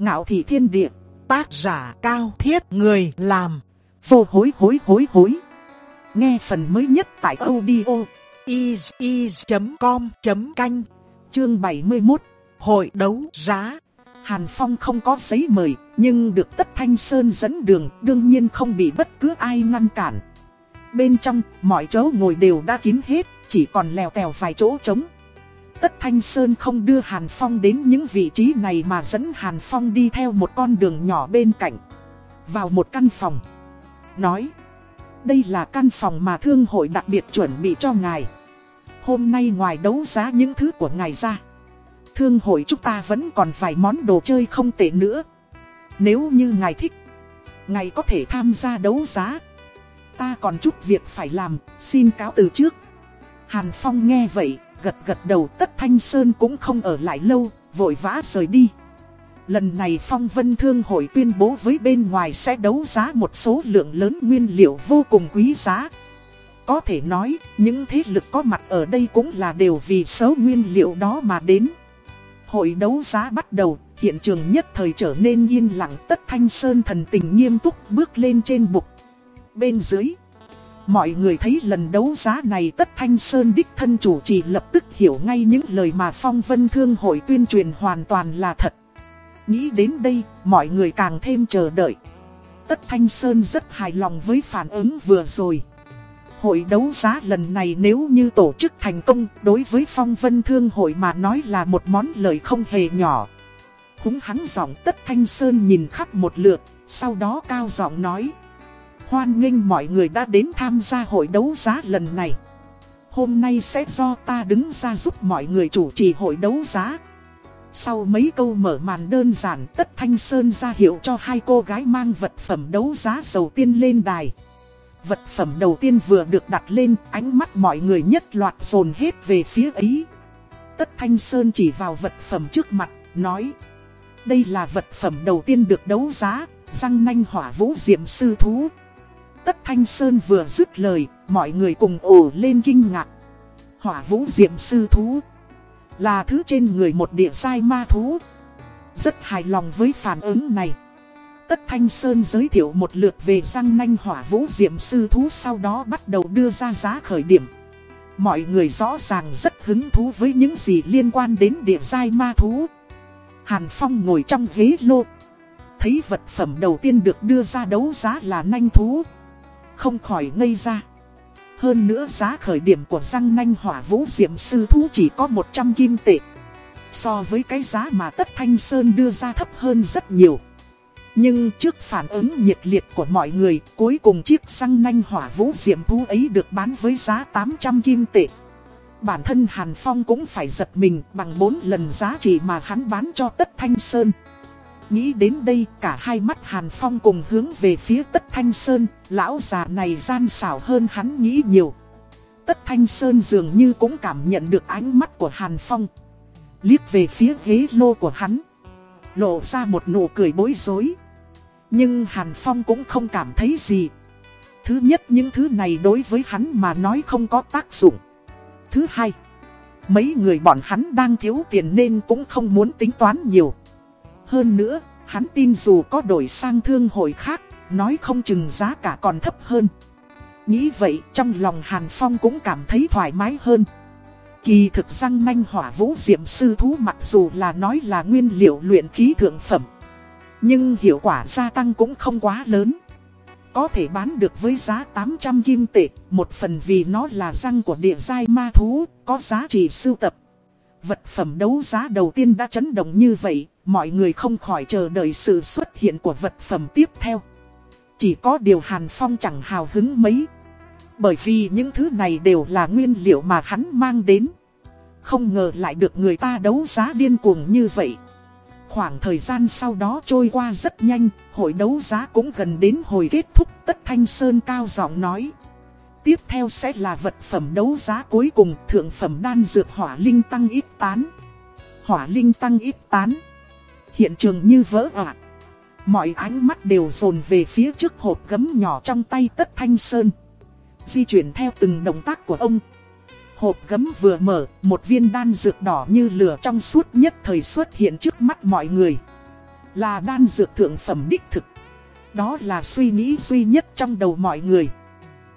Ngạo thị thiên địa. Tác giả cao thiết, người làm. Vô hối hối hối hối. Nghe phần mới nhất tại audio is.com.canh Chương 71 Hội đấu giá Hàn Phong không có giấy mời, Nhưng được Tất Thanh Sơn dẫn đường, Đương nhiên không bị bất cứ ai ngăn cản Bên trong, mọi chỗ ngồi đều đã kín hết, Chỉ còn lèo tèo vài chỗ trống Tất Thanh Sơn không đưa Hàn Phong đến những vị trí này mà dẫn Hàn Phong đi theo một con đường nhỏ bên cạnh. Vào một căn phòng. Nói. Đây là căn phòng mà thương hội đặc biệt chuẩn bị cho ngài. Hôm nay ngoài đấu giá những thứ của ngài ra. Thương hội chúng ta vẫn còn vài món đồ chơi không tệ nữa. Nếu như ngài thích. Ngài có thể tham gia đấu giá. Ta còn chút việc phải làm, xin cáo từ trước. Hàn Phong nghe vậy, gật gật đầu tất thanh sơn cũng không ở lại lâu, vội vã rời đi. Lần này phong vân thương hội tuyên bố với bên ngoài sẽ đấu giá một số lượng lớn nguyên liệu vô cùng quý giá. Có thể nói, những thế lực có mặt ở đây cũng là đều vì số nguyên liệu đó mà đến. Hội đấu giá bắt đầu, hiện trường nhất thời trở nên yên lặng tất thanh sơn thần tình nghiêm túc bước lên trên bục. Bên dưới Mọi người thấy lần đấu giá này Tất Thanh Sơn đích thân chủ trì lập tức hiểu ngay những lời mà Phong Vân Thương hội tuyên truyền hoàn toàn là thật. Nghĩ đến đây, mọi người càng thêm chờ đợi. Tất Thanh Sơn rất hài lòng với phản ứng vừa rồi. Hội đấu giá lần này nếu như tổ chức thành công đối với Phong Vân Thương hội mà nói là một món lời không hề nhỏ. Húng hắn giọng Tất Thanh Sơn nhìn khắp một lượt, sau đó cao giọng nói. Hoan nghênh mọi người đã đến tham gia hội đấu giá lần này. Hôm nay sẽ do ta đứng ra giúp mọi người chủ trì hội đấu giá. Sau mấy câu mở màn đơn giản, Tất Thanh Sơn ra hiệu cho hai cô gái mang vật phẩm đấu giá đầu tiên lên đài. Vật phẩm đầu tiên vừa được đặt lên, ánh mắt mọi người nhất loạt dồn hết về phía ấy. Tất Thanh Sơn chỉ vào vật phẩm trước mặt, nói Đây là vật phẩm đầu tiên được đấu giá, răng nanh hỏa vũ diệm sư thú. Tất Thanh Sơn vừa dứt lời, mọi người cùng ồ lên kinh ngạc. Hỏa vũ diệm sư thú là thứ trên người một địa sai ma thú. Rất hài lòng với phản ứng này. Tất Thanh Sơn giới thiệu một lượt về răng nanh hỏa vũ diệm sư thú sau đó bắt đầu đưa ra giá khởi điểm. Mọi người rõ ràng rất hứng thú với những gì liên quan đến địa giai ma thú. Hàn Phong ngồi trong ghế lô. Thấy vật phẩm đầu tiên được đưa ra đấu giá là nanh thú không khỏi ngây ra. Hơn nữa giá khởi điểm của răng nanh hỏa vũ diệm sư thú chỉ có 100 kim tệ. So với cái giá mà Tất Thanh Sơn đưa ra thấp hơn rất nhiều. Nhưng trước phản ứng nhiệt liệt của mọi người, cuối cùng chiếc răng nanh hỏa vũ diệm thú ấy được bán với giá 800 kim tệ. Bản thân Hàn Phong cũng phải giật mình bằng 4 lần giá trị mà hắn bán cho Tất Thanh Sơn. Nghĩ đến đây cả hai mắt Hàn Phong cùng hướng về phía Tất Thanh Sơn, lão già này gian xảo hơn hắn nghĩ nhiều. Tất Thanh Sơn dường như cũng cảm nhận được ánh mắt của Hàn Phong. Liếc về phía ghế lô của hắn. Lộ ra một nụ cười bối rối. Nhưng Hàn Phong cũng không cảm thấy gì. Thứ nhất những thứ này đối với hắn mà nói không có tác dụng. Thứ hai, mấy người bọn hắn đang thiếu tiền nên cũng không muốn tính toán nhiều. Hơn nữa, hắn tin dù có đổi sang thương hội khác, nói không chừng giá cả còn thấp hơn. Nghĩ vậy trong lòng Hàn Phong cũng cảm thấy thoải mái hơn. Kỳ thực răng nanh hỏa vũ diệm sư thú mặc dù là nói là nguyên liệu luyện khí thượng phẩm. Nhưng hiệu quả gia tăng cũng không quá lớn. Có thể bán được với giá 800 kim tệ, một phần vì nó là răng của địa giai ma thú, có giá trị sưu tập. Vật phẩm đấu giá đầu tiên đã chấn động như vậy, mọi người không khỏi chờ đợi sự xuất hiện của vật phẩm tiếp theo. Chỉ có điều Hàn Phong chẳng hào hứng mấy. Bởi vì những thứ này đều là nguyên liệu mà hắn mang đến. Không ngờ lại được người ta đấu giá điên cuồng như vậy. Khoảng thời gian sau đó trôi qua rất nhanh, hội đấu giá cũng gần đến hồi kết thúc Tất Thanh Sơn cao giọng nói. Tiếp theo sẽ là vật phẩm đấu giá cuối cùng thượng phẩm đan dược hỏa linh tăng ít tán. Hỏa linh tăng ít tán. Hiện trường như vỡ ạ. Mọi ánh mắt đều dồn về phía trước hộp gấm nhỏ trong tay tất thanh sơn. Di chuyển theo từng động tác của ông. Hộp gấm vừa mở, một viên đan dược đỏ như lửa trong suốt nhất thời xuất hiện trước mắt mọi người. Là đan dược thượng phẩm đích thực Đó là suy nghĩ duy nhất trong đầu mọi người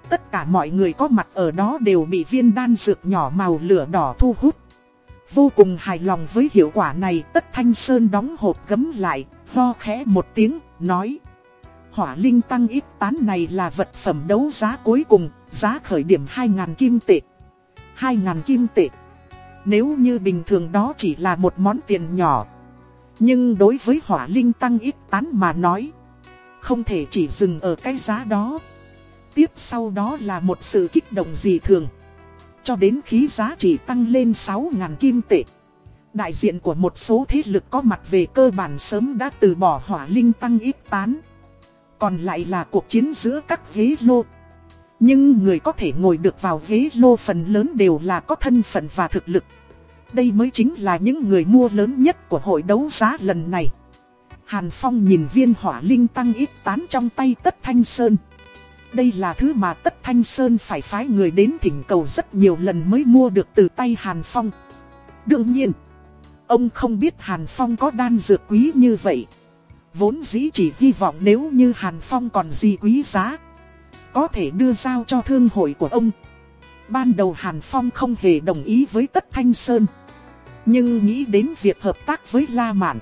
Tất cả mọi người có mặt ở đó đều bị viên đan dược nhỏ màu lửa đỏ thu hút Vô cùng hài lòng với hiệu quả này Tất Thanh Sơn đóng hộp gấm lại Lo khẽ một tiếng, nói Hỏa linh tăng ít tán này là vật phẩm đấu giá cuối cùng Giá khởi điểm 2.000 kim tệ. 2.000 kim tệ. Nếu như bình thường đó chỉ là một món tiền nhỏ Nhưng đối với hỏa linh tăng ít tán mà nói Không thể chỉ dừng ở cái giá đó. Tiếp sau đó là một sự kích động dị thường. Cho đến khí giá trị tăng lên 6.000 kim tệ. Đại diện của một số thế lực có mặt về cơ bản sớm đã từ bỏ hỏa linh tăng ít tán. Còn lại là cuộc chiến giữa các ghế lô. Nhưng người có thể ngồi được vào ghế lô phần lớn đều là có thân phận và thực lực. Đây mới chính là những người mua lớn nhất của hội đấu giá lần này. Hàn Phong nhìn viên hỏa linh tăng ít tán trong tay tất thanh sơn đây là thứ mà Tất Thanh Sơn phải phái người đến thỉnh cầu rất nhiều lần mới mua được từ tay Hàn Phong. Đương nhiên, ông không biết Hàn Phong có đan dược quý như vậy. Vốn dĩ chỉ hy vọng nếu như Hàn Phong còn gì quý giá, có thể đưa giao cho thương hội của ông. Ban đầu Hàn Phong không hề đồng ý với Tất Thanh Sơn. Nhưng nghĩ đến việc hợp tác với La Mạn,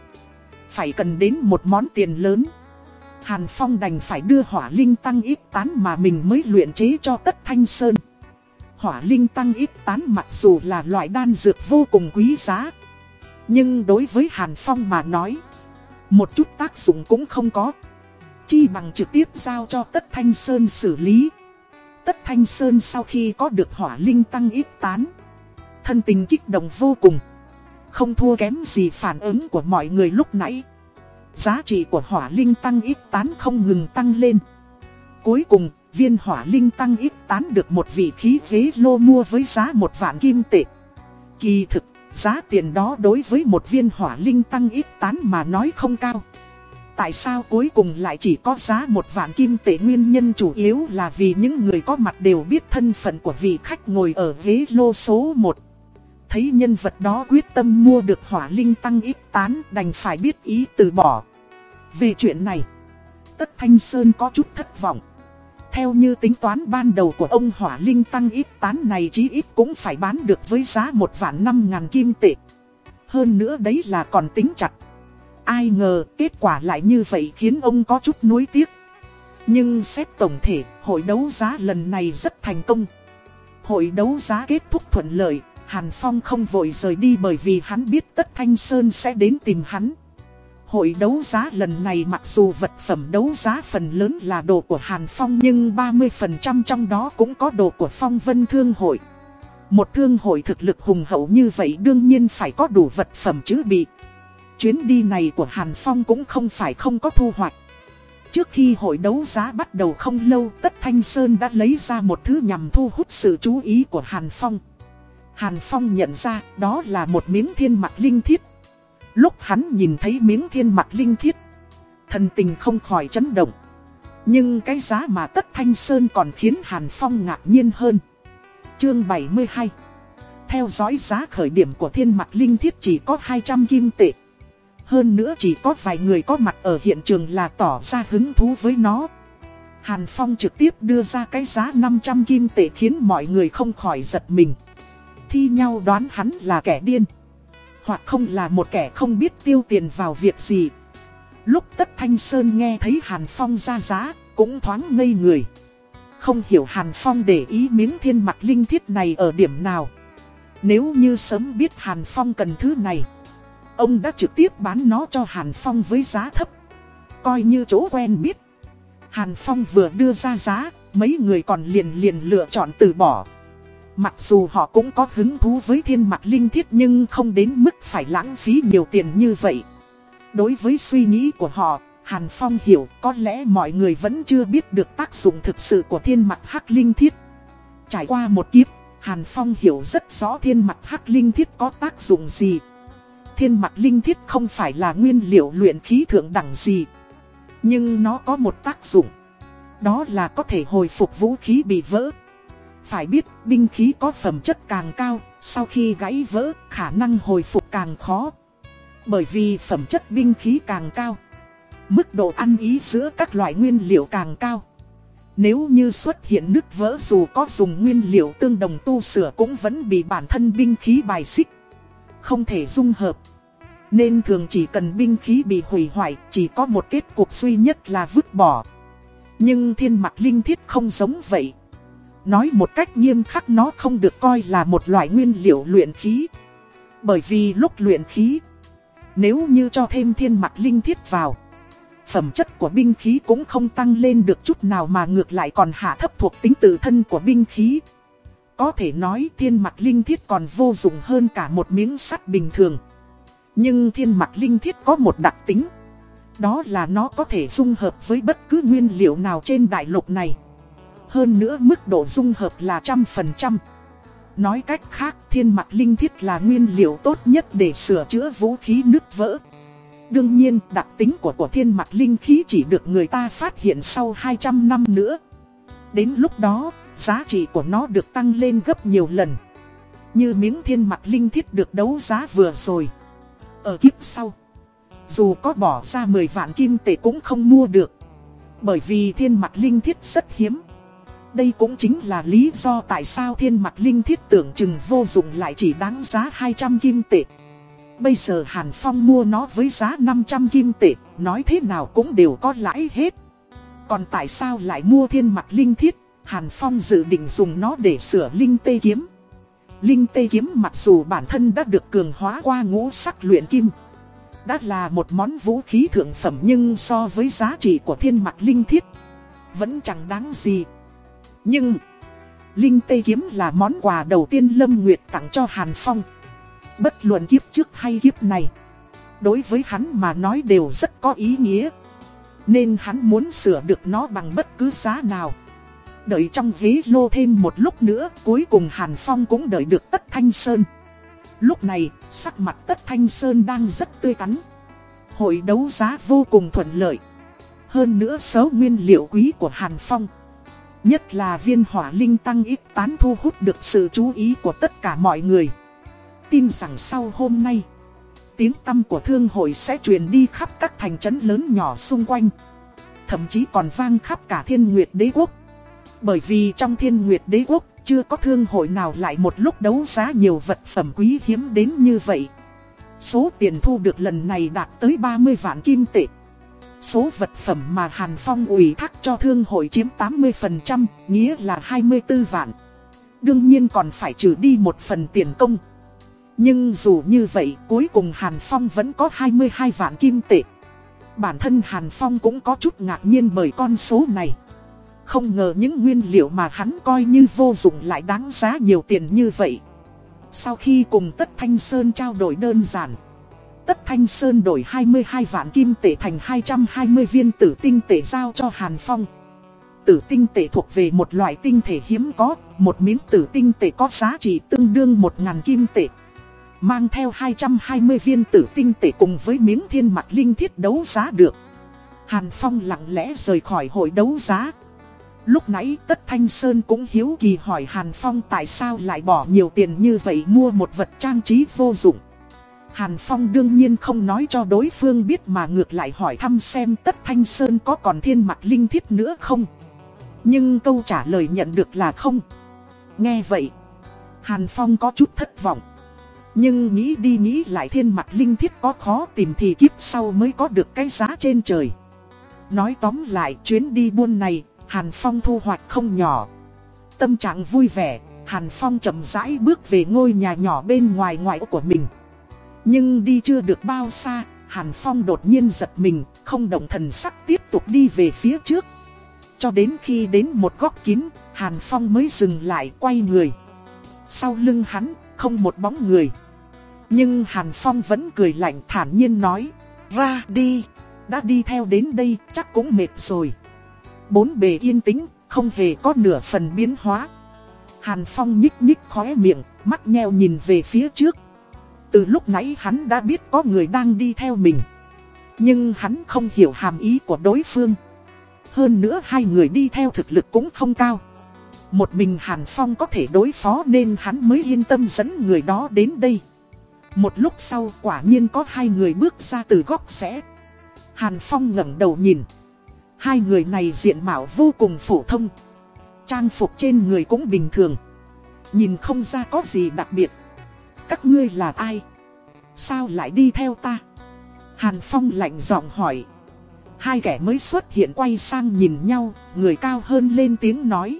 phải cần đến một món tiền lớn. Hàn Phong đành phải đưa hỏa linh tăng ít tán mà mình mới luyện chế cho tất thanh sơn. Hỏa linh tăng ít tán mặc dù là loại đan dược vô cùng quý giá. Nhưng đối với Hàn Phong mà nói, một chút tác dụng cũng không có. Chi bằng trực tiếp giao cho tất thanh sơn xử lý. Tất thanh sơn sau khi có được hỏa linh tăng ít tán, thân tình kích động vô cùng. Không thua kém gì phản ứng của mọi người lúc nãy. Giá trị của hỏa linh tăng ít tán không ngừng tăng lên. Cuối cùng, viên hỏa linh tăng ít tán được một vị khí ghế lô mua với giá một vạn kim tệ. Kỳ thực, giá tiền đó đối với một viên hỏa linh tăng ít tán mà nói không cao. Tại sao cuối cùng lại chỉ có giá một vạn kim tệ nguyên nhân chủ yếu là vì những người có mặt đều biết thân phận của vị khách ngồi ở ghế lô số 1 thấy nhân vật đó quyết tâm mua được hỏa linh tăng ít tán đành phải biết ý từ bỏ. Về chuyện này, Tất Thanh Sơn có chút thất vọng. Theo như tính toán ban đầu của ông hỏa linh tăng ít tán này chí ít cũng phải bán được với giá một vạn năm ngàn kim tệ. Hơn nữa đấy là còn tính chặt. Ai ngờ kết quả lại như vậy khiến ông có chút nuối tiếc. Nhưng xét tổng thể, hội đấu giá lần này rất thành công. Hội đấu giá kết thúc thuận lợi, Hàn Phong không vội rời đi bởi vì hắn biết Tất Thanh Sơn sẽ đến tìm hắn. Hội đấu giá lần này mặc dù vật phẩm đấu giá phần lớn là đồ của Hàn Phong nhưng 30% trong đó cũng có đồ của Phong Vân Thương Hội. Một thương hội thực lực hùng hậu như vậy đương nhiên phải có đủ vật phẩm chữ bị. Chuyến đi này của Hàn Phong cũng không phải không có thu hoạch. Trước khi hội đấu giá bắt đầu không lâu, Tất Thanh Sơn đã lấy ra một thứ nhằm thu hút sự chú ý của Hàn Phong. Hàn Phong nhận ra đó là một miếng thiên mặt linh thiết. Lúc hắn nhìn thấy miếng thiên mặt linh thiết, thần tình không khỏi chấn động. Nhưng cái giá mà Tất Thanh Sơn còn khiến Hàn Phong ngạc nhiên hơn. Chương 72 Theo dõi giá khởi điểm của thiên mặt linh thiết chỉ có 200 kim tệ. Hơn nữa chỉ có vài người có mặt ở hiện trường là tỏ ra hứng thú với nó. Hàn Phong trực tiếp đưa ra cái giá 500 kim tệ khiến mọi người không khỏi giật mình thi nhau đoán hắn là kẻ điên. Hoặc không là một kẻ không biết tiêu tiền vào việc gì. Lúc Tất Thanh Sơn nghe thấy Hàn Phong ra giá, cũng thoáng ngây người. Không hiểu Hàn Phong để ý miếng thiên mặt linh thiết này ở điểm nào. Nếu như sớm biết Hàn Phong cần thứ này, ông đã trực tiếp bán nó cho Hàn Phong với giá thấp. Coi như chỗ quen biết. Hàn Phong vừa đưa ra giá, mấy người còn liền liền lựa chọn từ bỏ. Mặc dù họ cũng có hứng thú với thiên mặt linh thiết nhưng không đến mức phải lãng phí nhiều tiền như vậy. Đối với suy nghĩ của họ, Hàn Phong hiểu có lẽ mọi người vẫn chưa biết được tác dụng thực sự của thiên mặt hắc linh thiết. Trải qua một kiếp, Hàn Phong hiểu rất rõ thiên mặt hắc linh thiết có tác dụng gì. Thiên mặt linh thiết không phải là nguyên liệu luyện khí thượng đẳng gì. Nhưng nó có một tác dụng. Đó là có thể hồi phục vũ khí bị vỡ. Phải biết, binh khí có phẩm chất càng cao, sau khi gãy vỡ, khả năng hồi phục càng khó. Bởi vì phẩm chất binh khí càng cao Mức độ ăn ý giữa các loại nguyên liệu càng cao. Nếu như xuất hiện nứt vỡ dù có dùng nguyên liệu tương đồng tu sửa cũng vẫn bị bản thân binh khí bài xích Không thể dung hợp. Nên thường chỉ cần binh khí bị hủy hoại chỉ có một kết cục duy nhất là vứt bỏ. Nhưng thiên mặt linh thiết không giống vậy Nói một cách nghiêm khắc nó không được coi là một loại nguyên liệu luyện khí. Bởi vì lúc luyện khí, Nếu như cho thêm thiên mặt linh thiết vào, Phẩm chất của binh khí cũng không tăng lên được chút nào mà ngược lại còn hạ thấp thuộc tính tự thân của binh khí. Có thể nói thiên mặt linh thiết còn vô dụng hơn cả một miếng sắt bình thường. Nhưng thiên mặt linh thiết có một đặc tính. Đó là nó có thể dung hợp với bất cứ nguyên liệu nào trên đại lục này hơn nữa mức độ dung hợp là trăm phần trăm. Nói cách khác thiên mặt linh thiết là nguyên liệu tốt nhất để sửa chữa vũ khí nứt vỡ. Đương nhiên đặc tính của của thiên mặt linh khí chỉ được người ta phát hiện sau 200 năm nữa. Đến lúc đó, giá trị của nó được tăng lên gấp nhiều lần. Như miếng thiên mặt linh thiết được đấu giá vừa rồi. Ở kiếp sau, dù có bỏ ra 10 vạn kim tệ cũng không mua được. Bởi vì thiên mặt linh thiết rất hiếm. Đây cũng chính là lý do tại sao thiên mặt linh thiết tưởng chừng vô dụng lại chỉ đáng giá 200 kim tệ. Bây giờ Hàn Phong mua nó với giá 500 kim tệ, nói thế nào cũng đều có lãi hết. Còn tại sao lại mua thiên mặt linh thiết, Hàn Phong dự định dùng nó để sửa linh tê kiếm. Linh tê kiếm mặc dù bản thân đã được cường hóa qua ngũ sắc luyện kim. Đã là một món vũ khí thượng phẩm nhưng so với giá trị của thiên mặt linh thiết, vẫn chẳng đáng gì. Nhưng, Linh Tê Kiếm là món quà đầu tiên Lâm Nguyệt tặng cho Hàn Phong. Bất luận kiếp trước hay kiếp này, đối với hắn mà nói đều rất có ý nghĩa. Nên hắn muốn sửa được nó bằng bất cứ giá nào. Đợi trong ví lô thêm một lúc nữa, cuối cùng Hàn Phong cũng đợi được Tất Thanh Sơn. Lúc này, sắc mặt Tất Thanh Sơn đang rất tươi tắn. Hội đấu giá vô cùng thuận lợi. Hơn nữa số nguyên liệu quý của Hàn Phong Nhất là viên hỏa linh tăng ít tán thu hút được sự chú ý của tất cả mọi người. Tin rằng sau hôm nay, tiếng tâm của thương hội sẽ truyền đi khắp các thành trấn lớn nhỏ xung quanh. Thậm chí còn vang khắp cả thiên nguyệt đế quốc. Bởi vì trong thiên nguyệt đế quốc chưa có thương hội nào lại một lúc đấu giá nhiều vật phẩm quý hiếm đến như vậy. Số tiền thu được lần này đạt tới 30 vạn kim tệ. Số vật phẩm mà Hàn Phong ủy thác cho thương hội chiếm 80%, nghĩa là 24 vạn. Đương nhiên còn phải trừ đi một phần tiền công. Nhưng dù như vậy, cuối cùng Hàn Phong vẫn có 22 vạn kim tệ. Bản thân Hàn Phong cũng có chút ngạc nhiên bởi con số này. Không ngờ những nguyên liệu mà hắn coi như vô dụng lại đáng giá nhiều tiền như vậy. Sau khi cùng Tất Thanh Sơn trao đổi đơn giản. Tất Thanh Sơn đổi 22 vạn kim tệ thành 220 viên tử tinh tệ giao cho Hàn Phong. Tử tinh tệ thuộc về một loại tinh thể hiếm có, một miếng tử tinh tệ có giá trị tương đương 1.000 kim tệ. Mang theo 220 viên tử tinh tệ cùng với miếng thiên mặt linh thiết đấu giá được. Hàn Phong lặng lẽ rời khỏi hội đấu giá. Lúc nãy Tất Thanh Sơn cũng hiếu kỳ hỏi Hàn Phong tại sao lại bỏ nhiều tiền như vậy mua một vật trang trí vô dụng. Hàn Phong đương nhiên không nói cho đối phương biết mà ngược lại hỏi thăm xem Tất Thanh Sơn có còn thiên mặt linh thiết nữa không. Nhưng câu trả lời nhận được là không. Nghe vậy, Hàn Phong có chút thất vọng. Nhưng nghĩ đi nghĩ lại thiên mặt linh thiết có khó tìm thì kiếp sau mới có được cái giá trên trời. Nói tóm lại chuyến đi buôn này, Hàn Phong thu hoạch không nhỏ. Tâm trạng vui vẻ, Hàn Phong chậm rãi bước về ngôi nhà nhỏ bên ngoài ngoại của mình. Nhưng đi chưa được bao xa, Hàn Phong đột nhiên giật mình, không động thần sắc tiếp tục đi về phía trước. Cho đến khi đến một góc kín, Hàn Phong mới dừng lại quay người. Sau lưng hắn, không một bóng người. Nhưng Hàn Phong vẫn cười lạnh thản nhiên nói, ra đi, đã đi theo đến đây chắc cũng mệt rồi. Bốn bề yên tĩnh, không hề có nửa phần biến hóa. Hàn Phong nhích nhích khóe miệng, mắt nheo nhìn về phía trước, từ lúc nãy hắn đã biết có người đang đi theo mình. Nhưng hắn không hiểu hàm ý của đối phương. Hơn nữa hai người đi theo thực lực cũng không cao. Một mình Hàn Phong có thể đối phó nên hắn mới yên tâm dẫn người đó đến đây. Một lúc sau quả nhiên có hai người bước ra từ góc rẽ. Hàn Phong ngẩng đầu nhìn. Hai người này diện mạo vô cùng phổ thông. Trang phục trên người cũng bình thường. Nhìn không ra có gì đặc biệt. Các ngươi là ai? Sao lại đi theo ta? Hàn Phong lạnh giọng hỏi. Hai kẻ mới xuất hiện quay sang nhìn nhau, người cao hơn lên tiếng nói.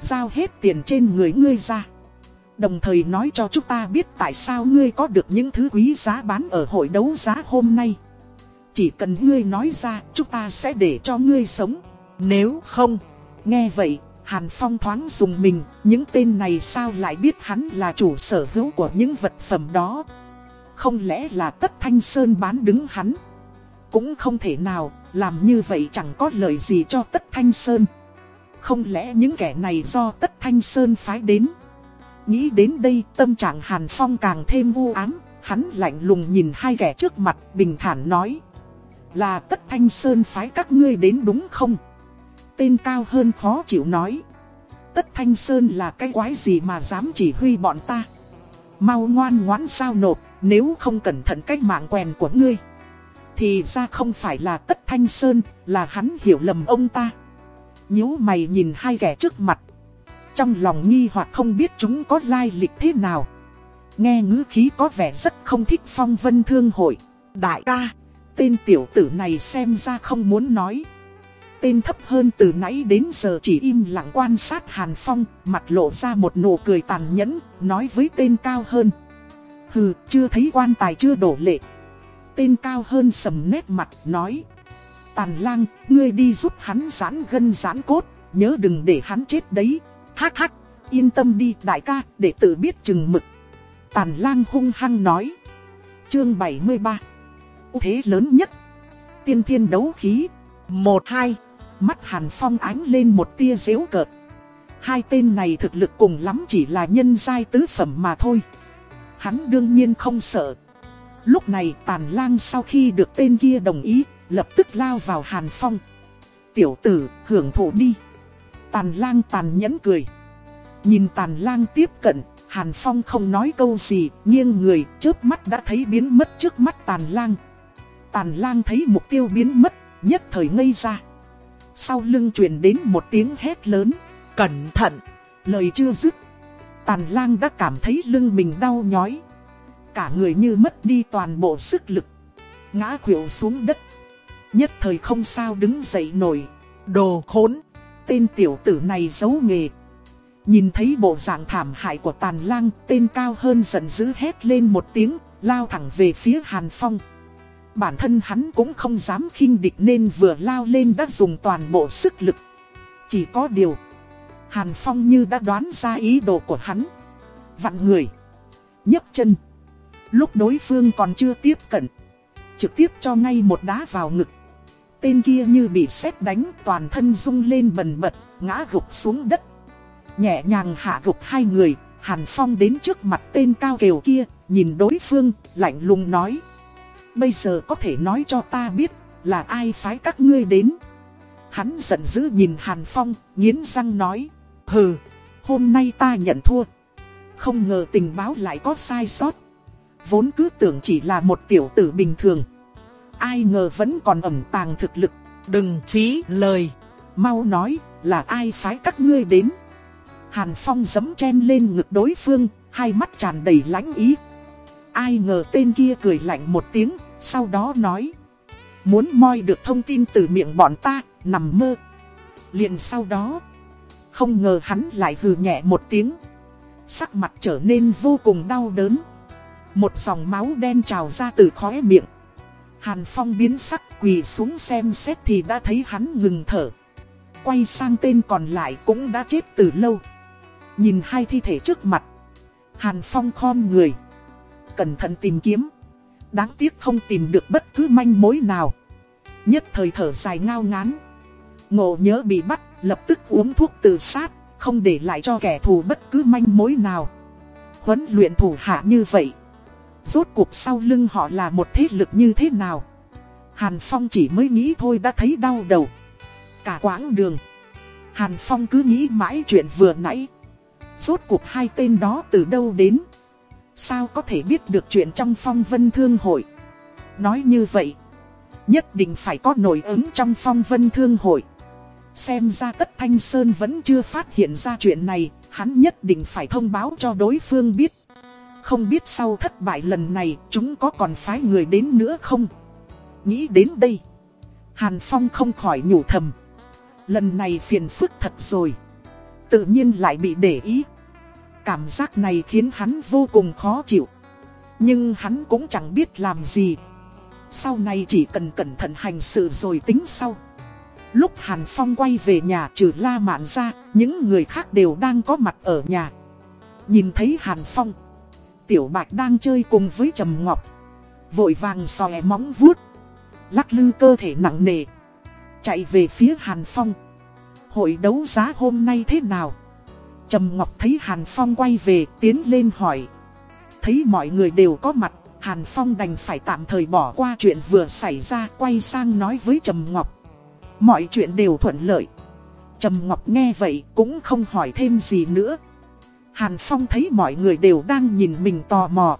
Giao hết tiền trên người ngươi ra. Đồng thời nói cho chúng ta biết tại sao ngươi có được những thứ quý giá bán ở hội đấu giá hôm nay. Chỉ cần ngươi nói ra, chúng ta sẽ để cho ngươi sống. Nếu không, nghe vậy, Hàn Phong thoáng dùng mình, những tên này sao lại biết hắn là chủ sở hữu của những vật phẩm đó. Không lẽ là tất thanh sơn bán đứng hắn? Cũng không thể nào, làm như vậy chẳng có lợi gì cho tất thanh sơn. Không lẽ những kẻ này do tất thanh sơn phái đến? Nghĩ đến đây tâm trạng Hàn Phong càng thêm u ám, hắn lạnh lùng nhìn hai kẻ trước mặt bình thản nói. Là tất thanh sơn phái các ngươi đến đúng không? Tên cao hơn khó chịu nói. Tất thanh sơn là cái quái gì mà dám chỉ huy bọn ta? Mau ngoan ngoãn sao nộp, nếu không cẩn thận cách mạng quèn của ngươi. Thì ra không phải là tất thanh sơn, là hắn hiểu lầm ông ta. nhíu mày nhìn hai kẻ trước mặt. Trong lòng nghi hoặc không biết chúng có lai lịch thế nào. Nghe ngữ khí có vẻ rất không thích phong vân thương hội. Đại ca, tên tiểu tử này xem ra không muốn nói. Tên thấp hơn từ nãy đến giờ chỉ im lặng quan sát Hàn Phong, mặt lộ ra một nụ cười tàn nhẫn, nói với tên cao hơn. Hừ, chưa thấy quan tài chưa đổ lệ. Tên cao hơn sầm nét mặt, nói. Tàn lang, ngươi đi giúp hắn giãn gân giãn cốt, nhớ đừng để hắn chết đấy. Hắc hắc, yên tâm đi đại ca, để tự biết chừng mực. Tàn lang hung hăng nói. Chương 73 Thế lớn nhất Tiên thiên đấu khí 1-2 Mắt Hàn Phong ánh lên một tia dễu cợt. Hai tên này thực lực cùng lắm chỉ là nhân giai tứ phẩm mà thôi. Hắn đương nhiên không sợ. Lúc này tàn lang sau khi được tên kia đồng ý, Lập tức lao vào Hàn Phong. Tiểu tử, hưởng thụ đi. Tàn lang tàn nhẫn cười. Nhìn tàn lang tiếp cận, Hàn Phong không nói câu gì, Nghiêng người, chớp mắt đã thấy biến mất trước mắt tàn lang. Tàn lang thấy mục tiêu biến mất, Nhất thời ngây ra. Sau lưng truyền đến một tiếng hét lớn, Cẩn thận! Lời chưa dứt, Tàn lang đã cảm thấy lưng mình đau nhói. Cả người như mất đi toàn bộ sức lực, Ngã khuỵu xuống đất. Nhất thời không sao đứng dậy nổi. Đồ khốn! Tên tiểu tử này giấu nghề. Nhìn thấy bộ dạng thảm hại của tàn lang, Tên cao hơn giận dữ hét lên một tiếng, Lao thẳng về phía Hàn Phong. Bản thân hắn cũng không dám khinh địch nên vừa lao lên đã dùng toàn bộ sức lực. Chỉ có điều, Hàn Phong như đã đoán ra ý đồ của hắn. Vặn người, nhấc chân. Lúc đối phương còn chưa tiếp cận, Trực tiếp cho ngay một đá vào ngực. Tên kia như bị sét đánh, toàn thân rung lên bần bật, Ngã gục xuống đất. Nhẹ nhàng hạ gục hai người, Hàn Phong đến trước mặt tên cao kiều kia, Nhìn đối phương, lạnh lùng nói. Bây giờ có thể nói cho ta biết là ai phái các ngươi đến. Hắn giận dữ nhìn Hàn Phong, nghiến răng nói, Hừ, hôm nay ta nhận thua. Không ngờ tình báo lại có sai sót. Vốn cứ tưởng chỉ là một tiểu tử bình thường. Ai ngờ vẫn còn ẩn tàng thực lực. Đừng phí lời. Mau nói là ai phái các ngươi đến. Hàn Phong giấm chen lên ngực đối phương, Hai mắt tràn đầy lãnh ý. Ai ngờ tên kia cười lạnh một tiếng sau đó nói, Muốn moi được thông tin từ miệng bọn ta, Nằm mơ liền sau đó, Không ngờ hắn lại hừ nhẹ một tiếng Sắc mặt trở nên vô cùng đau đớn Một dòng máu đen trào ra từ khóe miệng Hàn Phong biến sắc quỳ xuống xem xét thì đã thấy hắn ngừng thở. Quay sang tên còn lại cũng đã chết từ lâu. Nhìn hai thi thể trước mặt. Hàn Phong khom người. Cẩn thận tìm kiếm. Đáng tiếc không tìm được bất cứ manh mối nào. Nhất thời thở dài ngao ngán. Ngộ nhớ bị bắt, lập tức uống thuốc tự sát, không để lại cho kẻ thù bất cứ manh mối nào. Huấn luyện thủ hạ như vậy. Rốt cuộc sau lưng họ là một thế lực như thế nào Hàn Phong chỉ mới nghĩ thôi đã thấy đau đầu Cả quãng đường Hàn Phong cứ nghĩ mãi chuyện vừa nãy Rốt cuộc hai tên đó từ đâu đến Sao có thể biết được chuyện trong phong vân thương hội? Nói như vậy, Nhất định phải có nổi ứng trong phong vân thương hội. Xem ra tất Thanh Sơn vẫn chưa phát hiện ra chuyện này, Hắn nhất định phải thông báo cho đối phương biết. Không biết sau thất bại lần này, chúng có còn phái người đến nữa không? Nghĩ đến đây, Hàn Phong không khỏi nhủ thầm. Lần này phiền phức thật rồi. Tự nhiên lại bị để ý. Cảm giác này khiến hắn vô cùng khó chịu. Nhưng hắn cũng chẳng biết làm gì. Sau này chỉ cần cẩn thận hành sự rồi tính sau. Lúc Hàn Phong quay về nhà trừ La Mạn ra, Những người khác đều đang có mặt ở nhà. Nhìn thấy Hàn Phong, Tiểu Bạch đang chơi cùng với Trầm Ngọc. Vội vàng xòe móng vuốt, Lắc lư cơ thể nặng nề. Chạy về phía Hàn Phong. Hội đấu giá hôm nay thế nào? Trầm Ngọc thấy Hàn Phong quay về, tiến lên hỏi. Thấy mọi người đều có mặt, Hàn Phong đành phải tạm thời bỏ qua chuyện vừa xảy ra, Quay sang nói với Trầm Ngọc. Mọi chuyện đều thuận lợi. Trầm Ngọc nghe vậy cũng không hỏi thêm gì nữa. Hàn Phong thấy mọi người đều đang nhìn mình tò mò.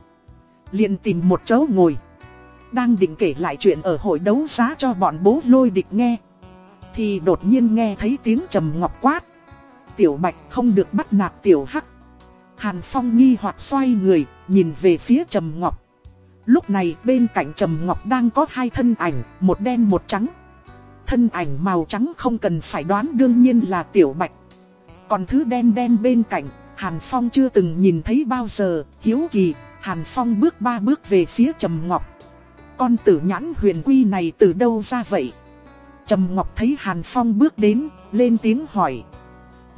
Liền tìm một chỗ ngồi. Đang định kể lại chuyện ở hội đấu giá cho bọn bố lôi địch nghe. Thì đột nhiên nghe thấy tiếng Trầm Ngọc quát. Tiểu Bạch không được bắt nạt Tiểu Hắc. Hàn Phong nghi hoặc xoay người, Nhìn về phía Trầm Ngọc. Lúc này bên cạnh Trầm Ngọc đang có hai thân ảnh, Một đen một trắng. Thân ảnh màu trắng không cần phải đoán đương nhiên là Tiểu Bạch Còn thứ đen đen bên cạnh, Hàn Phong chưa từng nhìn thấy bao giờ, Hiếu kỳ, Hàn Phong bước ba bước về phía Trầm Ngọc. Con tử nhãn huyền quy này từ đâu ra vậy? Trầm Ngọc thấy Hàn Phong bước đến, Lên tiếng hỏi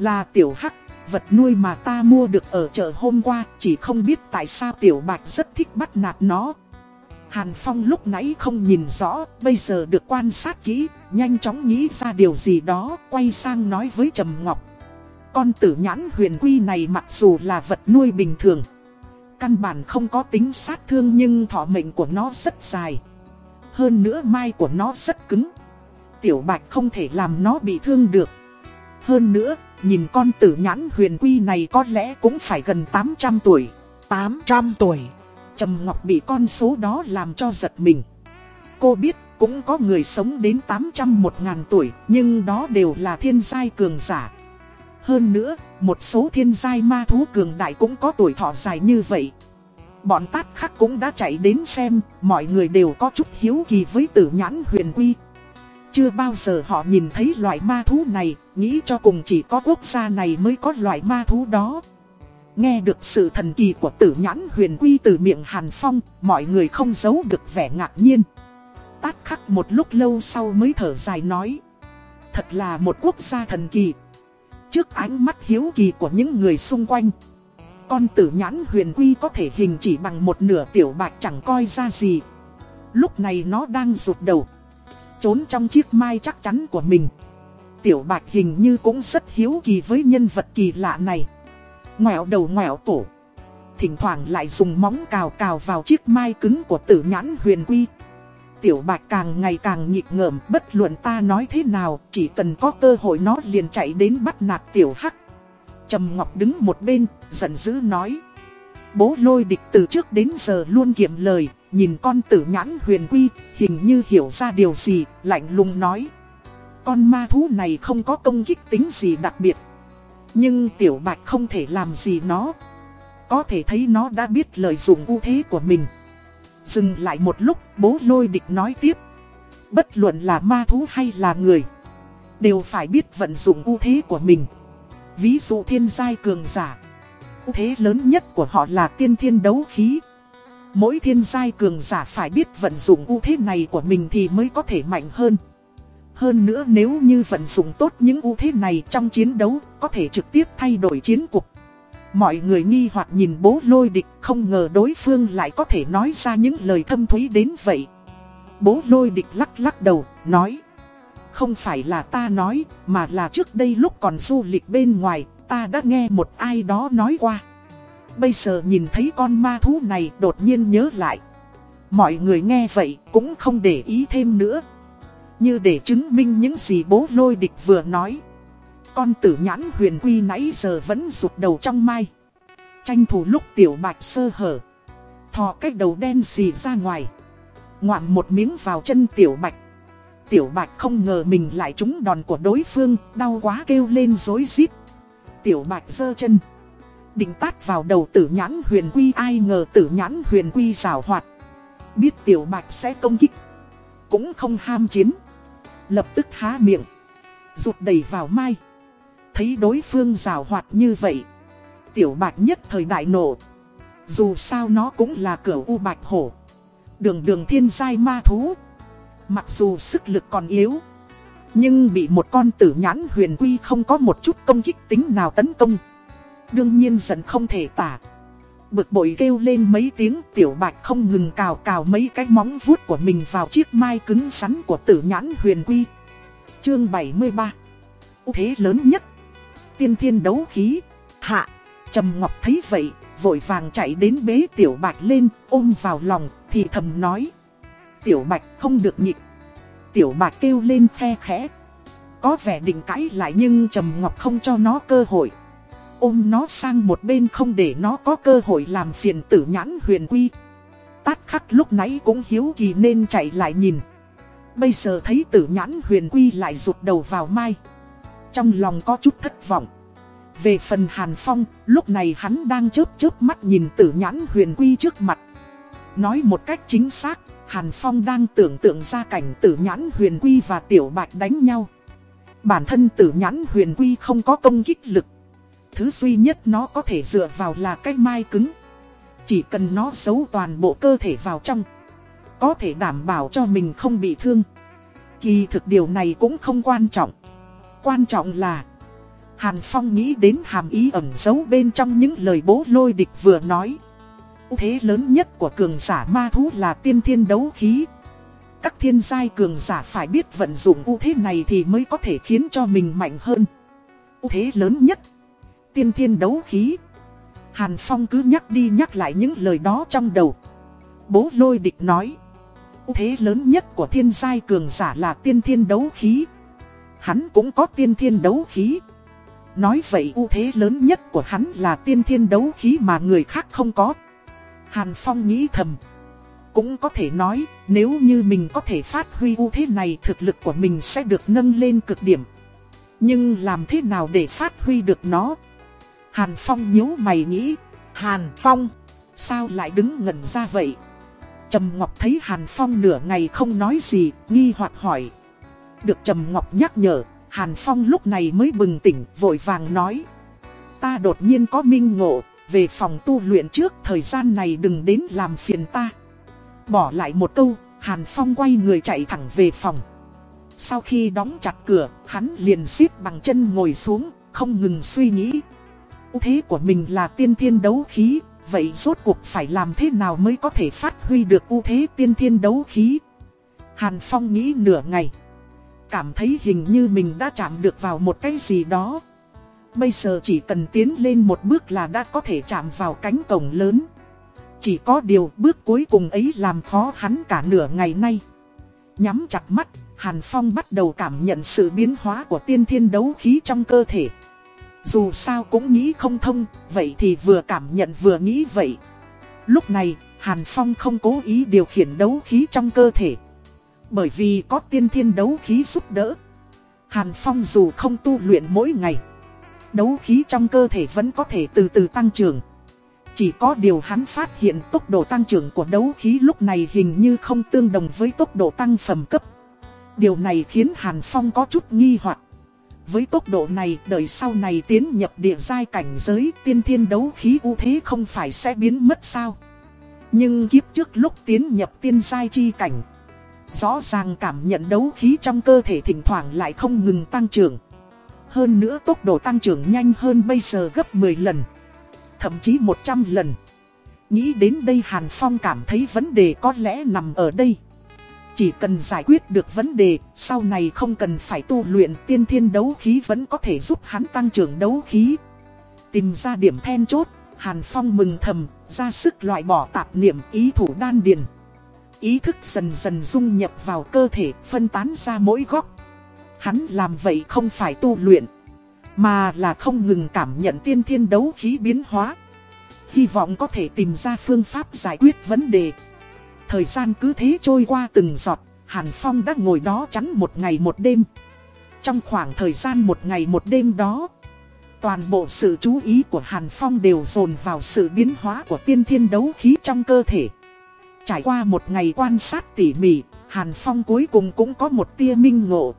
là Tiểu Hắc Vật nuôi mà ta mua được ở chợ hôm qua Chỉ không biết tại sao Tiểu Bạch rất thích bắt nạt nó Hàn Phong lúc nãy không nhìn rõ, bây giờ được quan sát kỹ, nhanh chóng nghĩ ra điều gì đó, quay sang nói với Trầm Ngọc. Con tử nhãn huyền quy này mặc dù là vật nuôi bình thường, căn bản không có tính sát thương nhưng thọ mệnh của nó rất dài. Hơn nữa mai của nó rất cứng. Tiểu Bạch không thể làm nó bị thương được. Hơn nữa, nhìn con tử nhãn huyền quy này có lẽ cũng phải gần 800 tuổi. 800 tuổi. Trầm Ngọc bị con số đó làm cho giật mình. Cô biết cũng có người sống đến 800 một ngàn tuổi, nhưng đó đều là thiên giai cường giả. Hơn nữa, một số thiên giai ma thú cường đại cũng có tuổi thọ dài như vậy. Bọn tát khắc cũng đã chạy đến xem, mọi người đều có chút hiếu kỳ với tử nhãn huyền quy. Chưa bao giờ họ nhìn thấy loại ma thú này, nghĩ cho cùng chỉ có quốc gia này mới có loại ma thú đó. Nghe được sự thần kỳ của tử nhãn huyền quy từ miệng Hàn Phong, mọi người không giấu được vẻ ngạc nhiên. Tát khắc một lúc lâu sau mới thở dài nói. Thật là một quốc gia thần kỳ. Trước ánh mắt hiếu kỳ của những người xung quanh. Con tử nhãn huyền quy có thể hình chỉ bằng một nửa tiểu bạch chẳng coi ra gì. Lúc này nó đang rụt đầu. Trốn trong chiếc mai chắc chắn của mình. Tiểu bạch hình như cũng rất hiếu kỳ với nhân vật kỳ lạ này ngoẹo đầu ngoẹo cổ. Thỉnh thoảng lại dùng móng cào cào vào chiếc mai cứng của tử nhãn huyền quy. Tiểu bạch càng ngày càng nhịp ngợm bất luận ta nói thế nào, chỉ cần có cơ hội nó liền chạy đến bắt nạt tiểu hắc. Trầm Ngọc đứng một bên, giận dữ nói. Bố lôi địch từ trước đến giờ luôn kiệm lời, nhìn con tử nhãn huyền quy, hình như hiểu ra điều gì, lạnh lùng nói. Con ma thú này không có công kích tính gì đặc biệt, nhưng tiểu bạch không thể làm gì nó. Có thể thấy nó đã biết lợi dụng ưu thế của mình. Dừng lại một lúc bố lôi địch nói tiếp. Bất luận là ma thú hay là người Đều phải biết vận dụng ưu thế của mình. Ví dụ thiên giai cường giả ưu thế lớn nhất của họ là tiên thiên đấu khí. Mỗi thiên giai cường giả phải biết vận dụng ưu thế này của mình thì mới có thể mạnh hơn hơn nữa nếu như vận dụng tốt những ưu thế này trong chiến đấu, có thể trực tiếp thay đổi chiến cục. Mọi người nghi hoặc nhìn bố lôi địch, không ngờ đối phương lại có thể nói ra những lời thâm thúy đến vậy. Bố lôi địch lắc lắc đầu, nói. Không phải là ta nói, mà là trước đây lúc còn du lịch bên ngoài, ta đã nghe một ai đó nói qua. Bây giờ nhìn thấy con ma thú này đột nhiên nhớ lại. Mọi người nghe vậy cũng không để ý thêm nữa. Như để chứng minh những gì bố lôi địch vừa nói. Con tử nhãn huyền quy nãy giờ vẫn rụt đầu trong mai. Tranh thủ lúc tiểu bạch sơ hở. Thò cái đầu đen xì ra ngoài. Ngoạm một miếng vào chân tiểu bạch. Tiểu bạch không ngờ mình lại trúng đòn của đối phương, Đau quá kêu lên dối rít. Tiểu bạch giơ chân. Định tát vào đầu tử nhãn huyền quy, Ai ngờ tử nhãn huyền quy rào hoạt. Biết tiểu bạch sẽ công kích, Cũng không ham chiến. Lập tức há miệng, Rụt đầy vào mai. Thấy đối phương rào hoạt như vậy, Tiểu bạch nhất thời đại nổ Dù sao nó cũng là cửa u bạch hổ. Đường đường thiên giai ma thú. Mặc dù sức lực còn yếu, Nhưng bị một con tử nhãn huyền quy không có một chút công kích tính nào tấn công. Đương nhiên giận không thể tả. Bực bội kêu lên mấy tiếng, tiểu bạch không ngừng cào cào mấy cái móng vuốt của mình vào chiếc mai cứng rắn của tử nhãn huyền quy. Chương 73 ưu thế lớn nhất. Tiên thiên đấu khí. Hạ. Trầm Ngọc thấy vậy, Vội vàng chạy đến bế tiểu bạch lên, Ôm vào lòng, thì thầm nói. Tiểu bạch không được nhịp Tiểu bạch kêu lên khe khẽ. Có vẻ định cãi lại nhưng Trầm Ngọc không cho nó cơ hội. Ôm nó sang một bên không để nó có cơ hội làm phiền tử nhãn huyền quy. Tát khắc lúc nãy cũng hiếu kỳ nên chạy lại nhìn. Bây giờ thấy tử nhãn huyền quy lại rụt đầu vào mai. Trong lòng có chút thất vọng. Về phần Hàn Phong, lúc này hắn đang chớp chớp mắt nhìn tử nhãn huyền quy trước mặt. Nói một cách chính xác, Hàn Phong đang tưởng tượng ra cảnh tử nhãn huyền quy và tiểu bạch đánh nhau. Bản thân tử nhãn huyền quy không có công kích lực. Thứ duy nhất nó có thể dựa vào là cái mai cứng. Chỉ cần nó giấu toàn bộ cơ thể vào trong. Có thể đảm bảo cho mình không bị thương. Kỳ thực điều này cũng không quan trọng. Quan trọng là, Hàn Phong nghĩ đến hàm ý ẩn giấu bên trong những lời bố lôi địch vừa nói. Thế lớn nhất của cường giả ma thú là tiên thiên đấu khí. Các thiên giai cường giả phải biết vận dụng ưu thế này thì mới có thể khiến cho mình mạnh hơn. Ưu thế lớn nhất Tiên thiên đấu khí Hàn Phong cứ nhắc đi nhắc lại những lời đó trong đầu Bố lôi địch nói ưu thế lớn nhất của thiên giai cường giả là tiên thiên đấu khí Hắn cũng có tiên thiên đấu khí Nói vậy ưu thế lớn nhất của hắn là tiên thiên đấu khí mà người khác không có Hàn Phong nghĩ thầm. Cũng có thể nói, nếu như mình có thể phát huy ưu thế này thực lực của mình sẽ được nâng lên cực điểm. Nhưng làm thế nào để phát huy được nó? Hàn Phong nhíu mày nghĩ, Hàn Phong, sao lại đứng ngẩn ra vậy? Trầm Ngọc thấy Hàn Phong nửa ngày không nói gì, nghi hoặc hỏi. Được Trầm Ngọc nhắc nhở, Hàn Phong lúc này mới bừng tỉnh, vội vàng nói. Ta đột nhiên có minh ngộ, về phòng tu luyện trước thời gian này đừng đến làm phiền ta Bỏ lại một câu, Hàn Phong quay người chạy thẳng về phòng Sau khi đóng chặt cửa, hắn liền xiết bằng chân ngồi xuống, không ngừng suy nghĩ ưu thế của mình là tiên thiên đấu khí Vậy rốt cuộc phải làm thế nào mới có thể phát huy được ưu thế tiên thiên đấu khí? Hàn Phong nghĩ nửa ngày. Cảm thấy hình như mình đã chạm được vào một cái gì đó. Bây giờ chỉ cần tiến lên một bước là đã có thể chạm vào cánh cổng lớn. Chỉ có điều bước cuối cùng ấy làm khó hắn cả nửa ngày nay. Nhắm chặt mắt, Hàn Phong bắt đầu cảm nhận sự biến hóa của tiên thiên đấu khí trong cơ thể. Dù sao cũng nghĩ không thông, vậy thì vừa cảm nhận vừa nghĩ vậy Lúc này, Hàn Phong không cố ý điều khiển đấu khí trong cơ thể Bởi vì có tiên thiên đấu khí giúp đỡ Hàn Phong dù không tu luyện mỗi ngày đấu khí trong cơ thể vẫn có thể từ từ tăng trưởng. Chỉ có điều hắn phát hiện tốc độ tăng trưởng của đấu khí lúc này hình như không tương đồng với tốc độ tăng phẩm cấp. Điều này khiến Hàn Phong có chút nghi hoặc. Với tốc độ này, đợi sau này tiến nhập địa giai cảnh giới tiên thiên đấu khí ưu thế không phải sẽ biến mất sao. Nhưng kiếp trước lúc tiến nhập tiên giai chi cảnh, rõ ràng cảm nhận đấu khí trong cơ thể thỉnh thoảng lại không ngừng tăng trưởng. Hơn nữa tốc độ tăng trưởng nhanh hơn bây giờ gấp 10 lần Thậm chí 100 lần Nghĩ đến đây Hàn Phong cảm thấy vấn đề có lẽ nằm ở đây chỉ cần giải quyết được vấn đề Sau này không cần phải tu luyện tiên thiên đấu khí vẫn có thể giúp hắn tăng trưởng đấu khí Tìm ra điểm then chốt Hàn Phong mừng thầm ra sức loại bỏ tạp niệm ý thủ đan điền Ý thức dần dần dung nhập vào cơ thể phân tán ra mỗi góc Hắn làm vậy không phải tu luyện, mà là không ngừng cảm nhận tiên thiên đấu khí biến hóa. hy vọng có thể tìm ra phương pháp giải quyết vấn đề. Thời gian cứ thế trôi qua từng giọt, Hàn Phong đã ngồi đó chắn một ngày một đêm. Trong khoảng thời gian một ngày một đêm đó, toàn bộ sự chú ý của Hàn Phong đều dồn vào sự biến hóa của tiên thiên đấu khí trong cơ thể. Trải qua một ngày quan sát tỉ mỉ, Hàn Phong cuối cùng cũng có một tia minh ngộ.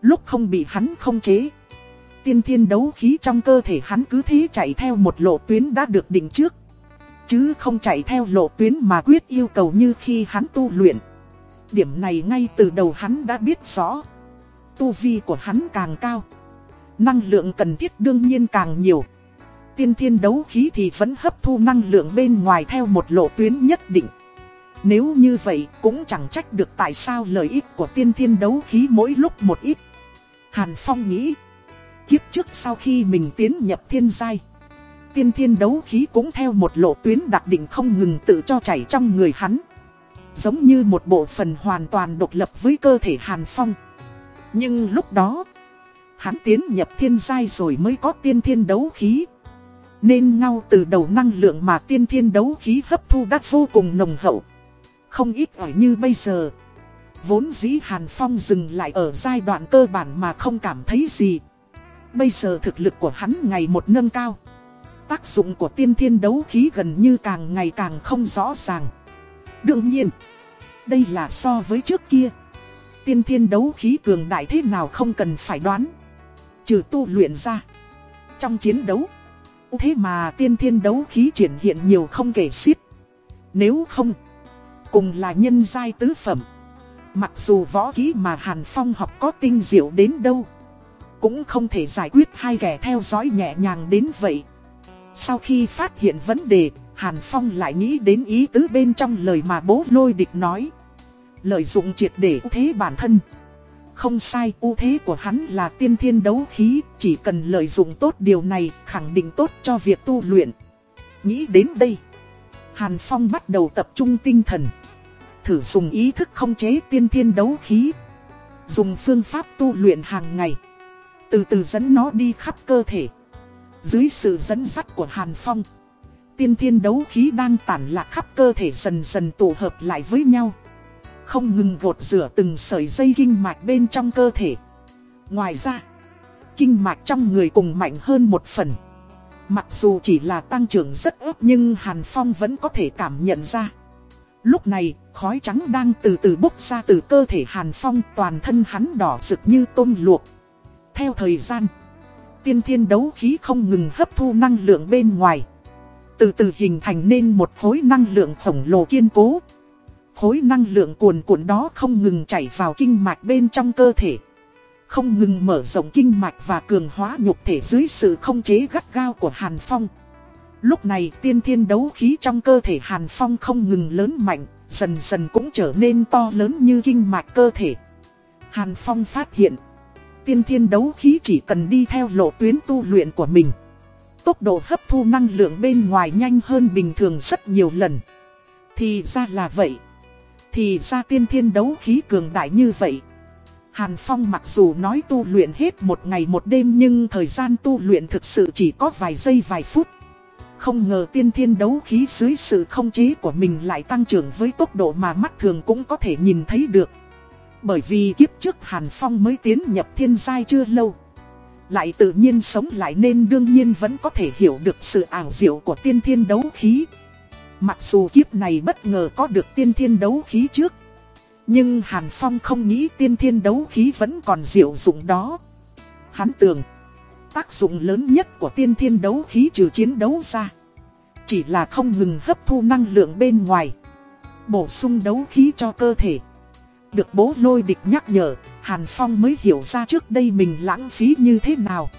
Lúc không bị hắn không chế, tiên thiên đấu khí trong cơ thể hắn cứ thế chạy theo một lộ tuyến đã được định trước. Chứ không chạy theo lộ tuyến mà quyết yêu cầu như khi hắn tu luyện. Điểm này ngay từ đầu hắn đã biết rõ. Tu vi của hắn càng cao. Năng lượng cần thiết đương nhiên càng nhiều. Tiên thiên đấu khí thì vẫn hấp thu năng lượng bên ngoài theo một lộ tuyến nhất định. Nếu như vậy cũng chẳng trách được tại sao lợi ích của tiên thiên đấu khí mỗi lúc một ít. Hàn Phong nghĩ, kiếp trước sau khi mình tiến nhập thiên giai, tiên thiên đấu khí cũng theo một lộ tuyến đặc định không ngừng tự cho chảy trong người hắn. Giống như một bộ phần hoàn toàn độc lập với cơ thể Hàn Phong. Nhưng lúc đó, hắn tiến nhập thiên giai rồi mới có tiên thiên đấu khí. Nên ngao từ đầu năng lượng mà tiên thiên đấu khí hấp thu đã vô cùng nồng hậu. Không ít ở như bây giờ. Vốn dĩ Hàn Phong dừng lại ở giai đoạn cơ bản mà không cảm thấy gì. Bây giờ thực lực của hắn ngày một nâng cao. Tác dụng của tiên thiên đấu khí gần như càng ngày càng không rõ ràng. Đương nhiên, đây là so với trước kia. Tiên thiên đấu khí cường đại thế nào không cần phải đoán. Trừ tu luyện ra. Trong chiến đấu, thế mà tiên thiên đấu khí triển hiện nhiều không kể xiết. Nếu không, cùng là nhân giai tứ phẩm. Mặc dù võ kỹ mà Hàn Phong học có tinh diệu đến đâu, cũng không thể giải quyết hai kẻ theo dõi nhẹ nhàng đến vậy. Sau khi phát hiện vấn đề, Hàn Phong lại nghĩ đến ý tứ bên trong lời mà bố lôi địch nói. Lợi dụng triệt để ưu thế bản thân. Không sai, ưu thế của hắn là tiên thiên đấu khí, chỉ cần lợi dụng tốt điều này, khẳng định tốt cho việc tu luyện. Nghĩ đến đây, Hàn Phong bắt đầu tập trung tinh thần. Thử dùng ý thức không chế tiên thiên đấu khí. Dùng phương pháp tu luyện hàng ngày. Từ từ dẫn nó đi khắp cơ thể. Dưới sự dẫn dắt của Hàn Phong. Tiên thiên đấu khí đang tản lạc khắp cơ thể dần dần tụ hợp lại với nhau. Không ngừng gột rửa từng sợi dây kinh mạch bên trong cơ thể. Ngoài ra, kinh mạch trong người cùng mạnh hơn một phần. Mặc dù chỉ là tăng trưởng rất ớt nhưng Hàn Phong vẫn có thể cảm nhận ra. Lúc này, khói trắng đang từ từ bốc ra từ cơ thể Hàn Phong toàn thân hắn đỏ rực như tôm luộc. Theo thời gian, tiên thiên đấu khí không ngừng hấp thu năng lượng bên ngoài. Từ từ hình thành nên một khối năng lượng khổng lồ kiên cố. Khối năng lượng cuồn cuộn đó không ngừng chảy vào kinh mạch bên trong cơ thể. Không ngừng mở rộng kinh mạch và cường hóa nhục thể dưới sự không chế gắt gao của Hàn Phong. Lúc này tiên thiên đấu khí trong cơ thể Hàn Phong không ngừng lớn mạnh, dần dần cũng trở nên to lớn như kinh mạch cơ thể. Hàn Phong phát hiện, tiên thiên đấu khí chỉ cần đi theo lộ tuyến tu luyện của mình. Tốc độ hấp thu năng lượng bên ngoài nhanh hơn bình thường rất nhiều lần. Thì ra là vậy. Thì ra tiên thiên đấu khí cường đại như vậy. Hàn Phong mặc dù nói tu luyện hết một ngày một đêm nhưng thời gian tu luyện thực sự chỉ có vài giây vài phút. Không ngờ tiên thiên đấu khí dưới sự không chế của mình lại tăng trưởng với tốc độ mà mắt thường cũng có thể nhìn thấy được. Bởi vì kiếp trước Hàn Phong mới tiến nhập thiên giai chưa lâu. Lại tự nhiên sống lại nên đương nhiên vẫn có thể hiểu được sự ảo diệu của tiên thiên đấu khí. Mặc dù kiếp này bất ngờ có được tiên thiên đấu khí trước. Nhưng Hàn Phong không nghĩ tiên thiên đấu khí vẫn còn diệu dụng đó. Hắn tưởng, tác dụng lớn nhất của tiên thiên đấu khí trừ chiến đấu ra. Chỉ là không ngừng hấp thu năng lượng bên ngoài. Bổ sung đấu khí cho cơ thể. Được bố lôi địch nhắc nhở, Hàn Phong mới hiểu ra trước đây mình lãng phí như thế nào.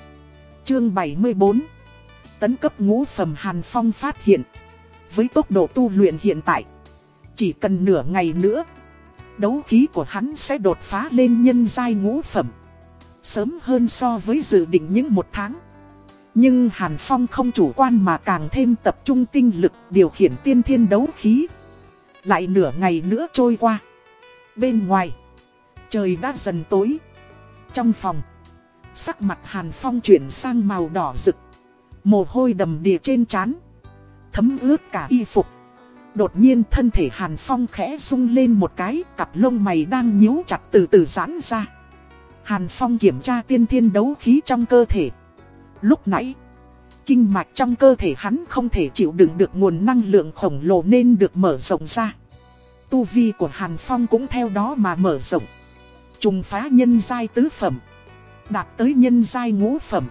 Chương 74 Tấn cấp ngũ phẩm Hàn Phong phát hiện. Với tốc độ tu luyện hiện tại, chỉ cần nửa ngày nữa, đấu khí của hắn sẽ đột phá lên nhân giai ngũ phẩm. Sớm hơn so với dự định những một tháng. Nhưng Hàn Phong không chủ quan mà càng thêm tập trung tinh lực điều khiển tiên thiên đấu khí. Lại nửa ngày nữa trôi qua. Bên ngoài, trời đã dần tối. Trong phòng, sắc mặt Hàn Phong chuyển sang màu đỏ rực. Mồ hôi đầm đìa trên trán thấm ướt cả y phục. Đột nhiên thân thể Hàn Phong khẽ rung lên một cái, cặp lông mày đang nhíu chặt từ từ giãn ra. Hàn Phong kiểm tra tiên thiên đấu khí trong cơ thể. Lúc nãy, kinh mạch trong cơ thể hắn không thể chịu đựng được nguồn năng lượng khổng lồ nên được mở rộng ra. Tu vi của Hàn Phong cũng theo đó mà mở rộng. Trùng phá nhân giai tứ phẩm. Đạt tới nhân giai ngũ phẩm.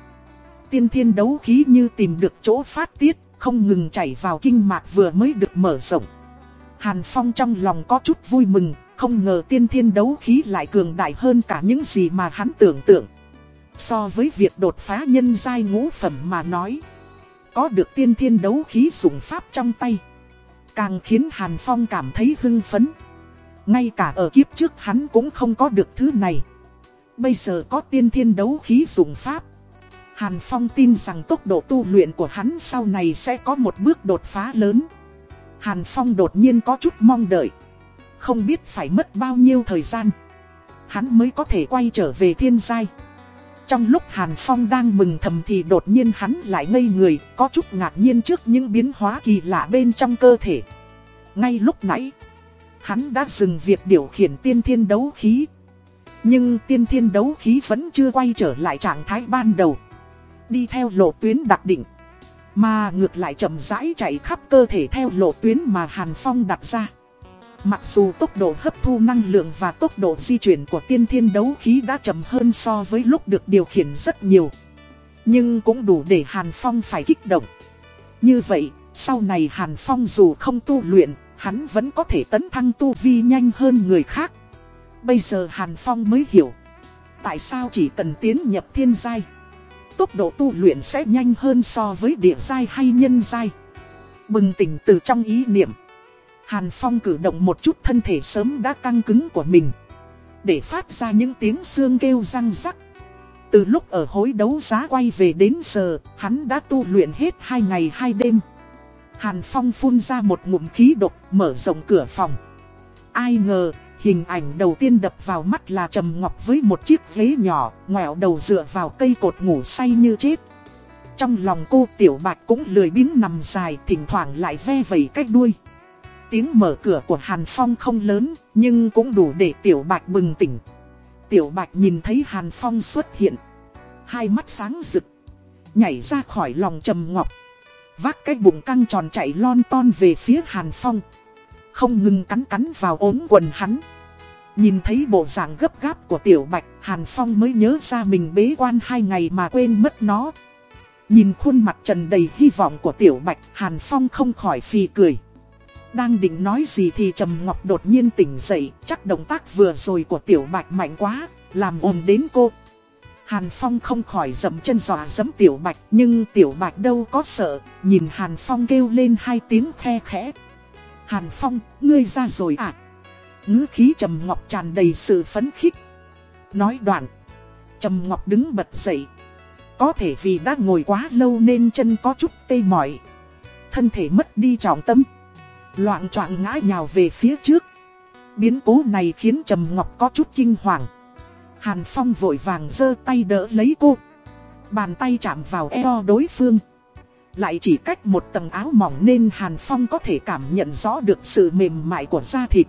Tiên thiên đấu khí như tìm được chỗ phát tiết, không ngừng chảy vào kinh mạch vừa mới được mở rộng. Hàn Phong trong lòng có chút vui mừng, không ngờ tiên thiên đấu khí lại cường đại hơn cả những gì mà hắn tưởng tượng. So với việc đột phá nhân giai ngũ phẩm mà nói, có được tiên thiên đấu khí dùng pháp trong tay. Càng khiến Hàn Phong cảm thấy hưng phấn. Ngay cả ở kiếp trước hắn cũng không có được thứ này. Bây giờ có tiên thiên đấu khí dùng pháp. Hàn Phong tin rằng tốc độ tu luyện của hắn sau này sẽ có một bước đột phá lớn. Hàn Phong đột nhiên có chút mong đợi. Không biết phải mất bao nhiêu thời gian. Hắn mới có thể quay trở về thiên giai. Trong lúc Hàn Phong đang mừng thầm thì đột nhiên hắn lại ngây người, có chút ngạc nhiên trước những biến hóa kỳ lạ bên trong cơ thể. Ngay lúc nãy, hắn đã dừng việc điều khiển tiên thiên đấu khí. Nhưng tiên thiên đấu khí vẫn chưa quay trở lại trạng thái ban đầu. Đi theo lộ tuyến đặc định. Mà ngược lại chậm rãi chạy khắp cơ thể theo lộ tuyến mà Hàn Phong đặt ra. Mặc dù tốc độ hấp thu năng lượng và tốc độ di chuyển của tiên thiên đấu khí đã chậm hơn so với lúc được điều khiển rất nhiều. Nhưng cũng đủ để Hàn Phong phải kích động. Như vậy, sau này Hàn Phong dù không tu luyện, hắn vẫn có thể tấn thăng tu vi nhanh hơn người khác. Bây giờ Hàn Phong mới hiểu. Tại sao chỉ cần tiến nhập thiên giai, tốc độ tu luyện sẽ nhanh hơn so với địa giai hay nhân giai. Bừng tỉnh từ trong ý niệm. Hàn Phong cử động một chút thân thể sớm đã căng cứng của mình. Để phát ra những tiếng xương kêu răng rắc. Từ lúc ở hối đấu giá quay về đến giờ, hắn đã tu luyện hết hai ngày hai đêm. Hàn Phong phun ra một ngụm khí độc, mở rộng cửa phòng. Ai ngờ, hình ảnh đầu tiên đập vào mắt là Trầm Ngọc với một chiếc ghế nhỏ, ngoẹo đầu dựa vào cây cột ngủ say như chết. Trong lòng cô Tiểu Bạch cũng lười biếng nằm dài, thỉnh thoảng lại ve vẩy cách đuôi. Tiếng mở cửa của Hàn Phong không lớn, nhưng cũng đủ để Tiểu Bạch bừng tỉnh. Tiểu Bạch nhìn thấy Hàn Phong xuất hiện. Hai mắt sáng rực. Nhảy ra khỏi lòng trầm ngọc. Vác cái bụng căng tròn chạy lon ton về phía Hàn Phong. Không ngừng cắn cắn vào ốm quần hắn. Nhìn thấy bộ dạng gấp gáp của Tiểu Bạch, Hàn Phong mới nhớ ra mình bế quan hai ngày mà quên mất nó. Nhìn khuôn mặt trần đầy hy vọng của Tiểu Bạch, Hàn Phong không khỏi phì cười. Đang định nói gì thì Trầm Ngọc đột nhiên tỉnh dậy, chắc động tác vừa rồi của Tiểu Bạch mạnh quá, làm ồn đến cô. Hàn Phong không khỏi dậm chân dọa dẫm Tiểu Bạch, nhưng Tiểu Bạch đâu có sợ, nhìn Hàn Phong kêu lên hai tiếng khe khẽ. Hàn Phong, ngươi ra rồi à? ngữ khí Trầm Ngọc tràn đầy sự phấn khích. Nói đoạn, Trầm Ngọc đứng bật dậy. Có thể vì đã ngồi quá lâu nên chân có chút tê mỏi. Thân thể mất đi trọng tâm. Loạn trọng ngã nhào về phía trước. Biến cố này khiến Trầm Ngọc có chút kinh hoàng. Hàn Phong vội vàng giơ tay đỡ lấy cô. Bàn tay chạm vào eo đối phương. Lại chỉ cách một tầng áo mỏng nên Hàn Phong có thể cảm nhận rõ được sự mềm mại của da thịt.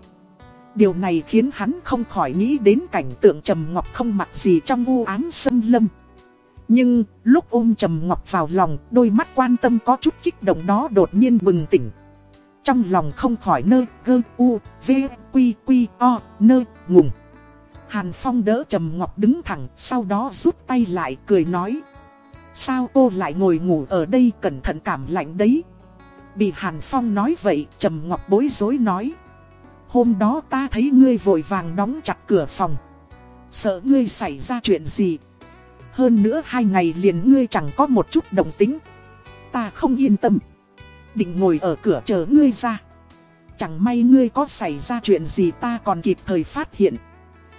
Điều này khiến hắn không khỏi nghĩ đến cảnh tượng Trầm Ngọc không mặc gì trong u ám sân lâm. Nhưng lúc ôm Trầm Ngọc vào lòng, đôi mắt quan tâm có chút kích động đó đột nhiên bừng tỉnh. Trong lòng không khỏi nơ, gơ, u, v, quy, quy, o, nơ, ngùng. Hàn Phong đỡ Trầm Ngọc đứng thẳng, sau đó rút tay lại cười nói. Sao cô lại ngồi ngủ ở đây cẩn thận cảm lạnh đấy? Bị Hàn Phong nói vậy, Trầm Ngọc bối rối nói. Hôm đó ta thấy ngươi vội vàng đóng chặt cửa phòng. Sợ ngươi xảy ra chuyện gì. Hơn nữa hai ngày liền ngươi chẳng có một chút đồng tính. Ta không yên tâm định ngồi ở cửa chờ ngươi ra. Chẳng may ngươi có xảy ra chuyện gì ta còn kịp thời phát hiện.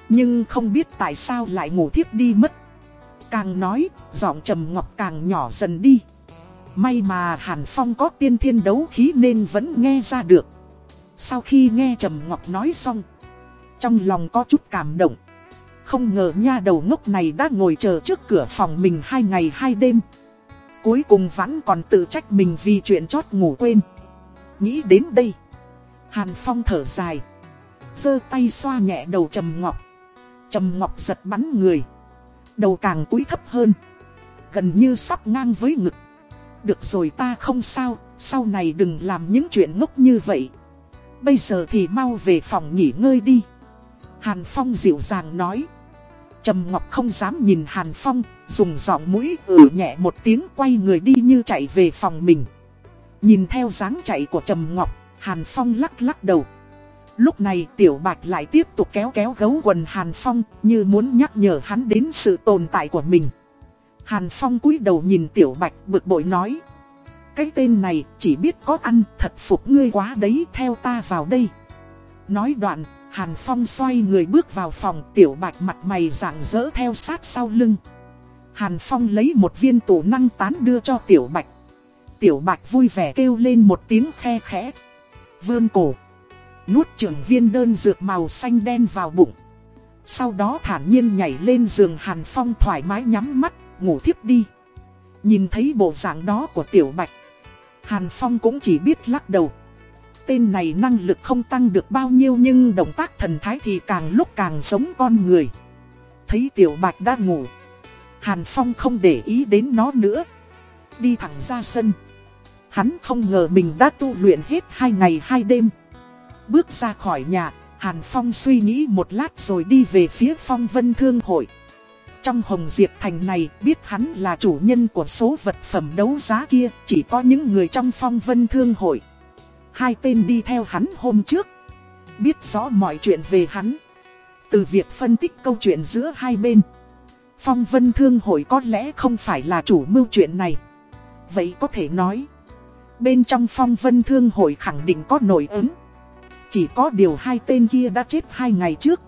Nhưng không biết tại sao lại ngủ thiếp đi mất. Càng nói, giọng trầm ngọc càng nhỏ dần đi. May mà Hàn Phong có tiên thiên đấu khí nên vẫn nghe ra được. Sau khi nghe Trầm Ngọc nói xong, trong lòng có chút cảm động. Không ngờ nha đầu ngốc này đã ngồi chờ trước cửa phòng mình hai ngày hai đêm cuối cùng vẫn còn tự trách mình vì chuyện chót ngủ quên. Nghĩ đến đây. Hàn Phong thở dài. giơ tay xoa nhẹ đầu Trầm Ngọc. Trầm Ngọc giật bắn người. Đầu càng cúi thấp hơn. Gần như sắp ngang với ngực. Được rồi ta không sao, sau này đừng làm những chuyện ngốc như vậy. Bây giờ thì mau về phòng nghỉ ngơi đi. Hàn Phong dịu dàng nói. Trầm Ngọc không dám nhìn Hàn Phong, dùng giọng mũi ử nhẹ một tiếng quay người đi như chạy về phòng mình. Nhìn theo dáng chạy của Trầm Ngọc, Hàn Phong lắc lắc đầu. Lúc này Tiểu Bạch lại tiếp tục kéo kéo gấu quần Hàn Phong như muốn nhắc nhở hắn đến sự tồn tại của mình. Hàn Phong cúi đầu nhìn Tiểu Bạch bực bội nói. Cái tên này chỉ biết có ăn thật phục ngươi quá đấy theo ta vào đây. Nói đoạn, Hàn Phong xoay người bước vào phòng Tiểu Bạch mặt mày rạng rỡ theo sát sau lưng. Hàn Phong lấy một viên tủ năng tán đưa cho Tiểu Bạch. Tiểu Bạch vui vẻ kêu lên một tiếng khe khẽ. Vươn cổ. Nuốt trưởng viên đơn dược màu xanh đen vào bụng. Sau đó thản nhiên nhảy lên giường Hàn Phong thoải mái nhắm mắt, ngủ thiếp đi. Nhìn thấy bộ dạng đó của Tiểu Bạch. Hàn Phong cũng chỉ biết lắc đầu. Tên này năng lực không tăng được bao nhiêu nhưng động tác thần thái thì càng lúc càng giống con người. Thấy Tiểu Bạch đã ngủ. Hàn Phong không để ý đến nó nữa. Đi thẳng ra sân. Hắn không ngờ mình đã tu luyện hết hai ngày hai đêm. Bước ra khỏi nhà, Hàn Phong suy nghĩ một lát rồi đi về phía phong vân thương hội. Trong Hồng Diệp Thành này biết hắn là chủ nhân của số vật phẩm đấu giá kia Chỉ có những người trong phong vân thương hội Hai tên đi theo hắn hôm trước Biết rõ mọi chuyện về hắn Từ việc phân tích câu chuyện giữa hai bên Phong vân thương hội có lẽ không phải là chủ mưu chuyện này. Vậy có thể nói, Bên trong phong vân thương hội khẳng định có nổi ứng. Chỉ có điều hai tên kia đã chết hai ngày trước.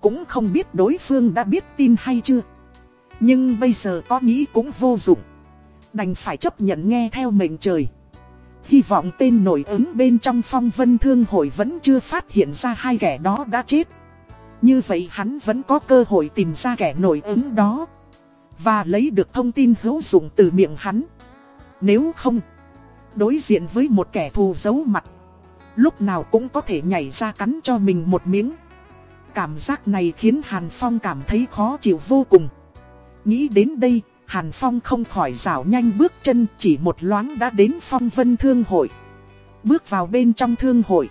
Cũng không biết đối phương đã biết tin hay chưa. Nhưng bây giờ có nghĩ cũng vô dụng. Đành phải chấp nhận nghe theo mệnh trời. Hy vọng tên nổi ứng bên trong phong vân thương hội vẫn chưa phát hiện ra hai kẻ đó đã chết. Như vậy hắn vẫn có cơ hội tìm ra kẻ nổi ứng đó Và lấy được thông tin hữu dụng từ miệng hắn Nếu không Đối diện với một kẻ thù giấu mặt Lúc nào cũng có thể nhảy ra cắn cho mình một miếng Cảm giác này khiến Hàn Phong cảm thấy khó chịu vô cùng. Nghĩ đến đây, Hàn Phong không khỏi rảo nhanh bước chân chỉ một loáng đã đến phong vân thương hội. Bước vào bên trong thương hội.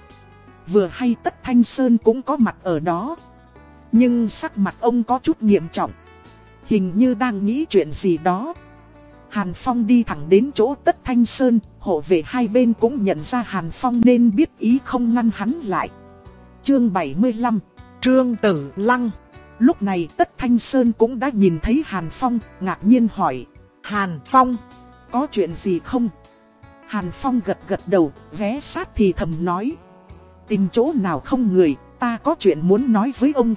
Vừa hay tất Thanh Sơn cũng có mặt ở đó. Nhưng sắc mặt ông có chút nghiêm trọng. Hình như đang nghĩ chuyện gì đó. Hàn Phong đi thẳng đến chỗ tất Thanh Sơn, hộ vệ hai bên cũng nhận ra Hàn Phong nên biết ý không ngăn hắn lại. Chương 75 Trương Tử Lăng. Lúc này Tất Thanh Sơn cũng đã nhìn thấy Hàn Phong, ngạc nhiên hỏi. Hàn Phong, có chuyện gì không? Hàn Phong gật gật đầu, vé sát thì thầm nói. Tìm chỗ nào không người, ta có chuyện muốn nói với ông.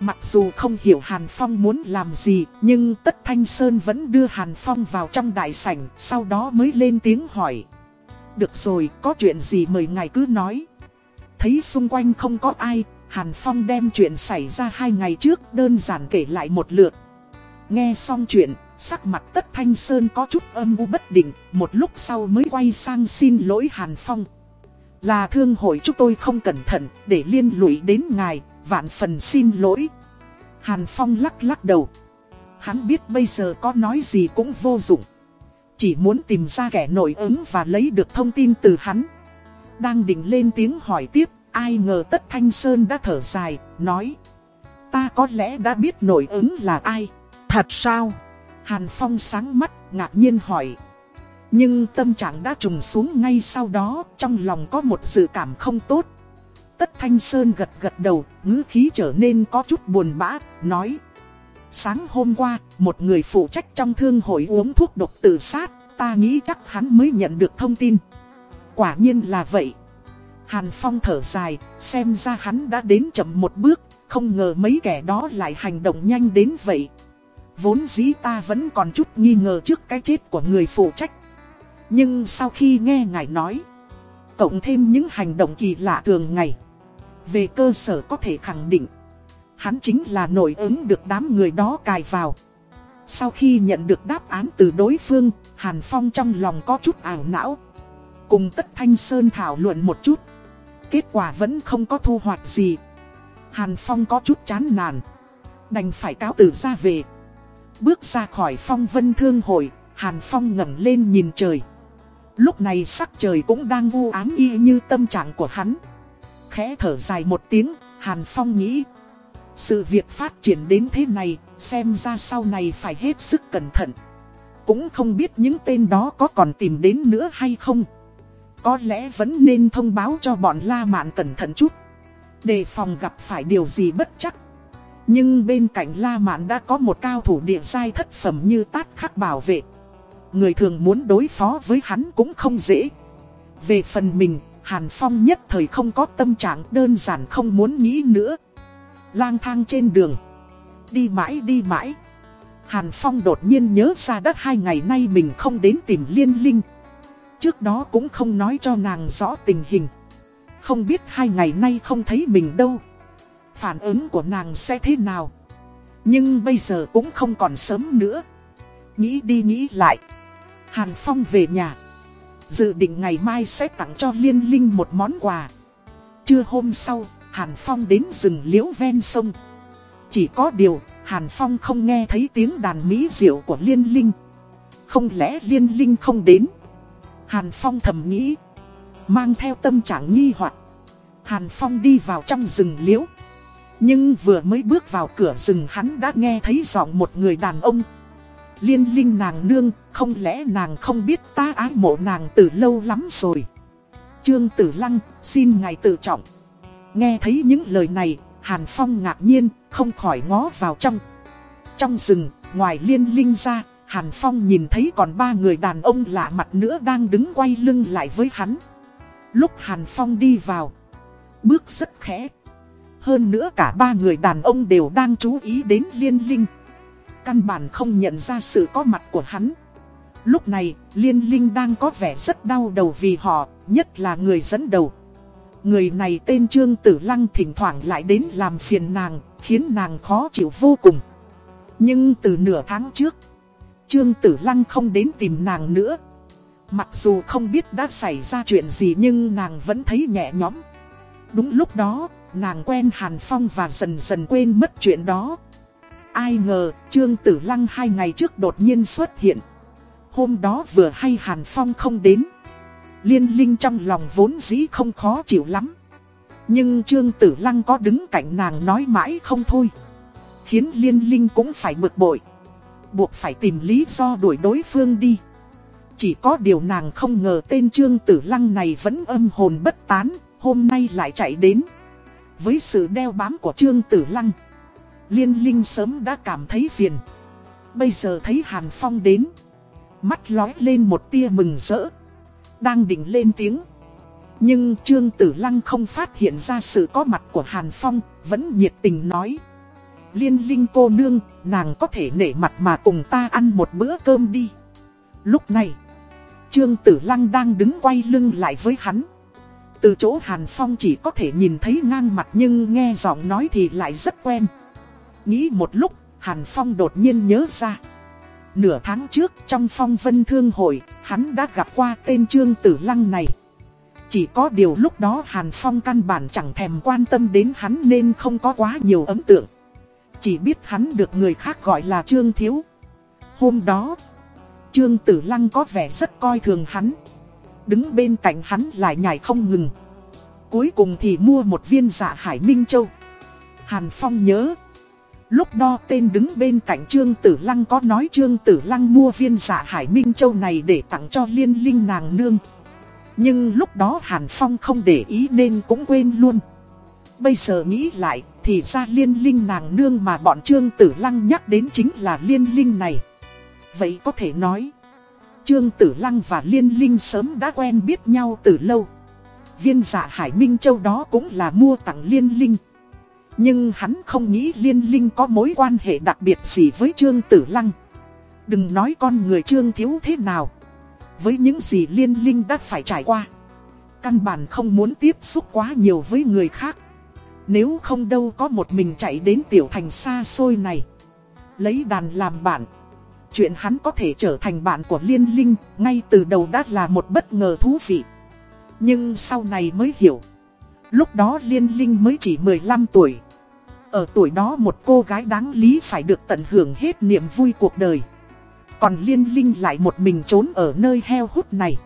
Mặc dù không hiểu Hàn Phong muốn làm gì, nhưng Tất Thanh Sơn vẫn đưa Hàn Phong vào trong đại sảnh, sau đó mới lên tiếng hỏi. Được rồi, có chuyện gì mời ngài cứ nói. Thấy xung quanh không có ai, Hàn Phong đem chuyện xảy ra hai ngày trước đơn giản kể lại một lượt. Nghe xong chuyện, sắc mặt tất thanh sơn có chút âm u bất định, một lúc sau mới quay sang xin lỗi Hàn Phong. Là thương hội chúng tôi không cẩn thận để liên lụy đến ngài, vạn phần xin lỗi. Hàn Phong lắc lắc đầu. Hắn biết bây giờ có nói gì cũng vô dụng. Chỉ muốn tìm ra kẻ nổi ứng và lấy được thông tin từ hắn. Đang định lên tiếng hỏi tiếp, Ai ngờ Tất Thanh Sơn đã thở dài, nói Ta có lẽ đã biết nổi ứng là ai Thật sao? Hàn Phong sáng mắt, ngạc nhiên hỏi Nhưng tâm trạng đã trùng xuống ngay sau đó Trong lòng có một dự cảm không tốt Tất Thanh Sơn gật gật đầu, ngữ khí trở nên có chút buồn bã, nói Sáng hôm qua, một người phụ trách trong thương hội uống thuốc độc tự sát Ta nghĩ chắc hắn mới nhận được thông tin Quả nhiên là vậy Hàn Phong thở dài, xem ra hắn đã đến chậm một bước, không ngờ mấy kẻ đó lại hành động nhanh đến vậy. Vốn dĩ ta vẫn còn chút nghi ngờ trước cái chết của người phụ trách. Nhưng sau khi nghe ngài nói, cộng thêm những hành động kỳ lạ thường ngày, về cơ sở có thể khẳng định, hắn chính là nội ứng được đám người đó cài vào. Sau khi nhận được đáp án từ đối phương, Hàn Phong trong lòng có chút ảo não. Cùng Tất Thanh Sơn thảo luận một chút. Kết quả vẫn không có thu hoạch gì. Hàn Phong có chút chán nản. Đành phải cáo từ ra về. Bước ra khỏi phong vân thương hội, Hàn Phong ngẩng lên nhìn trời. Lúc này sắc trời cũng đang u ám y như tâm trạng của hắn. Khẽ thở dài một tiếng, Hàn Phong nghĩ. Sự việc phát triển đến thế này, xem ra sau này phải hết sức cẩn thận. Cũng không biết những tên đó có còn tìm đến nữa hay không. Có lẽ vẫn nên thông báo cho bọn La Mạn cẩn thận chút. Đề phòng gặp phải điều gì bất chắc. Nhưng bên cạnh La Mạn đã có một cao thủ địa giai thất phẩm như tát khắc bảo vệ. Người thường muốn đối phó với hắn cũng không dễ. Về phần mình, Hàn Phong nhất thời không có tâm trạng, đơn giản không muốn nghĩ nữa. Lang thang trên đường. Đi mãi đi mãi. Hàn Phong đột nhiên nhớ ra đất hai ngày nay mình không đến tìm liên linh. Trước đó cũng không nói cho nàng rõ tình hình. Không biết hai ngày nay không thấy mình đâu. Phản ứng của nàng sẽ thế nào. Nhưng bây giờ cũng không còn sớm nữa. Nghĩ đi nghĩ lại. Hàn Phong về nhà. Dự định ngày mai sẽ tặng cho Liên Linh một món quà. Trưa hôm sau, Hàn Phong đến rừng liễu ven sông. Chỉ có điều, Hàn Phong không nghe thấy tiếng đàn mỹ diệu của Liên Linh. Không lẽ Liên Linh không đến? Hàn Phong thầm nghĩ. Mang theo tâm trạng nghi hoặc Hàn Phong đi vào trong rừng liễu. Nhưng vừa mới bước vào cửa rừng hắn đã nghe thấy giọng một người đàn ông. Liên linh nàng nương, không lẽ nàng không biết ta ái mộ nàng từ lâu lắm rồi. Trương Tử Lăng, xin ngài tự trọng. Nghe thấy những lời này, Hàn Phong ngạc nhiên, không khỏi ngó vào trong. Trong rừng, ngoài liên linh ra, Hàn Phong nhìn thấy còn ba người đàn ông lạ mặt nữa đang đứng quay lưng lại với hắn. Lúc Hàn Phong đi vào, bước rất khẽ. Hơn nữa cả ba người đàn ông đều đang chú ý đến liên linh. Căn bản không nhận ra sự có mặt của hắn. Lúc này, liên linh đang có vẻ rất đau đầu vì họ, nhất là người dẫn đầu. Người này tên Trương Tử Lăng thỉnh thoảng lại đến làm phiền nàng, khiến nàng khó chịu vô cùng. Nhưng từ nửa tháng trước, Trương Tử Lăng không đến tìm nàng nữa. Mặc dù không biết đã xảy ra chuyện gì nhưng nàng vẫn thấy nhẹ nhõm. Đúng lúc đó, nàng quen Hàn Phong và dần dần quên mất chuyện đó. Ai ngờ, Trương Tử Lăng hai ngày trước đột nhiên xuất hiện. Hôm đó vừa hay Hàn Phong không đến. Liên Linh trong lòng vốn dĩ không khó chịu lắm. Nhưng Trương Tử Lăng có đứng cạnh nàng nói mãi không thôi. Khiến Liên Linh cũng phải bực bội. Buộc phải tìm lý do đuổi đối phương đi. Chỉ có điều nàng không ngờ tên Trương Tử Lăng này vẫn âm hồn bất tán, hôm nay lại chạy đến. Với sự đeo bám của Trương Tử Lăng, Liên Linh sớm đã cảm thấy phiền. Bây giờ thấy Hàn Phong đến, mắt lói lên một tia mừng rỡ. Đang định lên tiếng. Nhưng Trương Tử Lăng không phát hiện ra sự có mặt của Hàn Phong, vẫn nhiệt tình nói. Liên Linh cô nương, nàng có thể nể mặt mà cùng ta ăn một bữa cơm đi. Lúc này, Trương Tử Lăng đang đứng quay lưng lại với hắn. Từ chỗ Hàn Phong chỉ có thể nhìn thấy ngang mặt nhưng nghe giọng nói thì lại rất quen. Nghĩ một lúc, Hàn Phong đột nhiên nhớ ra. Nửa tháng trước trong phong vân thương hội, hắn đã gặp qua tên Trương Tử Lăng này. Chỉ có điều lúc đó Hàn Phong căn bản chẳng thèm quan tâm đến hắn nên không có quá nhiều ấn tượng. Chỉ biết hắn được người khác gọi là Trương Thiếu. Hôm đó, Trương Tử Lăng có vẻ rất coi thường hắn. Đứng bên cạnh hắn lại nhảy không ngừng. Cuối cùng thì mua một viên dạ hải Minh Châu. Hàn Phong nhớ. Lúc đó tên đứng bên cạnh Trương Tử Lăng có nói Trương Tử Lăng mua viên dạ hải Minh Châu này để tặng cho liên linh nàng nương. Nhưng lúc đó Hàn Phong không để ý nên cũng quên luôn. Bây giờ nghĩ lại thì ra liên linh nàng nương mà bọn Trương Tử Lăng nhắc đến chính là liên linh này. Vậy có thể nói, Trương Tử Lăng và liên linh sớm đã quen biết nhau từ lâu. Viên dạ Hải Minh Châu đó cũng là mua tặng liên linh. Nhưng hắn không nghĩ liên linh có mối quan hệ đặc biệt gì với Trương Tử Lăng. Đừng nói con người Trương thiếu thế nào. Với những gì liên linh đã phải trải qua. Căn bản không muốn tiếp xúc quá nhiều với người khác. Nếu không đâu có một mình chạy đến tiểu thành xa xôi này. Lấy đàn làm bạn. Chuyện hắn có thể trở thành bạn của Liên Linh, ngay từ đầu đã là một bất ngờ thú vị. Nhưng sau này mới hiểu. Lúc đó Liên Linh mới chỉ 15 tuổi. Ở tuổi đó một cô gái đáng lý phải được tận hưởng hết niềm vui cuộc đời. Còn Liên Linh lại một mình trốn ở nơi heo hút này.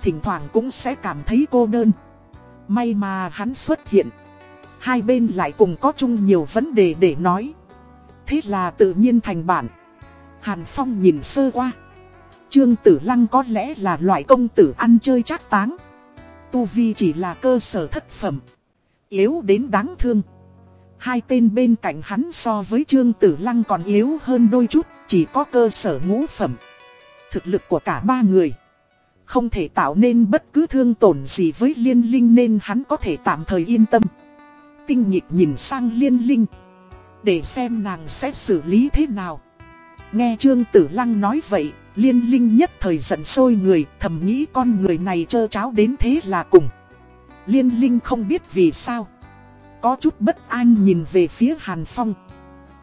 Thỉnh thoảng cũng sẽ cảm thấy cô đơn. May mà hắn xuất hiện. Hai bên lại cùng có chung nhiều vấn đề để nói. Thế là tự nhiên thành bản. Hàn Phong nhìn sơ qua. Trương Tử Lăng có lẽ là loại công tử ăn chơi trác táng. Tu Vi chỉ là cơ sở thất phẩm. Yếu đến đáng thương. Hai tên bên cạnh hắn so với Trương Tử Lăng còn yếu hơn đôi chút, chỉ có cơ sở ngũ phẩm. Thực lực của cả ba người không thể tạo nên bất cứ thương tổn gì với liên linh nên hắn có thể tạm thời yên tâm. Tinh nhịp nhìn sang liên linh. Để xem nàng sẽ xử lý thế nào. Nghe Trương Tử Lăng nói vậy, liên linh nhất thời giận sôi người, thầm nghĩ con người này trơ cháo đến thế là cùng. Liên linh không biết vì sao. Có chút bất an nhìn về phía Hàn Phong.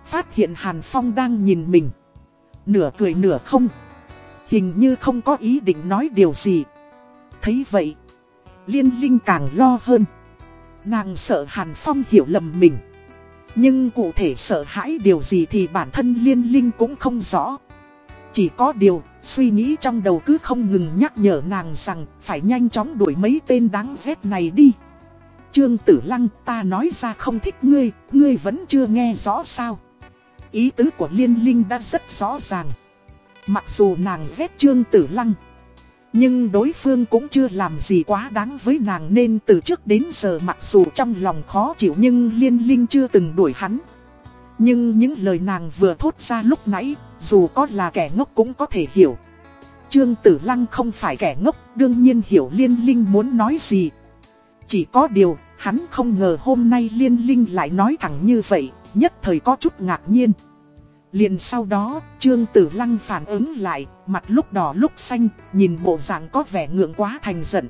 Phát hiện Hàn Phong đang nhìn mình. Nửa cười nửa không. Hình như không có ý định nói điều gì. Thấy vậy, Liên Linh càng lo hơn. Nàng sợ Hàn Phong hiểu lầm mình. Nhưng cụ thể sợ hãi điều gì thì bản thân Liên Linh cũng không rõ. Chỉ có điều, suy nghĩ trong đầu cứ không ngừng nhắc nhở nàng rằng phải nhanh chóng đuổi mấy tên đáng ghét này đi. Trương Tử Lăng ta nói ra không thích ngươi, ngươi vẫn chưa nghe rõ sao. Ý tứ của Liên Linh đã rất rõ ràng. Mặc dù nàng ghét Trương Tử Lăng Nhưng đối phương cũng chưa làm gì quá đáng với nàng Nên từ trước đến giờ mặc dù trong lòng khó chịu Nhưng Liên Linh chưa từng đuổi hắn Nhưng những lời nàng vừa thốt ra lúc nãy Dù có là kẻ ngốc cũng có thể hiểu Trương Tử Lăng không phải kẻ ngốc Đương nhiên hiểu Liên Linh muốn nói gì chỉ có điều hắn không ngờ hôm nay Liên Linh lại nói thẳng như vậy Nhất thời có chút ngạc nhiên Liền sau đó, Trương Tử Lăng phản ứng lại, mặt lúc đỏ lúc xanh, nhìn bộ dạng có vẻ ngượng quá thành giận.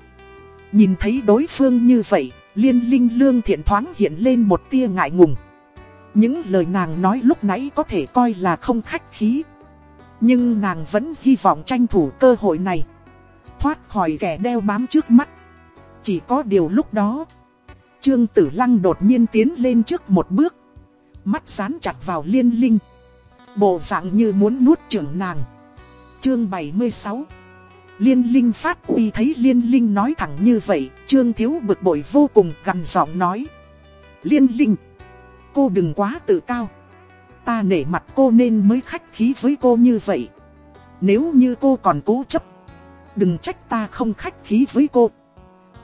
Nhìn thấy đối phương như vậy, liên linh lương thiện thoáng hiện lên một tia ngại ngùng. Những lời nàng nói lúc nãy có thể coi là không khách khí. Nhưng nàng vẫn hy vọng tranh thủ cơ hội này. Thoát khỏi kẻ đeo bám trước mắt. Chỉ có điều lúc đó, Trương Tử Lăng đột nhiên tiến lên trước một bước. Mắt dán chặt vào liên linh. Bộ dạng như muốn nuốt trưởng nàng. Chương 76 Liên Linh phát uy thấy Liên Linh nói thẳng như vậy Trương Thiếu bực bội vô cùng gằn giọng nói. Liên Linh Cô đừng quá tự cao. Ta nể mặt cô nên mới khách khí với cô như vậy. Nếu như cô còn cố chấp Đừng trách ta không khách khí với cô.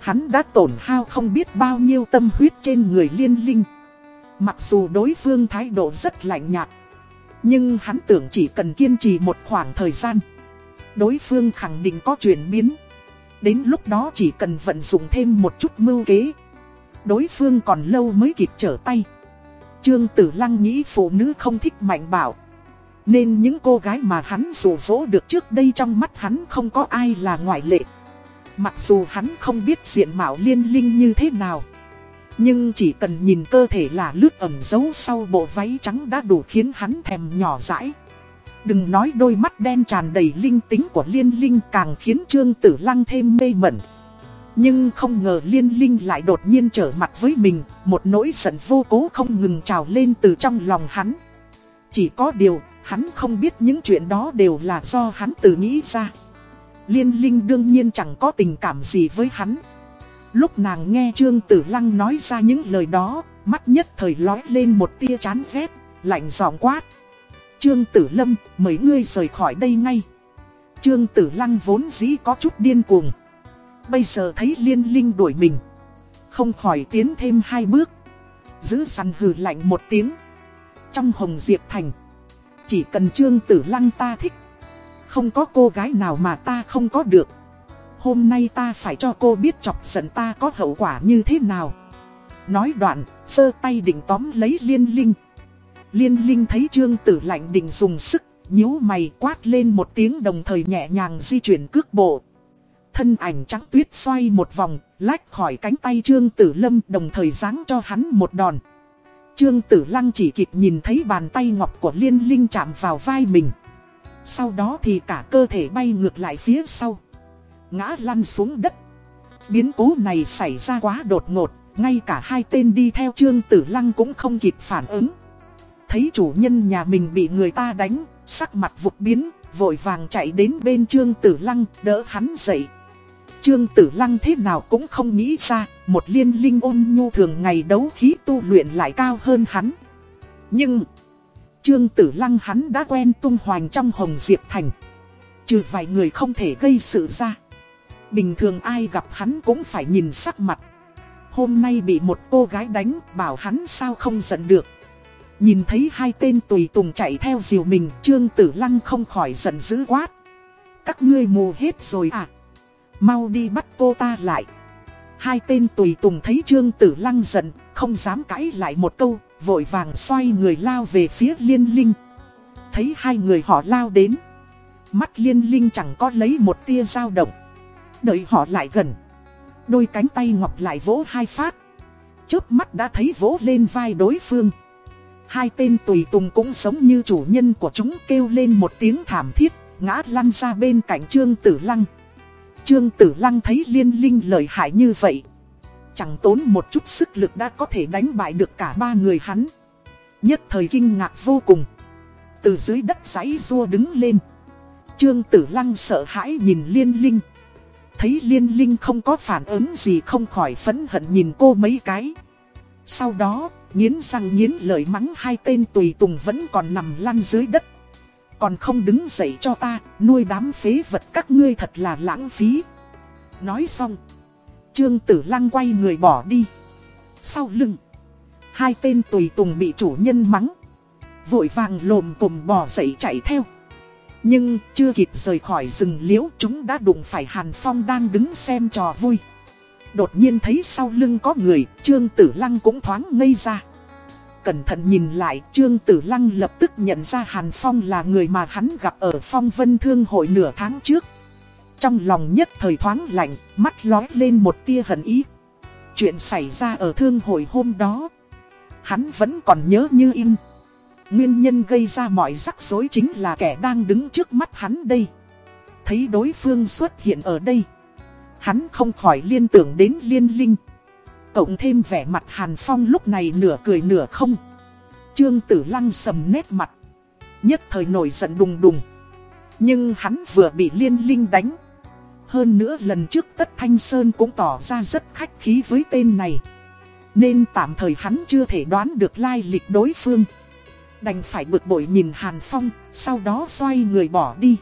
Hắn đã tổn hao không biết bao nhiêu tâm huyết trên người Liên Linh. Mặc dù đối phương thái độ rất lạnh nhạt, nhưng hắn tưởng chỉ cần kiên trì một khoảng thời gian, Đối phương khẳng định có chuyển biến. Đến lúc đó chỉ cần vận dụng thêm một chút mưu kế, Đối phương còn lâu mới kịp trở tay. Trương Tử Lăng nghĩ phụ nữ không thích mạnh bảo Nên những cô gái mà hắn rủ rỗ được trước đây trong mắt hắn không có ai là ngoại lệ. Mặc dù hắn không biết diện mạo liên linh như thế nào nhưng chỉ cần nhìn cơ thể là lướt ẩm giấu sau bộ váy trắng đã đủ khiến hắn thèm nhỏ dãi. Đừng nói đôi mắt đen tràn đầy linh tính của liên linh càng khiến Trương Tử Lăng thêm mê mẩn. Nhưng không ngờ liên linh lại đột nhiên trở mặt với mình, một nỗi giận vô cố không ngừng trào lên từ trong lòng hắn. Chỉ có điều, hắn không biết những chuyện đó đều là do hắn tự nghĩ ra. Liên linh đương nhiên chẳng có tình cảm gì với hắn. Lúc nàng nghe Trương Tử Lăng nói ra những lời đó, mắt nhất thời lói lên một tia chán ghét, lạnh giọng quát. Trương Tử Lâm, mấy ngươi rời khỏi đây ngay. Trương Tử Lăng vốn dĩ có chút điên cuồng. Bây giờ thấy liên linh đuổi mình. Không khỏi tiến thêm hai bước. Giữ săn hừ lạnh một tiếng. Trong Hồng Diệp Thành. Chỉ cần Trương Tử Lăng ta thích. Không có cô gái nào mà ta không có được. Hôm nay ta phải cho cô biết chọc giận ta có hậu quả như thế nào. Nói đoạn, sơ tay định tóm lấy liên linh. Liên linh thấy trương tử lạnh định dùng sức, nhíu mày quát lên một tiếng đồng thời nhẹ nhàng di chuyển cước bộ. Thân ảnh trắng tuyết xoay một vòng, lách khỏi cánh tay trương tử lâm đồng thời giáng cho hắn một đòn. Trương tử lăng chỉ kịp nhìn thấy bàn tay ngọc của liên linh chạm vào vai mình. Sau đó thì cả cơ thể bay ngược lại phía sau. Ngã lăn xuống đất. Biến cố này xảy ra quá đột ngột, Ngay cả hai tên đi theo Trương Tử Lăng cũng không kịp phản ứng. Thấy chủ nhân nhà mình bị người ta đánh, Sắc mặt vụt biến, Vội vàng chạy đến bên Trương Tử Lăng, đỡ hắn dậy. Trương Tử Lăng thế nào cũng không nghĩ ra, Một liên linh ôn nhu thường ngày đấu khí tu luyện lại cao hơn hắn. Nhưng Trương Tử Lăng hắn đã quen tung hoành trong Hồng Diệp Thành. Trừ vài người không thể gây sự ra. Bình thường ai gặp hắn cũng phải nhìn sắc mặt. Hôm nay bị một cô gái đánh bảo hắn sao không giận được. Nhìn thấy hai tên tùy tùng chạy theo diều mình Trương Tử Lăng không khỏi giận dữ quát. Các ngươi mù hết rồi à? Mau đi bắt cô ta lại. Hai tên tùy tùng thấy Trương Tử Lăng giận, không dám cãi lại một câu, vội vàng xoay người lao về phía liên linh. Thấy hai người họ lao đến. Mắt liên linh chẳng có lấy một tia dao động. Đợi họ lại gần. Đôi cánh tay ngọc lại vỗ hai phát. Chớp mắt đã thấy vỗ lên vai đối phương. Hai tên tùy tùng cũng giống như chủ nhân của chúng kêu lên một tiếng thảm thiết, ngã lăn ra bên cạnh Trương Tử Lăng. Trương Tử Lăng thấy liên linh lợi hại như vậy, Chẳng tốn một chút sức lực đã có thể đánh bại được cả ba người hắn. Nhất thời kinh ngạc vô cùng. Từ dưới đất giấy rua đứng lên. Trương Tử Lăng sợ hãi nhìn Liên Linh. Thấy Liên Linh không có phản ứng gì không khỏi phẫn hận nhìn cô mấy cái. Sau đó, nghiến răng nghiến lợi mắng hai tên tùy tùng vẫn còn nằm lăn dưới đất. Còn không đứng dậy cho ta, nuôi đám phế vật các ngươi thật là lãng phí. Nói xong Trương Tử Lăng quay người bỏ đi. Sau lưng, hai tên tùy tùng bị chủ nhân mắng. Vội vàng lồm cồm bò dậy chạy theo. Nhưng chưa kịp rời khỏi rừng liễu chúng đã đụng phải Hàn Phong đang đứng xem trò vui. Đột nhiên thấy sau lưng có người, Trương Tử Lăng cũng thoáng ngây ra. Cẩn thận nhìn lại, Trương Tử Lăng lập tức nhận ra Hàn Phong là người mà hắn gặp ở Phong Vân Thương hội nửa tháng trước. Trong lòng nhất thời thoáng lạnh, mắt lói lên một tia hận ý. Chuyện xảy ra ở thương hội hôm đó, hắn vẫn còn nhớ như in. Nguyên nhân gây ra mọi rắc rối chính là kẻ đang đứng trước mắt hắn đây. Thấy đối phương xuất hiện ở đây, hắn không khỏi liên tưởng đến liên linh. Cộng thêm vẻ mặt Hàn Phong lúc này nửa cười nửa không. Trương Tử Lăng sầm nét mặt. Nhất thời nổi giận đùng đùng. Nhưng hắn vừa bị liên linh đánh. Hơn nữa lần trước Tất Thanh Sơn cũng tỏ ra rất khách khí với tên này. Nên tạm thời hắn chưa thể đoán được lai lịch đối phương. Đành phải bực bội nhìn Hàn Phong, sau đó xoay người bỏ đi.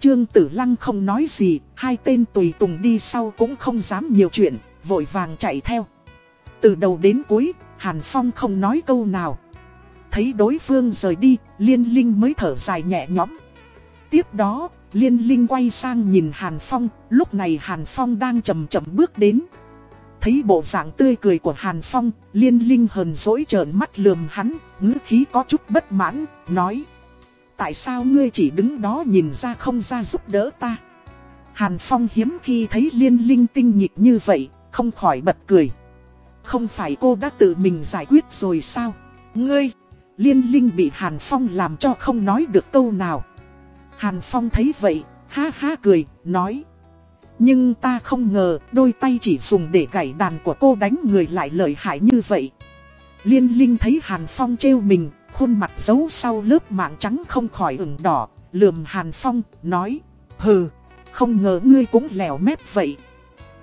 Trương Tử Lăng không nói gì, hai tên tùy tùng đi sau cũng không dám nhiều chuyện, vội vàng chạy theo. Từ đầu đến cuối, Hàn Phong không nói câu nào. Thấy đối phương rời đi, Liên Linh mới thở dài nhẹ nhõm. Tiếp đó, Liên Linh quay sang nhìn Hàn Phong, lúc này Hàn Phong đang chậm chậm bước đến. Thấy bộ dạng tươi cười của Hàn Phong, Liên Linh hờn dỗi trợn mắt lườm hắn, ngữ khí có chút bất mãn, nói. Tại sao ngươi chỉ đứng đó nhìn ra không ra giúp đỡ ta? Hàn Phong hiếm khi thấy Liên Linh tinh nghịch như vậy, không khỏi bật cười. Không phải cô đã tự mình giải quyết rồi sao? Ngươi! Liên Linh bị Hàn Phong làm cho không nói được câu nào. Hàn Phong thấy vậy, ha ha cười, nói. Nhưng ta không ngờ đôi tay chỉ dùng để gảy đàn của cô đánh người lại lợi hại như vậy. Liên Linh thấy Hàn Phong trêu mình, khuôn mặt giấu sau lớp mạng trắng không khỏi ửng đỏ, lườm Hàn Phong, nói. Hừ, không ngờ ngươi cũng lèo mép vậy.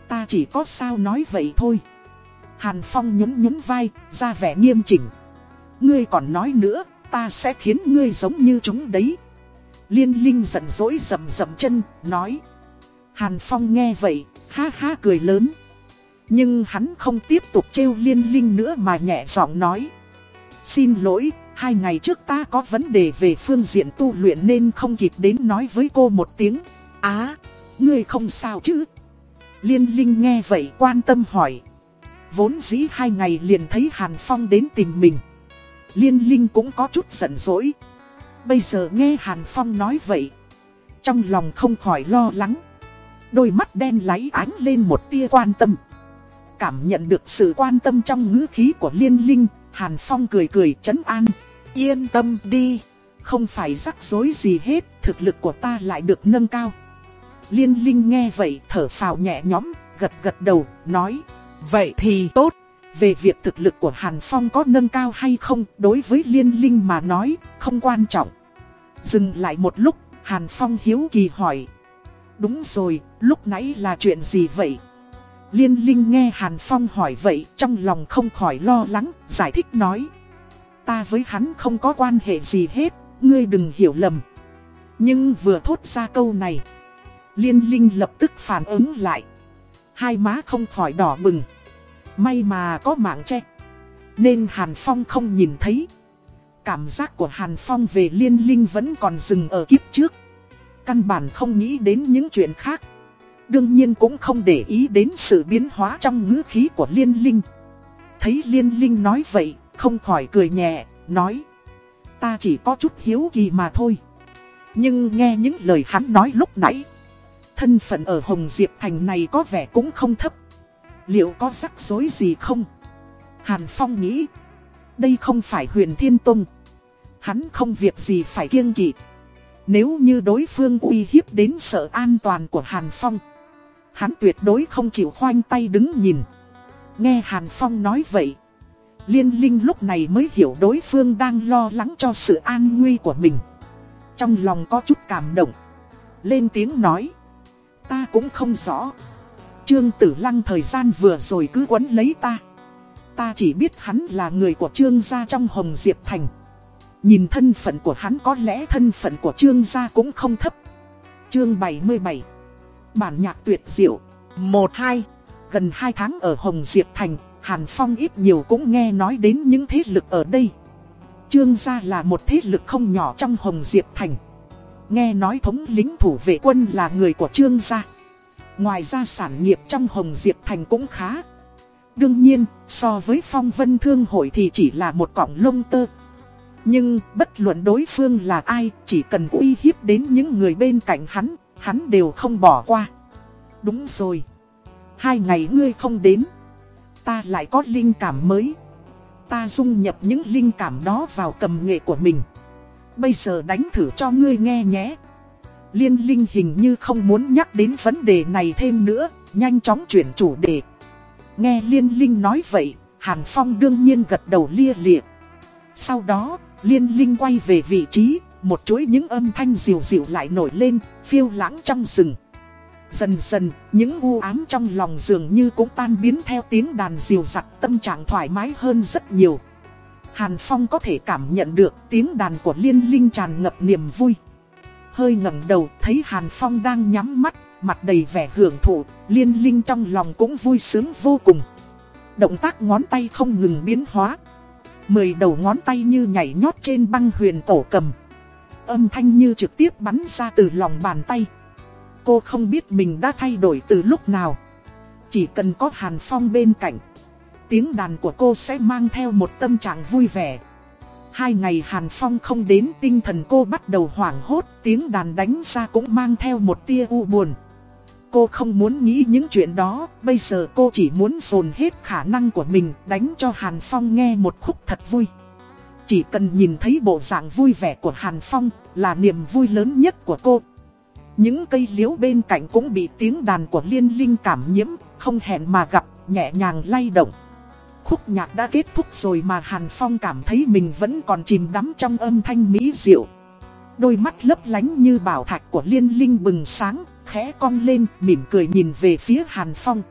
Ta chỉ có sao nói vậy thôi. Hàn Phong nhún nhún vai, ra vẻ nghiêm chỉnh. Ngươi còn nói nữa, ta sẽ khiến ngươi giống như chúng đấy. Liên Linh giận dỗi rầm rầm chân, nói. Hàn Phong nghe vậy, ha ha cười lớn. Nhưng hắn không tiếp tục trêu Liên Linh nữa mà nhẹ giọng nói. Xin lỗi, hai ngày trước ta có vấn đề về phương diện tu luyện nên không kịp đến nói với cô một tiếng. Á, ngươi không sao chứ? Liên Linh nghe vậy quan tâm hỏi. Vốn dĩ hai ngày liền thấy Hàn Phong đến tìm mình. Liên Linh cũng có chút giận dỗi. Bây giờ nghe Hàn Phong nói vậy Trong lòng không khỏi lo lắng Đôi mắt đen láy ánh lên một tia quan tâm Cảm nhận được sự quan tâm trong ngữ khí của liên linh Hàn Phong cười cười chấn an Yên tâm đi Không phải rắc rối gì hết, thực lực của ta lại được nâng cao. Liên Linh nghe vậy thở phào nhẹ nhõm, gật gật đầu, nói. Vậy thì tốt. Về việc thực lực của Hàn Phong có nâng cao hay không, đối với Liên Linh mà nói, không quan trọng. Dừng lại một lúc, Hàn Phong hiếu kỳ hỏi. Đúng rồi, lúc nãy là chuyện gì vậy? Liên Linh nghe Hàn Phong hỏi vậy, trong lòng không khỏi lo lắng, giải thích nói. Ta với hắn không có quan hệ gì hết, ngươi đừng hiểu lầm. Nhưng vừa thốt ra câu này, Liên Linh lập tức phản ứng lại. Hai má không khỏi đỏ bừng. May mà có mạng che. Nên Hàn Phong không nhìn thấy. Cảm giác của Hàn Phong về Liên Linh vẫn còn dừng ở kiếp trước. Căn bản không nghĩ đến những chuyện khác. Đương nhiên cũng không để ý đến sự biến hóa trong ngữ khí của Liên Linh. Thấy Liên Linh nói vậy, không khỏi cười nhẹ, nói. Ta chỉ có chút hiếu kỳ mà thôi. Nhưng nghe những lời hắn nói lúc nãy. Thân phận ở Hồng Diệp Thành này có vẻ cũng không thấp. Liệu có rắc rối gì không? Hàn Phong nghĩ. Đây không phải huyền Thiên Tông. Hắn không việc gì phải kiêng kỵ. Nếu như đối phương uy hiếp đến sợ an toàn của Hàn Phong. Hắn tuyệt đối không chịu khoanh tay đứng nhìn. Nghe Hàn Phong nói vậy. Liên Linh lúc này mới hiểu đối phương đang lo lắng cho sự an nguy của mình. Trong lòng có chút cảm động. Lên tiếng nói. Ta cũng không rõ. Trương Tử Lăng thời gian vừa rồi cứ quấn lấy ta. Ta chỉ biết hắn là người của Trương gia trong Hồng Diệp Thành. Nhìn thân phận của hắn có lẽ thân phận của Trương gia cũng không thấp. Chương 77 Bản nhạc tuyệt diệu 1-2 Gần 2 tháng ở Hồng Diệp Thành, Hàn Phong ít nhiều cũng nghe nói đến những thế lực ở đây. Trương gia là một thế lực không nhỏ trong Hồng Diệp Thành. Nghe nói thống lính thủ vệ quân là người của Trương gia. Ngoài ra sản nghiệp trong Hồng Diệp Thành cũng khá. Đương nhiên, so với phong vân thương hội thì chỉ là một cọng lông tơ. Nhưng bất luận đối phương là ai, chỉ cần uy hiếp đến những người bên cạnh hắn, hắn đều không bỏ qua. Đúng rồi. Hai ngày ngươi không đến. Ta lại có linh cảm mới. Ta dung nhập những linh cảm đó vào cầm nghệ của mình. Bây giờ đánh thử cho ngươi nghe nhé. Liên linh hình như không muốn nhắc đến vấn đề này thêm nữa, nhanh chóng chuyển chủ đề. Nghe liên linh nói vậy, Hàn Phong đương nhiên gật đầu lia lịa. Sau đó, liên linh quay về vị trí, một chuỗi những âm thanh dịu dịu lại nổi lên, phiêu lãng trong rừng. Dần dần, những u ám trong lòng dường như cũng tan biến theo tiếng đàn dịu dặt tâm trạng thoải mái hơn rất nhiều. Hàn Phong có thể cảm nhận được tiếng đàn của liên linh tràn ngập niềm vui. Hơi ngẩng đầu thấy Hàn Phong đang nhắm mắt, mặt đầy vẻ hưởng thụ, liên linh trong lòng cũng vui sướng vô cùng. Động tác ngón tay không ngừng biến hóa. Mười đầu ngón tay như nhảy nhót trên băng huyền tổ cầm. Âm thanh như trực tiếp bắn ra từ lòng bàn tay. Cô không biết mình đã thay đổi từ lúc nào. Chỉ cần có Hàn Phong bên cạnh. Tiếng đàn của cô sẽ mang theo một tâm trạng vui vẻ. Hai ngày Hàn Phong không đến tinh thần cô bắt đầu hoảng hốt, tiếng đàn đánh ra cũng mang theo một tia u buồn. Cô không muốn nghĩ những chuyện đó, bây giờ cô chỉ muốn dồn hết khả năng của mình đánh cho Hàn Phong nghe một khúc thật vui. Chỉ cần nhìn thấy bộ dạng vui vẻ của Hàn Phong là niềm vui lớn nhất của cô. Những cây liễu bên cạnh cũng bị tiếng đàn của liên linh cảm nhiễm, không hẹn mà gặp, nhẹ nhàng lay động. Khúc nhạc đã kết thúc rồi mà Hàn Phong cảm thấy mình vẫn còn chìm đắm trong âm thanh mỹ diệu. Đôi mắt lấp lánh như bảo thạch của liên linh bừng sáng, khẽ cong lên, mỉm cười nhìn về phía Hàn Phong.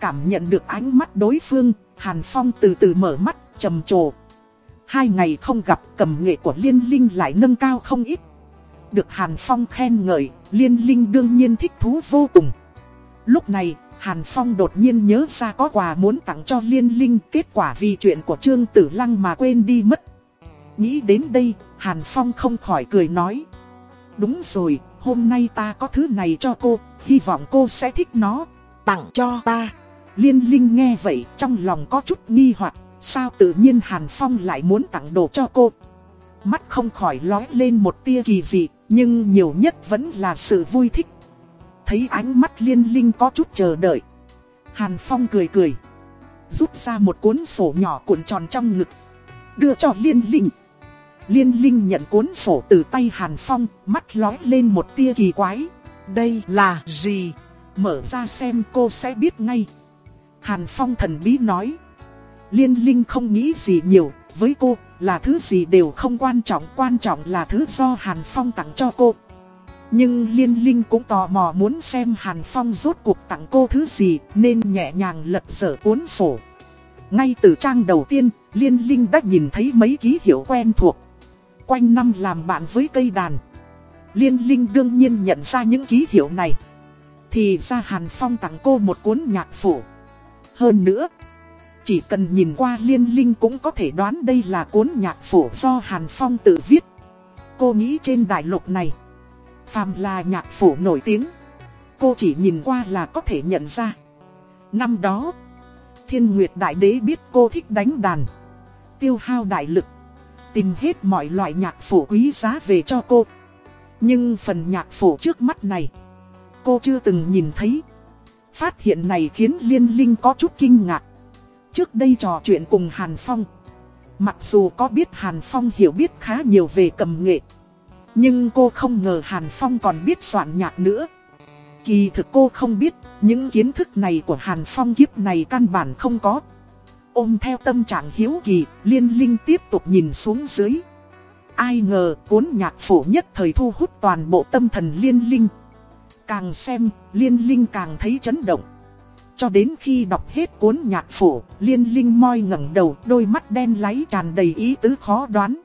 Cảm nhận được ánh mắt đối phương, Hàn Phong từ từ mở mắt, trầm trồ. Hai ngày không gặp cầm nghệ của liên linh lại nâng cao không ít. Được Hàn Phong khen ngợi, liên linh đương nhiên thích thú vô cùng. Lúc này, Hàn Phong đột nhiên nhớ ra có quà muốn tặng cho Liên Linh kết quả vì chuyện của Trương Tử Lăng mà quên đi mất. Nghĩ đến đây, Hàn Phong không khỏi cười nói. Đúng rồi, hôm nay ta có thứ này cho cô, hy vọng cô sẽ thích nó. Tặng cho ta. Liên Linh nghe vậy trong lòng có chút nghi hoặc sao tự nhiên Hàn Phong lại muốn tặng đồ cho cô. Mắt không khỏi lói lên một tia kỳ dị, nhưng nhiều nhất vẫn là sự vui thích thấy ánh mắt liên linh có chút chờ đợi. Hàn Phong cười cười. Rút ra một cuốn sổ nhỏ cuộn tròn trong ngực. Đưa cho liên linh. Liên Linh nhận cuốn sổ từ tay Hàn Phong, mắt lóe lên một tia kỳ quái. Đây là gì? Mở ra xem cô sẽ biết ngay. Hàn Phong thần bí nói. Liên Linh không nghĩ gì nhiều, với cô, là thứ gì đều không quan trọng, quan trọng là thứ do Hàn Phong tặng cho cô. Nhưng Liên Linh cũng tò mò muốn xem Hàn Phong rốt cuộc tặng cô thứ gì nên nhẹ nhàng lật dở cuốn sổ. Ngay từ trang đầu tiên, Liên Linh đã nhìn thấy mấy ký hiệu quen thuộc. Quanh năm làm bạn với cây đàn. Liên Linh đương nhiên nhận ra những ký hiệu này. Thì ra Hàn Phong tặng cô một cuốn nhạc phổ. Hơn nữa, chỉ cần nhìn qua Liên Linh cũng có thể đoán đây là cuốn nhạc phổ do Hàn Phong tự viết. Cô nghĩ trên đại lục này Phàm là nhạc phủ nổi tiếng. Cô chỉ nhìn qua là có thể nhận ra. Năm đó, Thiên Nguyệt Đại Đế biết cô thích đánh đàn. Tiêu hao đại lực, Tìm hết mọi loại nhạc phủ quý giá về cho cô. Nhưng phần nhạc phủ trước mắt này, Cô chưa từng nhìn thấy. Phát hiện này khiến Liên Linh có chút kinh ngạc. Trước đây trò chuyện cùng Hàn Phong. Mặc dù có biết Hàn Phong hiểu biết khá nhiều về cầm nghệ nhưng cô không ngờ Hàn Phong còn biết soạn nhạc nữa. Kỳ thực cô không biết, những kiến thức này của Hàn Phong kiếp này căn bản không có. Ôm theo tâm trạng hiếu kỳ, Liên Linh tiếp tục nhìn xuống dưới. Ai ngờ cuốn nhạc phổ nhất thời thu hút toàn bộ tâm thần Liên Linh. Càng xem, Liên Linh càng thấy chấn động. Cho đến khi đọc hết cuốn nhạc phổ, Liên Linh moi ngẩng đầu, đôi mắt đen láy tràn đầy ý tứ khó đoán.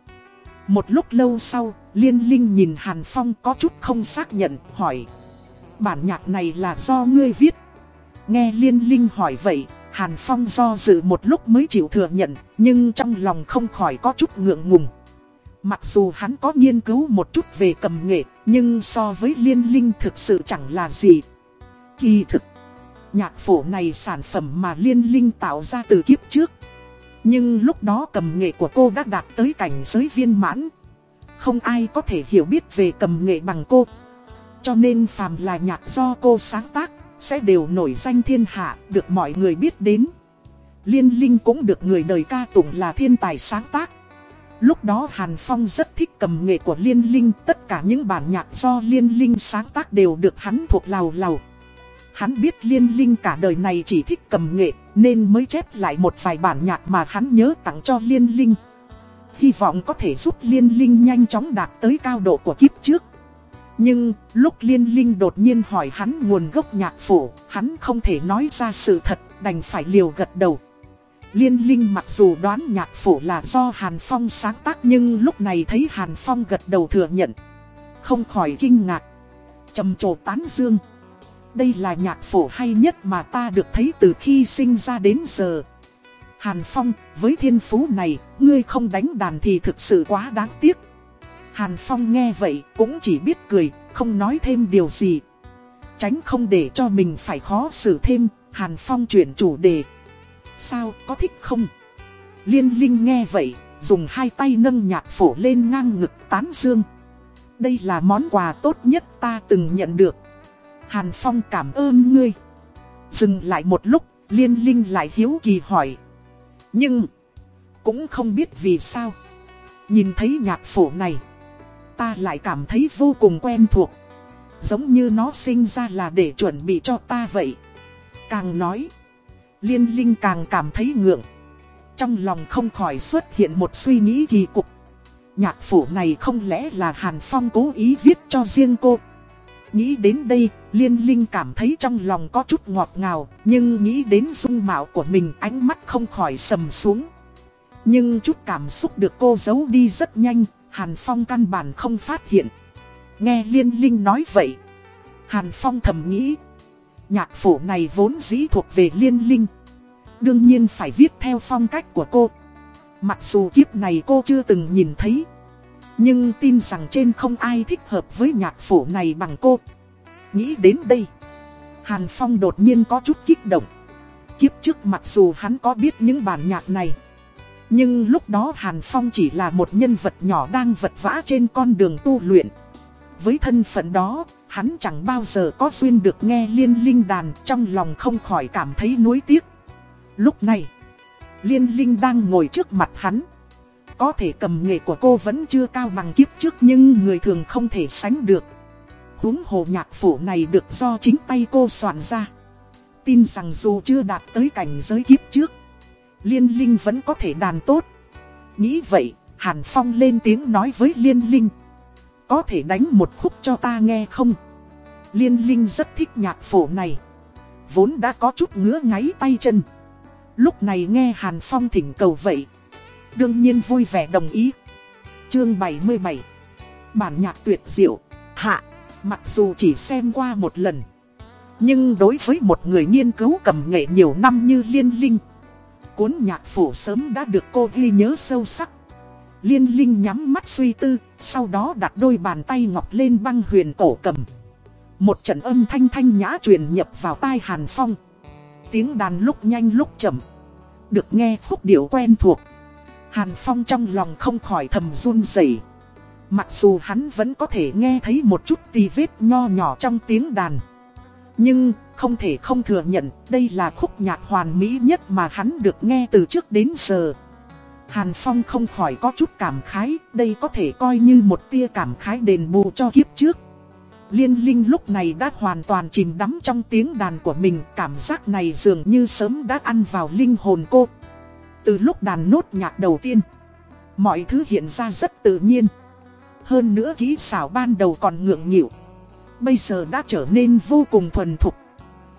Một lúc lâu sau, Liên Linh nhìn Hàn Phong có chút không xác nhận, hỏi. Bản nhạc này là do ngươi viết. Nghe Liên Linh hỏi vậy, Hàn Phong do dự một lúc mới chịu thừa nhận, nhưng trong lòng không khỏi có chút ngượng ngùng. Mặc dù hắn có nghiên cứu một chút về cầm nghệ, nhưng so với Liên Linh thực sự chẳng là gì. Kỳ thực, nhạc phổ này sản phẩm mà Liên Linh tạo ra từ kiếp trước. Nhưng lúc đó cầm nghệ của cô đã đạt tới cảnh giới viên mãn. Không ai có thể hiểu biết về cầm nghệ bằng cô. Cho nên phàm là nhạc do cô sáng tác, sẽ đều nổi danh thiên hạ, được mọi người biết đến. Liên Linh cũng được người đời ca tụng là thiên tài sáng tác. Lúc đó Hàn Phong rất thích cầm nghệ của Liên Linh, tất cả những bản nhạc do Liên Linh sáng tác đều được hắn thuộc lào lào. Hắn biết Liên Linh cả đời này chỉ thích cầm nghệ, nên mới chép lại một vài bản nhạc mà hắn nhớ tặng cho Liên Linh. Hy vọng có thể giúp Liên Linh nhanh chóng đạt tới cao độ của kiếp trước. Nhưng, lúc Liên Linh đột nhiên hỏi hắn nguồn gốc nhạc phổ, hắn không thể nói ra sự thật, đành phải liều gật đầu. Liên Linh mặc dù đoán nhạc phổ là do Hàn Phong sáng tác nhưng lúc này thấy Hàn Phong gật đầu thừa nhận. Không khỏi kinh ngạc. trầm trồ tán dương. Đây là nhạc phổ hay nhất mà ta được thấy từ khi sinh ra đến giờ. Hàn Phong, với thiên phú này, ngươi không đánh đàn thì thực sự quá đáng tiếc. Hàn Phong nghe vậy cũng chỉ biết cười, không nói thêm điều gì. Tránh không để cho mình phải khó xử thêm, Hàn Phong chuyển chủ đề. Sao, có thích không? Liên Linh nghe vậy, dùng hai tay nâng nhạc phổ lên ngang ngực tán dương. Đây là món quà tốt nhất ta từng nhận được. Hàn Phong cảm ơn ngươi. Dừng lại một lúc, Liên Linh lại hiếu kỳ hỏi. Nhưng, cũng không biết vì sao. Nhìn thấy nhạc phổ này, ta lại cảm thấy vô cùng quen thuộc. Giống như nó sinh ra là để chuẩn bị cho ta vậy. Càng nói, Liên Linh càng cảm thấy ngượng. Trong lòng không khỏi xuất hiện một suy nghĩ kỳ cục. Nhạc phổ này không lẽ là Hàn Phong cố ý viết cho riêng cô. Nghĩ đến đây, Liên Linh cảm thấy trong lòng có chút ngọt ngào, nhưng nghĩ đến dung mạo của mình ánh mắt không khỏi sầm xuống. Nhưng chút cảm xúc được cô giấu đi rất nhanh, Hàn Phong căn bản không phát hiện. Nghe Liên Linh nói vậy, Hàn Phong thầm nghĩ, nhạc phổ này vốn dĩ thuộc về Liên Linh. Đương nhiên phải viết theo phong cách của cô. Mặc dù kiếp này cô chưa từng nhìn thấy. Nhưng tin rằng trên không ai thích hợp với nhạc phổ này bằng cô. Nghĩ đến đây. Hàn Phong đột nhiên có chút kích động. Kiếp trước mặc dù hắn có biết những bản nhạc này. Nhưng lúc đó Hàn Phong chỉ là một nhân vật nhỏ đang vật vã trên con đường tu luyện. Với thân phận đó, hắn chẳng bao giờ có duyên được nghe liên linh đàn trong lòng không khỏi cảm thấy nuối tiếc. Lúc này, liên linh đang ngồi trước mặt hắn. Có thể cầm nghệ của cô vẫn chưa cao bằng kiếp trước nhưng người thường không thể sánh được. huống hồ nhạc phủ này được do chính tay cô soạn ra. Tin rằng dù chưa đạt tới cảnh giới kiếp trước, Liên Linh vẫn có thể đàn tốt. Nghĩ vậy, Hàn Phong lên tiếng nói với Liên Linh. Có thể đánh một khúc cho ta nghe không? Liên Linh rất thích nhạc phổ này. Vốn đã có chút ngứa ngáy tay chân. Lúc này nghe Hàn Phong thỉnh cầu vậy. Đương nhiên vui vẻ đồng ý. Chương 77 Bản nhạc tuyệt diệu. Hạ, mặc dù chỉ xem qua một lần. Nhưng đối với một người nghiên cứu cầm nghệ nhiều năm như Liên Linh. Cuốn nhạc phổ sớm đã được cô ghi nhớ sâu sắc. Liên Linh nhắm mắt suy tư, sau đó đặt đôi bàn tay ngọc lên băng huyền cổ cầm. Một trận âm thanh thanh nhã truyền nhập vào tai Hàn Phong. Tiếng đàn lúc nhanh lúc chậm. Được nghe khúc điệu quen thuộc. Hàn Phong trong lòng không khỏi thầm run rẩy. Mặc dù hắn vẫn có thể nghe thấy một chút tì vết nho nhỏ trong tiếng đàn. Nhưng không thể không thừa nhận đây là khúc nhạc hoàn mỹ nhất mà hắn được nghe từ trước đến giờ. Hàn Phong không khỏi có chút cảm khái, đây có thể coi như một tia cảm khái đền bù cho kiếp trước. Liên Linh lúc này đã hoàn toàn chìm đắm trong tiếng đàn của mình, cảm giác này dường như sớm đã ăn vào linh hồn cô. Từ lúc đàn nốt nhạc đầu tiên, mọi thứ hiện ra rất tự nhiên. Hơn nữa kỹ xảo ban đầu còn ngượng nghịu, bây giờ đã trở nên vô cùng thuần thục.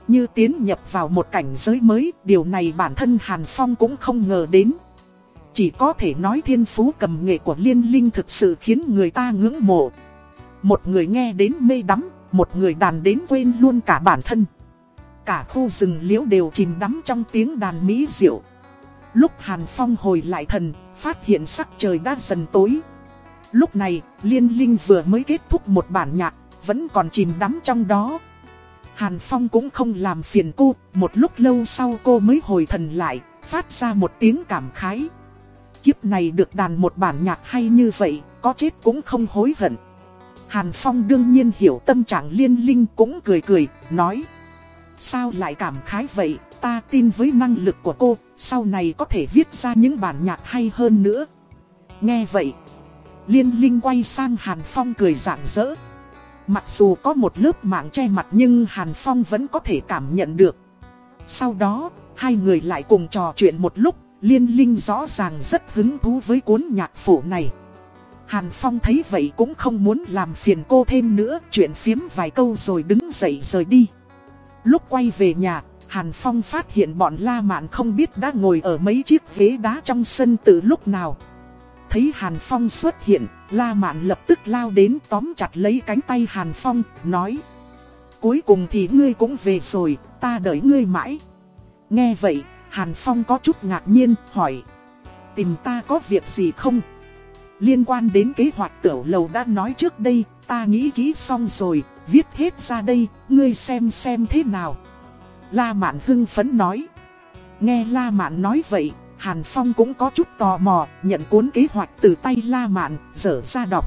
Như tiến nhập vào một cảnh giới mới, điều này bản thân Hàn Phong cũng không ngờ đến. Chỉ có thể nói thiên phú cầm nghệ của Liên Linh thực sự khiến người ta ngưỡng mộ. Một người nghe đến mê đắm, một người đàn đến quên luôn cả bản thân. Cả khu rừng liễu đều chìm đắm trong tiếng đàn mỹ diệu. Lúc Hàn Phong hồi lại thần, phát hiện sắc trời đã dần tối. Lúc này, Liên Linh vừa mới kết thúc một bản nhạc, vẫn còn chìm đắm trong đó. Hàn Phong cũng không làm phiền cô, một lúc lâu sau cô mới hồi thần lại, phát ra một tiếng cảm khái. Kiếp này được đàn một bản nhạc hay như vậy, có chết cũng không hối hận. Hàn Phong đương nhiên hiểu tâm trạng liên linh cũng cười cười, nói Sao lại cảm khái vậy, ta tin với năng lực của cô, sau này có thể viết ra những bản nhạc hay hơn nữa. Nghe vậy, liên linh quay sang Hàn Phong cười rạng rỡ. Mặc dù có một lớp mạng che mặt nhưng Hàn Phong vẫn có thể cảm nhận được. Sau đó, hai người lại cùng trò chuyện một lúc Liên Linh rõ ràng rất hứng thú với cuốn nhạc phổ này. Hàn Phong thấy vậy cũng không muốn làm phiền cô thêm nữa, chuyện phiếm vài câu rồi đứng dậy rời đi. Lúc quay về nhà, Hàn Phong phát hiện bọn La Mạn không biết đã ngồi ở mấy chiếc ghế đá trong sân từ lúc nào. Thấy Hàn Phong xuất hiện, La Mạn lập tức lao đến tóm chặt lấy cánh tay Hàn Phong, nói Cuối cùng thì ngươi cũng về rồi, ta đợi ngươi mãi. Nghe vậy, Hàn Phong có chút ngạc nhiên, hỏi Tìm ta có việc gì không? Liên quan đến kế hoạch tiểu lầu đã nói trước đây, ta nghĩ kỹ xong rồi, viết hết ra đây, ngươi xem xem thế nào. La Mạn hưng phấn nói. Nghe La Mạn nói vậy, Hàn Phong cũng có chút tò mò, nhận cuốn kế hoạch từ tay La Mạn, dở ra đọc.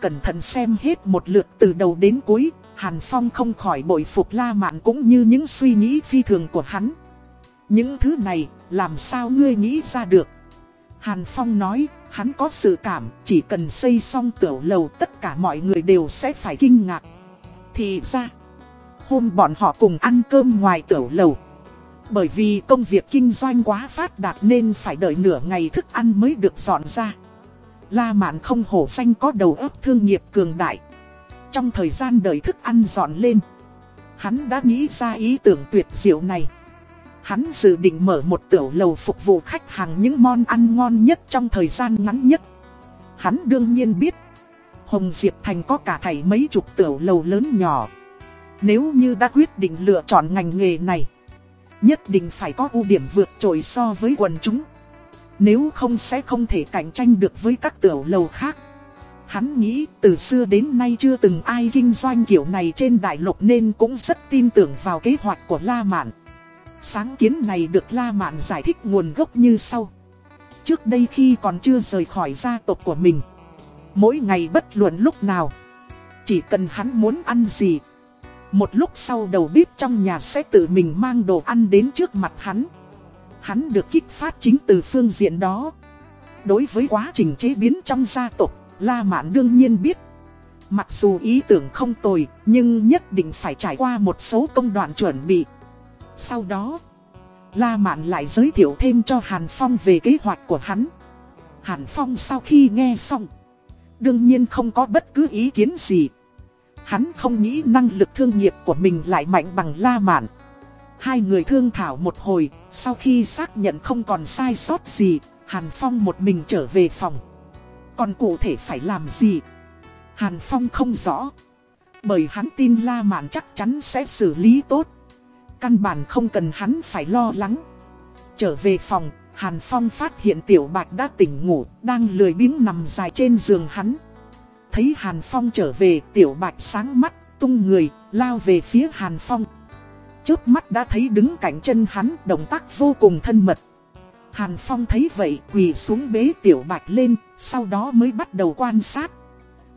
Cẩn thận xem hết một lượt từ đầu đến cuối, Hàn Phong không khỏi bội phục La Mạn cũng như những suy nghĩ phi thường của hắn. Những thứ này, làm sao ngươi nghĩ ra được? Hàn Phong nói, hắn có sự cảm, chỉ cần xây xong tiểu lầu tất cả mọi người đều sẽ phải kinh ngạc. Thì ra, hôm bọn họ cùng ăn cơm ngoài tiểu lầu. Bởi vì công việc kinh doanh quá phát đạt nên phải đợi nửa ngày thức ăn mới được dọn ra. La Mạn không hổ xanh có đầu óc thương nghiệp cường đại. Trong thời gian đợi thức ăn dọn lên, hắn đã nghĩ ra ý tưởng tuyệt diệu này. Hắn dự định mở một tiểu lầu phục vụ khách hàng những món ăn ngon nhất trong thời gian ngắn nhất. Hắn đương nhiên biết, Hồng Diệp Thành có cả thảy mấy chục tiểu lầu lớn nhỏ. Nếu như đã quyết định lựa chọn ngành nghề này, nhất định phải có ưu điểm vượt trội so với quần chúng. Nếu không sẽ không thể cạnh tranh được với các tiểu lầu khác. Hắn nghĩ từ xưa đến nay chưa từng ai kinh doanh kiểu này trên đại lục nên cũng rất tin tưởng vào kế hoạch của La Mạn. Sáng kiến này được La Mạn giải thích nguồn gốc như sau. Trước đây khi còn chưa rời khỏi gia tộc của mình, mỗi ngày bất luận lúc nào, chỉ cần hắn muốn ăn gì, một lúc sau đầu bếp trong nhà sẽ tự mình mang đồ ăn đến trước mặt hắn. Hắn được kích phát chính từ phương diện đó. Đối với quá trình chế biến trong gia tộc, La Mạn đương nhiên biết. Mặc dù ý tưởng không tồi, nhưng nhất định phải trải qua một số công đoạn chuẩn bị. Sau đó, La Mạn lại giới thiệu thêm cho Hàn Phong về kế hoạch của hắn. Hàn Phong sau khi nghe xong, đương nhiên không có bất cứ ý kiến gì. Hắn không nghĩ năng lực thương nghiệp của mình lại mạnh bằng La Mạn. Hai người thương thảo một hồi, sau khi xác nhận không còn sai sót gì, Hàn Phong một mình trở về phòng. Còn cụ thể phải làm gì? Hàn Phong không rõ. Bởi hắn tin La Mạn chắc chắn sẽ xử lý tốt. Căn bản không cần hắn phải lo lắng. Trở về phòng, Hàn Phong phát hiện Tiểu Bạch đã tỉnh ngủ, đang lười biếng nằm dài trên giường hắn. Thấy Hàn Phong trở về, Tiểu Bạch sáng mắt, tung người, lao về phía Hàn Phong. Trước mắt đã thấy đứng cạnh chân hắn, động tác vô cùng thân mật. Hàn Phong thấy vậy, quỳ xuống bế Tiểu Bạch lên, sau đó mới bắt đầu quan sát.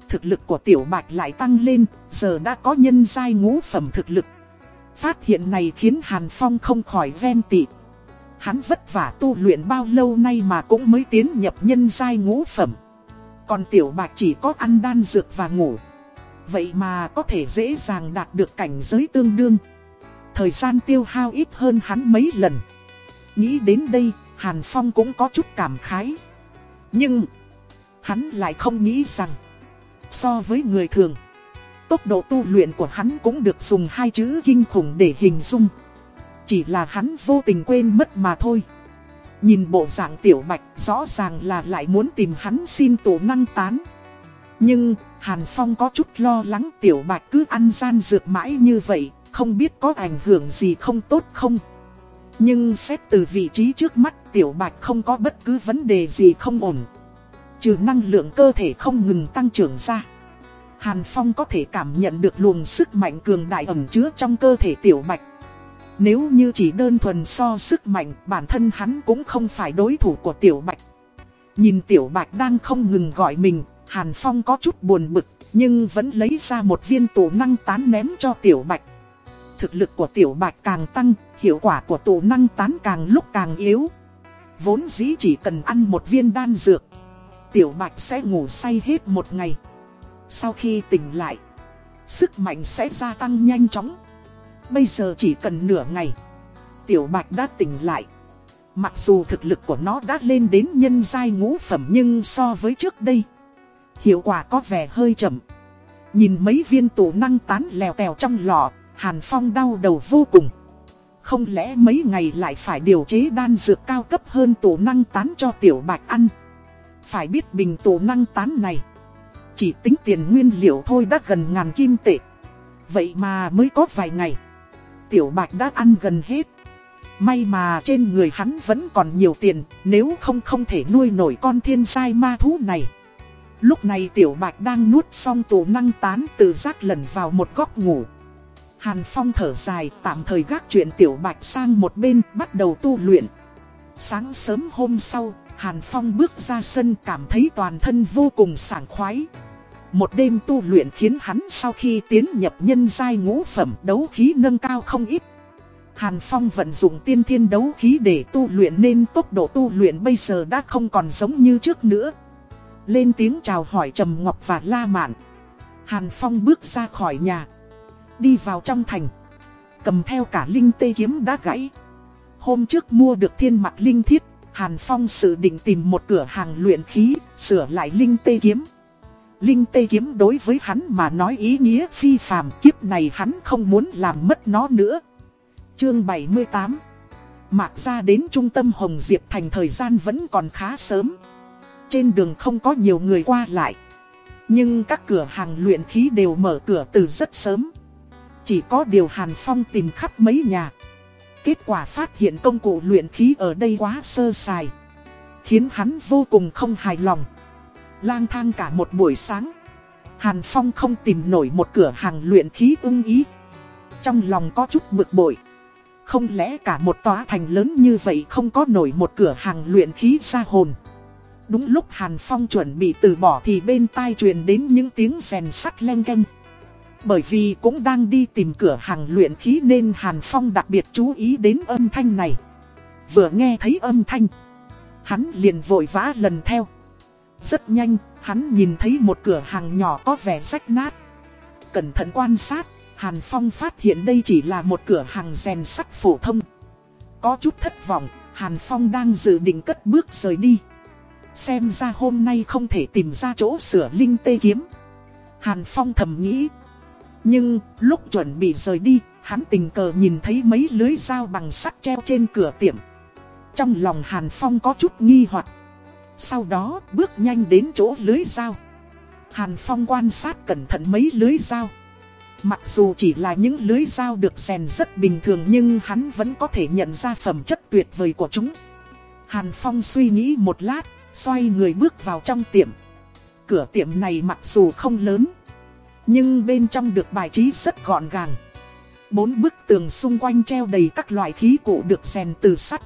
Thực lực của Tiểu Bạch lại tăng lên, giờ đã có nhân giai ngũ phẩm thực lực. Phát hiện này khiến Hàn Phong không khỏi ghen tị. Hắn vất vả tu luyện bao lâu nay mà cũng mới tiến nhập nhân giai ngũ phẩm. Còn Tiểu Bạch chỉ có ăn đan dược và ngủ. Vậy mà có thể dễ dàng đạt được cảnh giới tương đương. Thời gian tiêu hao ít hơn hắn mấy lần. Nghĩ đến đây, Hàn Phong cũng có chút cảm khái. Nhưng, hắn lại không nghĩ rằng, so với người thường, tốc độ tu luyện của hắn cũng được dùng hai chữ kinh khủng để hình dung. Chỉ là hắn vô tình quên mất mà thôi. Nhìn bộ dạng tiểu bạch rõ ràng là lại muốn tìm hắn xin tổ năng tán. Nhưng Hàn Phong có chút lo lắng tiểu bạch cứ ăn gian dược mãi như vậy, không biết có ảnh hưởng gì không tốt không. Nhưng xét từ vị trí trước mắt tiểu bạch không có bất cứ vấn đề gì không ổn. Trừ năng lượng cơ thể không ngừng tăng trưởng ra. Hàn Phong có thể cảm nhận được luồng sức mạnh cường đại ẩn chứa trong cơ thể tiểu bạch. Nếu như chỉ đơn thuần so sức mạnh, bản thân hắn cũng không phải đối thủ của Tiểu Bạch. Nhìn Tiểu Bạch đang không ngừng gọi mình, Hàn Phong có chút buồn bực, nhưng vẫn lấy ra một viên tổ năng tán ném cho Tiểu Bạch. Thực lực của Tiểu Bạch càng tăng, hiệu quả của tổ năng tán càng lúc càng yếu. Vốn dĩ chỉ cần ăn một viên đan dược, Tiểu Bạch sẽ ngủ say hết một ngày. Sau khi tỉnh lại, sức mạnh sẽ gia tăng nhanh chóng. Bây giờ chỉ cần nửa ngày. Tiểu Bạch đã tỉnh lại. Mặc dù thực lực của nó đã lên đến nhân giai ngũ phẩm nhưng so với trước đây, Hiệu quả có vẻ hơi chậm. Nhìn mấy viên tủ năng tán lèo tèo trong lọ Hàn Phong đau đầu vô cùng. Không lẽ mấy ngày lại phải điều chế đan dược cao cấp hơn tủ năng tán cho Tiểu Bạch ăn? Phải biết bình tủ năng tán này, Chỉ tính tiền nguyên liệu thôi đã gần ngàn kim tệ. Vậy mà mới có vài ngày. Tiểu Bạch đã ăn gần hết. May mà trên người hắn vẫn còn nhiều tiền, nếu không không thể nuôi nổi con thiên sai ma thú này. Lúc này Tiểu Bạch đang nuốt xong tù năng tán từ giác lần vào một góc ngủ. Hàn Phong thở dài tạm thời gác chuyện Tiểu Bạch sang một bên bắt đầu tu luyện. Sáng sớm hôm sau, Hàn Phong bước ra sân cảm thấy toàn thân vô cùng sảng khoái. Một đêm tu luyện khiến hắn sau khi tiến nhập nhân giai ngũ phẩm đấu khí nâng cao không ít. Hàn Phong vận dụng tiên thiên đấu khí để tu luyện nên tốc độ tu luyện bây giờ đã không còn giống như trước nữa. Lên tiếng chào hỏi Trầm Ngọc và La Mạn. Hàn Phong bước ra khỏi nhà. Đi vào trong thành. Cầm theo cả linh tê kiếm đã gãy. Hôm trước mua được thiên mặt linh thiết. Hàn Phong dự định tìm một cửa hàng luyện khí, sửa lại linh tê kiếm. Linh tê kiếm đối với hắn mà nói ý nghĩa phi phàm, kiếp này hắn không muốn làm mất nó nữa. Chương 78 Mạc ra đến trung tâm Hồng Diệp Thành thời gian vẫn còn khá sớm. Trên đường không có nhiều người qua lại. Nhưng các cửa hàng luyện khí đều mở cửa từ rất sớm. Chỉ có điều Hàn Phong tìm khắp mấy nhà. Kết quả phát hiện công cụ luyện khí ở đây quá sơ sài. Khiến hắn vô cùng không hài lòng. Lang thang cả một buổi sáng. Hàn Phong không tìm nổi một cửa hàng luyện khí ưng ý. Trong lòng có chút bực bội. Không lẽ cả một tòa thành lớn như vậy không có nổi một cửa hàng luyện khí ra hồn? Đúng lúc Hàn Phong chuẩn bị từ bỏ thì bên tai truyền đến những tiếng rèn sắt len canh Bởi vì cũng đang đi tìm cửa hàng luyện khí nên Hàn Phong đặc biệt chú ý đến âm thanh này. Vừa nghe thấy âm thanh, Hắn liền vội vã lần theo. Rất nhanh, hắn nhìn thấy một cửa hàng nhỏ có vẻ rách nát. Cẩn thận quan sát, Hàn Phong phát hiện đây chỉ là một cửa hàng rèn sắt phổ thông. Có chút thất vọng, Hàn Phong đang dự định cất bước rời đi. Xem ra hôm nay không thể tìm ra chỗ sửa linh tê kiếm. Hàn Phong thầm nghĩ. Nhưng, lúc chuẩn bị rời đi, hắn tình cờ nhìn thấy mấy lưới dao bằng sắt treo trên cửa tiệm. Trong lòng Hàn Phong có chút nghi hoặc. Sau đó, bước nhanh đến chỗ lưới dao. Hàn Phong quan sát cẩn thận mấy lưới dao. Mặc dù chỉ là những lưới dao được rèn rất bình thường nhưng hắn vẫn có thể nhận ra phẩm chất tuyệt vời của chúng. Hàn Phong suy nghĩ một lát, xoay người bước vào trong tiệm. Cửa tiệm này mặc dù không lớn, nhưng bên trong được bài trí rất gọn gàng. Bốn bức tường xung quanh treo đầy các loại khí cụ được rèn từ sắt.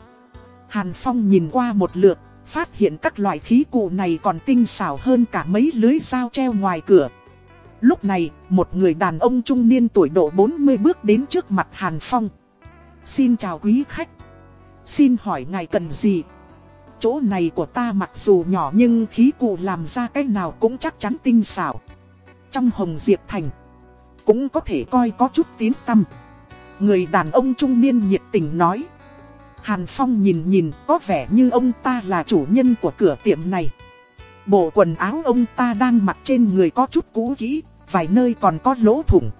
Hàn Phong nhìn qua một lượt, phát hiện các loại khí cụ này còn tinh xảo hơn cả mấy lưới dao treo ngoài cửa. Lúc này, một người đàn ông trung niên tuổi độ 40 bước đến trước mặt Hàn Phong. Xin chào quý khách. Xin hỏi ngài cần gì? Chỗ này của ta mặc dù nhỏ nhưng khí cụ làm ra cái nào cũng chắc chắn tinh xảo. Trong Hồng Diệp Thành, cũng có thể coi có chút tiếng tâm. Người đàn ông trung niên nhiệt tình nói. Hàn Phong nhìn nhìn có vẻ như ông ta là chủ nhân của cửa tiệm này. Bộ quần áo ông ta đang mặc trên người có chút cũ kỹ, vài nơi còn có lỗ thủng.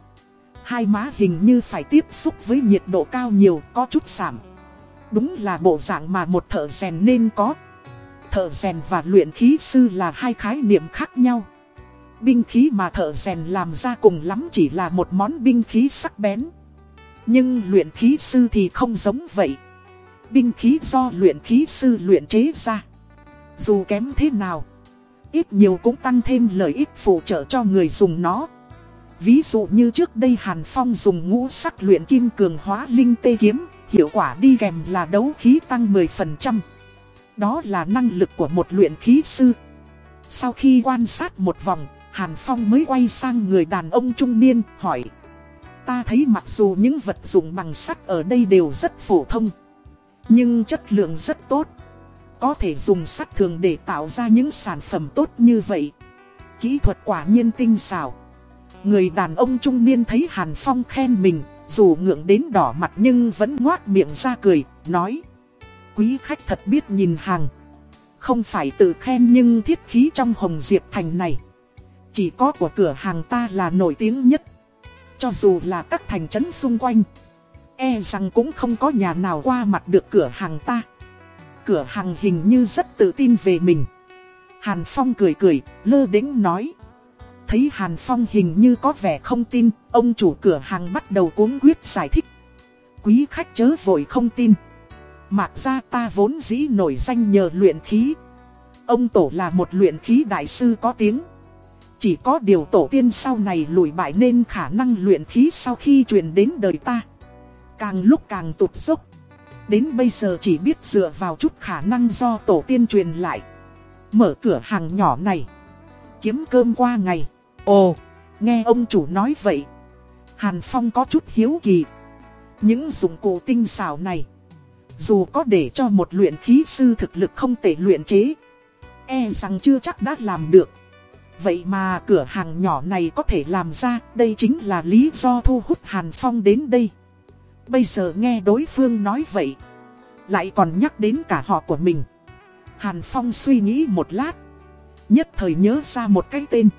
Hai má hình như phải tiếp xúc với nhiệt độ cao nhiều, có chút sảm. Đúng là bộ dạng mà một thợ rèn nên có. Thợ rèn và luyện khí sư là hai khái niệm khác nhau. Binh khí mà thợ rèn làm ra cùng lắm chỉ là một món binh khí sắc bén. Nhưng luyện khí sư thì không giống vậy. Binh khí do luyện khí sư luyện chế ra. Dù kém thế nào, ít nhiều cũng tăng thêm lợi ích phụ trợ cho người dùng nó. Ví dụ như trước đây Hàn Phong dùng ngũ sắc luyện kim cường hóa linh tê kiếm, hiệu quả đi kèm là đấu khí tăng 10%. Đó là năng lực của một luyện khí sư. Sau khi quan sát một vòng, Hàn Phong mới quay sang người đàn ông trung niên, hỏi. Ta thấy mặc dù những vật dụng bằng sắt ở đây đều rất phổ thông, nhưng chất lượng rất tốt. Có thể dùng sắt thường để tạo ra những sản phẩm tốt như vậy. Kỹ thuật quả nhiên tinh xảo. Người đàn ông trung niên thấy Hàn Phong khen mình, dù ngượng đến đỏ mặt nhưng vẫn ngoác miệng ra cười, nói. Quý khách thật biết nhìn hàng. Không phải tự khen nhưng thiết khí trong Hồng Diệp Thành này. Chỉ có của cửa hàng ta là nổi tiếng nhất. Cho dù là các thành trấn xung quanh. E rằng cũng không có nhà nào qua mặt được cửa hàng ta. Cửa hàng hình như rất tự tin về mình. Hàn Phong cười cười, lơ đĩnh nói. Thấy Hàn Phong hình như có vẻ không tin, ông chủ cửa hàng bắt đầu cuống quyết giải thích. Quý khách chớ vội không tin. Mạc ra ta vốn dĩ nổi danh nhờ luyện khí. Ông Tổ là một luyện khí đại sư có tiếng. Chỉ có điều tổ tiên sau này lùi bại nên khả năng luyện khí sau khi truyền đến đời ta. Càng lúc càng tụt dốc. Đến bây giờ chỉ biết dựa vào chút khả năng do tổ tiên truyền lại. Mở cửa hàng nhỏ này. Kiếm cơm qua ngày. Ồ, nghe ông chủ nói vậy. Hàn Phong có chút hiếu kỳ. Những dụng cụ tinh xảo này. Dù có để cho một luyện khí sư thực lực không thể luyện chế. E rằng chưa chắc đã làm được. Vậy mà cửa hàng nhỏ này có thể làm ra, đây chính là lý do thu hút Hàn Phong đến đây. Bây giờ nghe đối phương nói vậy, lại còn nhắc đến cả họ của mình. Hàn Phong suy nghĩ một lát, nhất thời nhớ ra một cái tên.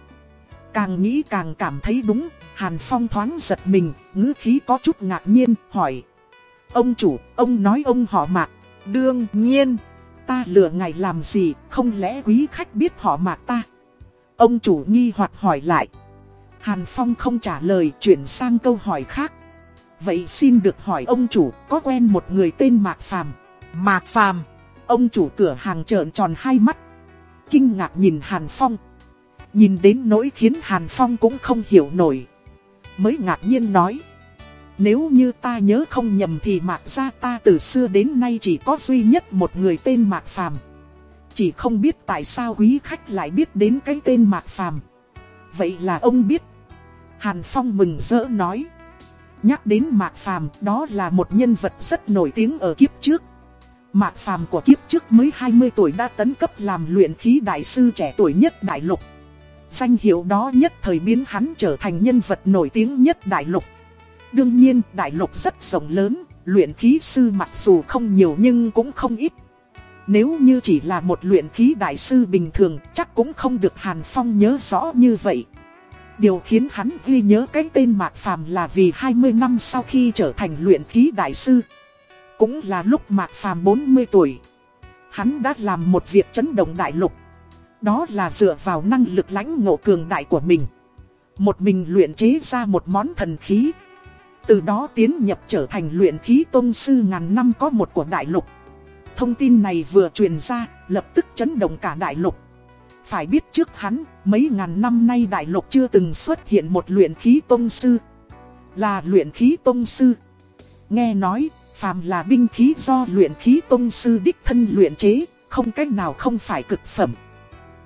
Càng nghĩ càng cảm thấy đúng, Hàn Phong thoáng giật mình, ngữ khí có chút ngạc nhiên, hỏi. Ông chủ, ông nói ông họ mạc, đương nhiên, ta lừa ngài làm gì, không lẽ quý khách biết họ mạc ta? Ông chủ nghi hoặc hỏi lại. Hàn Phong không trả lời chuyển sang câu hỏi khác. Vậy xin được hỏi ông chủ, có quen một người tên Mạc Phàm Mạc Phàm Ông chủ cửa hàng trợn tròn hai mắt. Kinh ngạc nhìn Hàn Phong. Nhìn đến nỗi khiến Hàn Phong cũng không hiểu nổi. Mới ngạc nhiên nói. Nếu như ta nhớ không nhầm thì Mạc gia ta từ xưa đến nay chỉ có duy nhất một người tên Mạc Phàm chỉ không biết tại sao quý khách lại biết đến cái tên Mạc Phàm. Vậy là ông biết. Hàn Phong mừng rỡ nói. Nhắc đến Mạc Phàm đó là một nhân vật rất nổi tiếng ở kiếp trước. Mạc Phàm của kiếp trước mới 20 tuổi đã tấn cấp làm luyện khí đại sư trẻ tuổi nhất đại lục. Danh hiệu đó nhất thời biến hắn trở thành nhân vật nổi tiếng nhất đại lục. Đương nhiên, đại lục rất rộng lớn, luyện khí sư mặc dù không nhiều nhưng cũng không ít. Nếu như chỉ là một luyện khí đại sư bình thường, chắc cũng không được Hàn Phong nhớ rõ như vậy. Điều khiến hắn ghi nhớ cái tên Mạc Phàm là vì 20 năm sau khi trở thành luyện khí đại sư. Cũng là lúc Mạc Phàm 40 tuổi. Hắn đã làm một việc chấn động đại lục. Đó là dựa vào năng lực lãnh ngộ cường đại của mình. Một mình luyện chế ra một món thần khí. Từ đó tiến nhập trở thành luyện khí tôn sư ngàn năm có một của đại lục. Thông tin này vừa truyền ra, lập tức chấn động cả đại lục. Phải biết trước hắn, mấy ngàn năm nay đại lục chưa từng xuất hiện một luyện khí tôn sư. Là luyện khí tôn sư. Nghe nói, phàm là binh khí do luyện khí tôn sư đích thân luyện chế, không cách nào không phải cực phẩm.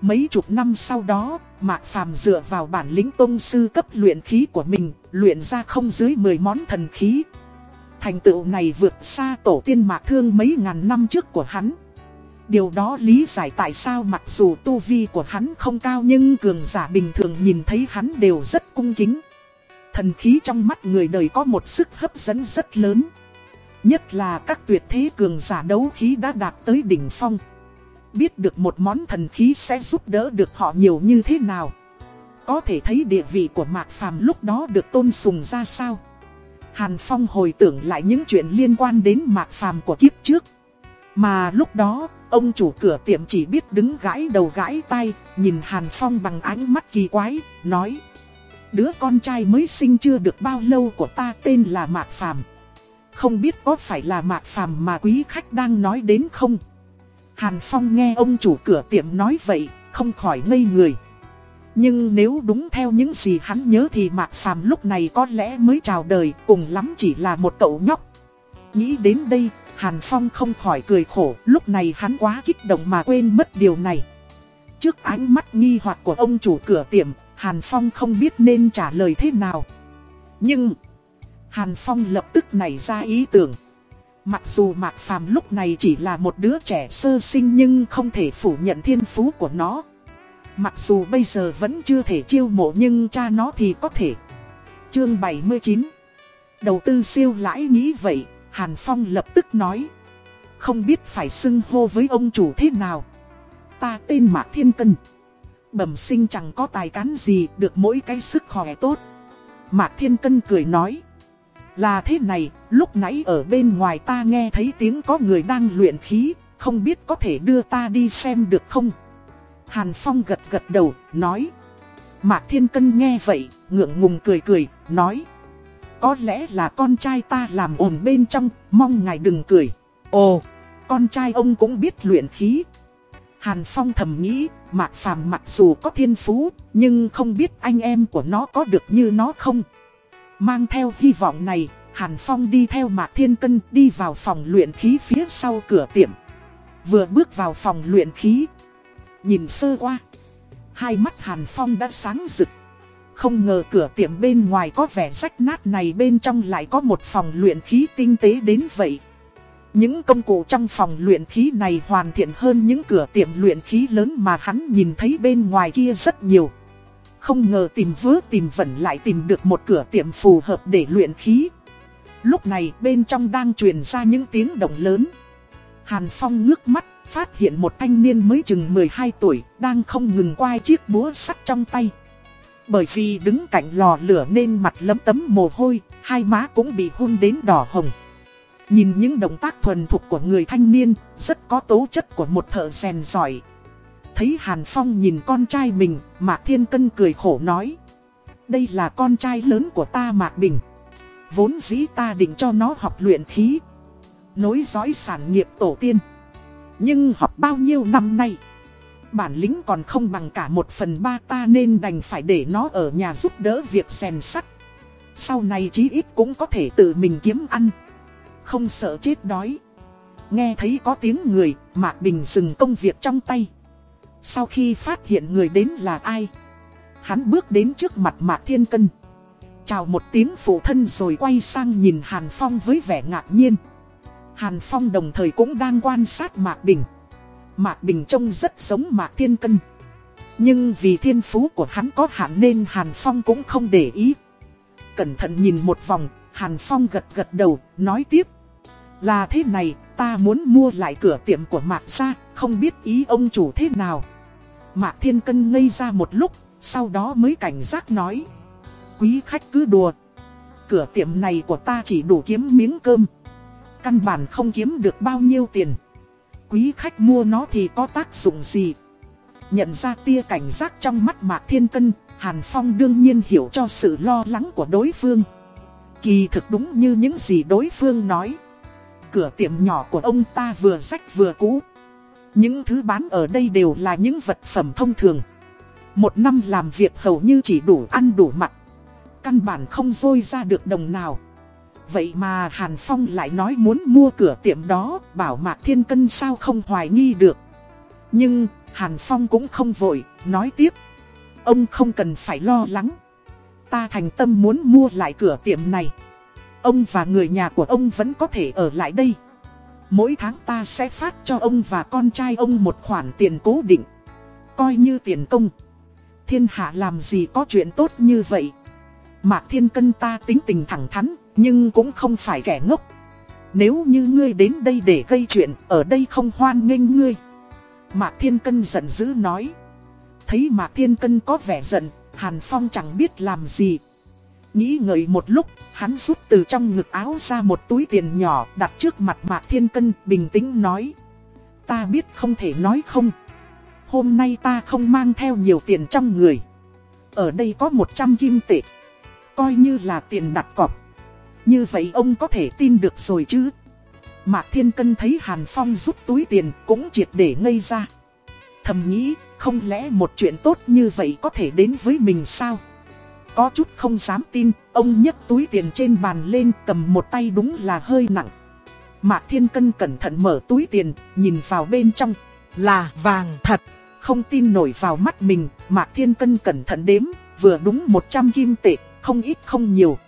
Mấy chục năm sau đó, Mạc Phàm dựa vào bản lĩnh tôn sư cấp luyện khí của mình, luyện ra không dưới 10 món thần khí. Thành tựu này vượt xa tổ tiên Mạc Thương mấy ngàn năm trước của hắn. Điều đó lý giải tại sao mặc dù tu vi của hắn không cao nhưng cường giả bình thường nhìn thấy hắn đều rất cung kính. Thần khí trong mắt người đời có một sức hấp dẫn rất lớn. Nhất là các tuyệt thế cường giả đấu khí đã đạt tới đỉnh phong. Biết được một món thần khí sẽ giúp đỡ được họ nhiều như thế nào. Có thể thấy địa vị của Mạc Phàm lúc đó được tôn sùng ra sao. Hàn Phong hồi tưởng lại những chuyện liên quan đến Mạc Phàm của kiếp trước. Mà lúc đó, ông chủ cửa tiệm chỉ biết đứng gãi đầu gãi tay, nhìn Hàn Phong bằng ánh mắt kỳ quái, nói Đứa con trai mới sinh chưa được bao lâu của ta tên là Mạc Phàm. Không biết có phải là Mạc Phàm mà quý khách đang nói đến không? Hàn Phong nghe ông chủ cửa tiệm nói vậy, không khỏi ngây người. Nhưng nếu đúng theo những gì hắn nhớ thì Mạc Phàm lúc này có lẽ mới chào đời, cùng lắm chỉ là một cậu nhóc. Nghĩ đến đây, Hàn Phong không khỏi cười khổ, lúc này hắn quá kích động mà quên mất điều này. Trước ánh mắt nghi hoặc của ông chủ cửa tiệm, Hàn Phong không biết nên trả lời thế nào. Nhưng, Hàn Phong lập tức nảy ra ý tưởng. Mặc dù Mạc Phàm lúc này chỉ là một đứa trẻ sơ sinh nhưng không thể phủ nhận thiên phú của nó. Mặc dù bây giờ vẫn chưa thể chiêu mộ nhưng cha nó thì có thể. Chương 79 Đầu tư siêu lãi nghĩ vậy, Hàn Phong lập tức nói. Không biết phải xưng hô với ông chủ thế nào. Ta tên Mạc Thiên Cân. Bẩm sinh chẳng có tài cán gì được mỗi cái sức khỏe tốt. Mạc Thiên Cân cười nói. Là thế này, lúc nãy ở bên ngoài ta nghe thấy tiếng có người đang luyện khí, không biết có thể đưa ta đi xem được không? Hàn Phong gật gật đầu, nói. Mạc Thiên Cân nghe vậy, ngượng ngùng cười cười, nói. Có lẽ là con trai ta làm ồn bên trong, mong ngài đừng cười. Ồ, con trai ông cũng biết luyện khí. Hàn Phong thầm nghĩ, Mạc Phàm mặc dù có thiên phú, nhưng không biết anh em của nó có được như nó không. Mang theo hy vọng này, Hàn Phong đi theo Mạc Thiên Cân đi vào phòng luyện khí phía sau cửa tiệm. Vừa bước vào phòng luyện khí, nhìn sơ qua, hai mắt Hàn Phong đã sáng rực. Không ngờ cửa tiệm bên ngoài có vẻ rách nát này bên trong lại có một phòng luyện khí tinh tế đến vậy. Những công cụ trong phòng luyện khí này hoàn thiện hơn những cửa tiệm luyện khí lớn mà hắn nhìn thấy bên ngoài kia rất nhiều. Không ngờ tìm vớ tìm vẩn lại tìm được một cửa tiệm phù hợp để luyện khí. Lúc này bên trong đang truyền ra những tiếng động lớn. Hàn Phong ngước mắt, phát hiện một thanh niên mới chừng 12 tuổi, đang không ngừng quay chiếc búa sắt trong tay. Bởi vì đứng cạnh lò lửa nên mặt lấm tấm mồ hôi, hai má cũng bị hôn đến đỏ hồng. Nhìn những động tác thuần thục của người thanh niên, rất có tố chất của một thợ rèn giỏi. Thấy Hàn Phong nhìn con trai mình, Mạc Thiên Cân cười khổ nói. Đây là con trai lớn của ta Mạc Bình. Vốn dĩ ta định cho nó học luyện khí. Nối dõi sản nghiệp tổ tiên. Nhưng học bao nhiêu năm nay bản lĩnh còn không bằng cả một phần ba ta nên đành phải để nó ở nhà giúp đỡ việc rèn sắt. Sau này chí ít cũng có thể tự mình kiếm ăn. Không sợ chết đói. Nghe thấy có tiếng người, Mạc Bình dừng công việc trong tay. Sau khi phát hiện người đến là ai, hắn bước đến trước mặt Mạc Thiên Cân. Chào một tiếng phụ thân rồi quay sang nhìn Hàn Phong với vẻ ngạc nhiên. Hàn Phong đồng thời cũng đang quan sát Mạc Bình. Mạc Bình trông rất giống Mạc Thiên Cân. Nhưng vì thiên phú của hắn có hạn nên Hàn Phong cũng không để ý. Cẩn thận nhìn một vòng, Hàn Phong gật gật đầu, nói tiếp. Là thế này, ta muốn mua lại cửa tiệm của Mạc gia, không biết ý ông chủ thế nào. Mạc Thiên Cân ngây ra một lúc, sau đó mới cảnh giác nói. Quý khách cứ đùa. Cửa tiệm này của ta chỉ đủ kiếm miếng cơm. Căn bản không kiếm được bao nhiêu tiền. Quý khách mua nó thì có tác dụng gì? Nhận ra tia cảnh giác trong mắt Mạc Thiên Cân, Hàn Phong đương nhiên hiểu cho sự lo lắng của đối phương. Kỳ thực đúng như những gì đối phương nói. Cửa tiệm nhỏ của ông ta vừa rách vừa cũ. Những thứ bán ở đây đều là những vật phẩm thông thường. Một năm làm việc hầu như chỉ đủ ăn đủ mặc. Căn bản không rôi ra được đồng nào. Vậy mà Hàn Phong lại nói muốn mua cửa tiệm đó, bảo Mạc Thiên Cân sao không hoài nghi được. Nhưng, Hàn Phong cũng không vội, nói tiếp. Ông không cần phải lo lắng. Ta thành tâm muốn mua lại cửa tiệm này. Ông và người nhà của ông vẫn có thể ở lại đây. Mỗi tháng ta sẽ phát cho ông và con trai ông một khoản tiền cố định. Coi như tiền công. Thiên hạ làm gì có chuyện tốt như vậy. Mạc Thiên Cân ta tính tình thẳng thắn, nhưng cũng không phải kẻ ngốc. Nếu như ngươi đến đây để gây chuyện, ở đây không hoan nghênh ngươi. Mạc Thiên Cân giận dữ nói. Thấy Mạc Thiên Cân có vẻ giận, Hàn Phong chẳng biết làm gì. Nghĩ ngợi một lúc, hắn rút từ trong ngực áo ra một túi tiền nhỏ đặt trước mặt Mạc Thiên Cân bình tĩnh nói. Ta biết không thể nói không. Hôm nay ta không mang theo nhiều tiền trong người. Ở đây có 100 kim tệ. Coi như là tiền đặt cọc. Như vậy ông có thể tin được rồi chứ. Mạc Thiên Cân thấy Hàn Phong rút túi tiền cũng triệt để ngây ra. Thầm nghĩ, không lẽ một chuyện tốt như vậy có thể đến với mình sao? Có chút không dám tin, ông nhấc túi tiền trên bàn lên cầm một tay đúng là hơi nặng. Mạc Thiên Cân cẩn thận mở túi tiền, nhìn vào bên trong, là vàng thật. Không tin nổi vào mắt mình, Mạc Thiên Cân cẩn thận đếm, vừa đúng 100 kim tệ, không ít không nhiều.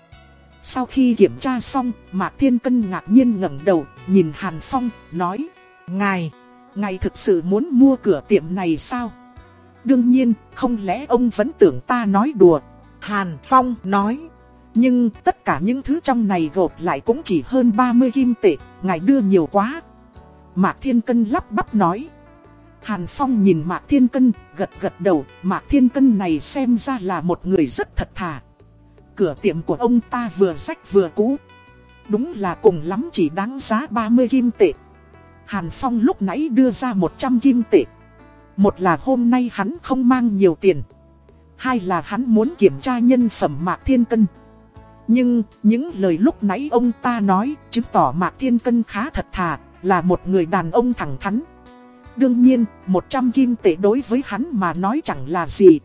Sau khi kiểm tra xong, Mạc Thiên Cân ngạc nhiên ngẩng đầu, nhìn Hàn Phong, nói, Ngài, Ngài thực sự muốn mua cửa tiệm này sao? Đương nhiên, không lẽ ông vẫn tưởng ta nói đùa? Hàn Phong nói, nhưng tất cả những thứ trong này gộp lại cũng chỉ hơn 30 kim tệ, ngài đưa nhiều quá. Mạc Thiên Cân lắp bắp nói. Hàn Phong nhìn Mạc Thiên Cân, gật gật đầu, Mạc Thiên Cân này xem ra là một người rất thật thà. Cửa tiệm của ông ta vừa rách vừa cũ. Đúng là cùng lắm chỉ đáng giá 30 kim tệ. Hàn Phong lúc nãy đưa ra 100 kim tệ. Một là hôm nay hắn không mang nhiều tiền. Hai là hắn muốn kiểm tra nhân phẩm Mạc Thiên Cân. Nhưng, những lời lúc nãy ông ta nói, chứng tỏ Mạc Thiên Cân khá thật thà, là một người đàn ông thẳng thắn. Đương nhiên, 100 kim tệ đối với hắn mà nói chẳng là gì.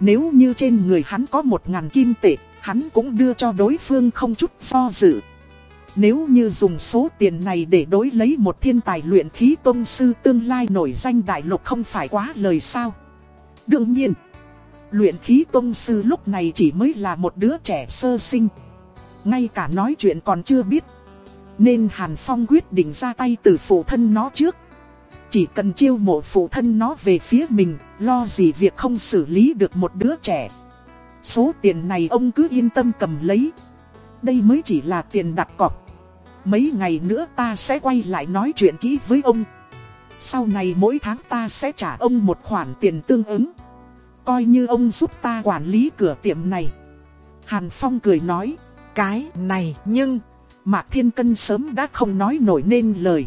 Nếu như trên người hắn có 1.000 kim tệ, hắn cũng đưa cho đối phương không chút do dự. Nếu như dùng số tiền này để đối lấy một thiên tài luyện khí tôn sư tương lai nổi danh đại lục không phải quá lời sao. Đương nhiên, luyện khí tôn sư lúc này chỉ mới là một đứa trẻ sơ sinh. Ngay cả nói chuyện còn chưa biết. Nên Hàn Phong quyết định ra tay từ phụ thân nó trước. Chỉ cần chiêu mộ phụ thân nó về phía mình, lo gì việc không xử lý được một đứa trẻ. Số tiền này ông cứ yên tâm cầm lấy. Đây mới chỉ là tiền đặt cọc. Mấy ngày nữa ta sẽ quay lại nói chuyện kỹ với ông. Sau này mỗi tháng ta sẽ trả ông một khoản tiền tương ứng. Coi như ông giúp ta quản lý cửa tiệm này. Hàn Phong cười nói, cái này nhưng... Mạc Thiên Cân sớm đã không nói nổi nên lời.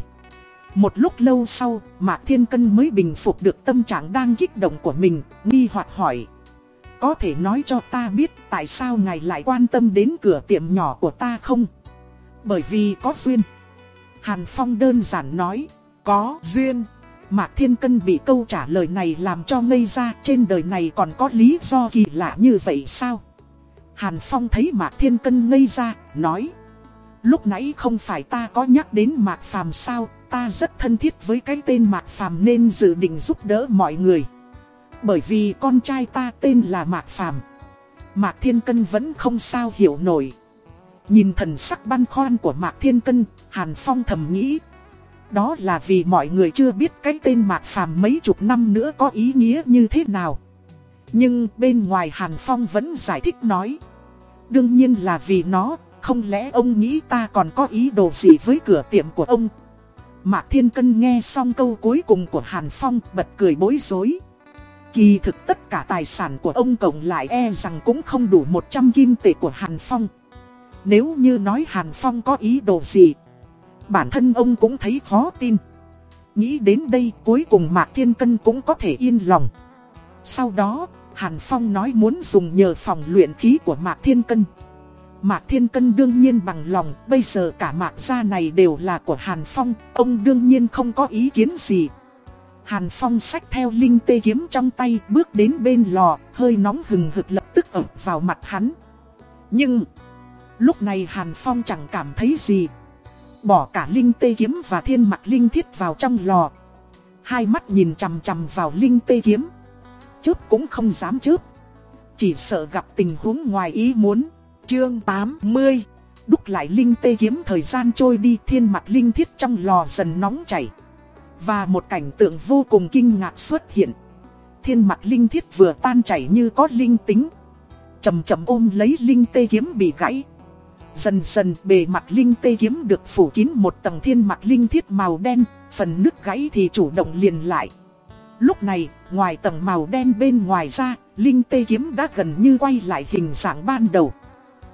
Một lúc lâu sau, Mạc Thiên Cân mới bình phục được tâm trạng đang kích động của mình, nghi hoặc hỏi. Có thể nói cho ta biết tại sao ngài lại quan tâm đến cửa tiệm nhỏ của ta không? Bởi vì có duyên. Hàn Phong đơn giản nói, có duyên. Mạc Thiên Cân bị câu trả lời này làm cho ngây ra trên đời này còn có lý do kỳ lạ như vậy sao? Hàn Phong thấy Mạc Thiên Cân ngây ra, nói Lúc nãy không phải ta có nhắc đến Mạc Phàm sao, ta rất thân thiết với cái tên Mạc Phàm nên dự định giúp đỡ mọi người. Bởi vì con trai ta tên là Mạc Phàm. Mạc Thiên Cân vẫn không sao hiểu nổi. Nhìn thần sắc băn khoăn của Mạc Thiên Cân, Hàn Phong thầm nghĩ. Đó là vì mọi người chưa biết cái tên Mạc Phàm mấy chục năm nữa có ý nghĩa như thế nào. Nhưng bên ngoài Hàn Phong vẫn giải thích nói. Đương nhiên là vì nó, không lẽ ông nghĩ ta còn có ý đồ gì với cửa tiệm của ông? Mạc Thiên Cân nghe xong câu cuối cùng của Hàn Phong bật cười bối rối. Kỳ thực tất cả tài sản của ông cộng lại e rằng cũng không đủ 100 kim tệ của Hàn Phong. Nếu như nói Hàn Phong có ý đồ gì, bản thân ông cũng thấy khó tin. Nghĩ đến đây cuối cùng Mạc Thiên Cân cũng có thể yên lòng. Sau đó, Hàn Phong nói muốn dùng nhờ phòng luyện khí của Mạc Thiên Cân. Mạc Thiên Cân đương nhiên bằng lòng, bây giờ cả Mạc gia này đều là của Hàn Phong, ông đương nhiên không có ý kiến gì. Hàn Phong xách theo linh tê kiếm trong tay, bước đến bên lò, hơi nóng hừng hực lập tức ập vào mặt hắn. Nhưng, lúc này Hàn Phong chẳng cảm thấy gì. Bỏ cả linh tê kiếm và thiên mặt linh thiết vào trong lò. Hai mắt nhìn chằm chằm vào linh tê kiếm. Chớp cũng không dám chớp. Chỉ sợ gặp tình huống ngoài ý muốn. Chương 80 Đúc lại linh tê kiếm thời gian trôi đi thiên mặt linh thiết trong lò dần nóng chảy. Và một cảnh tượng vô cùng kinh ngạc xuất hiện. Thiên mặt linh thiết vừa tan chảy như có linh tính. Chầm chầm ôm lấy linh tê kiếm bị gãy. Dần dần bề mặt linh tê kiếm được phủ kín một tầng thiên mặt linh thiết màu đen, phần nước gãy thì chủ động liền lại. Lúc này, ngoài tầng màu đen bên ngoài ra, linh tê kiếm đã gần như quay lại hình dạng ban đầu.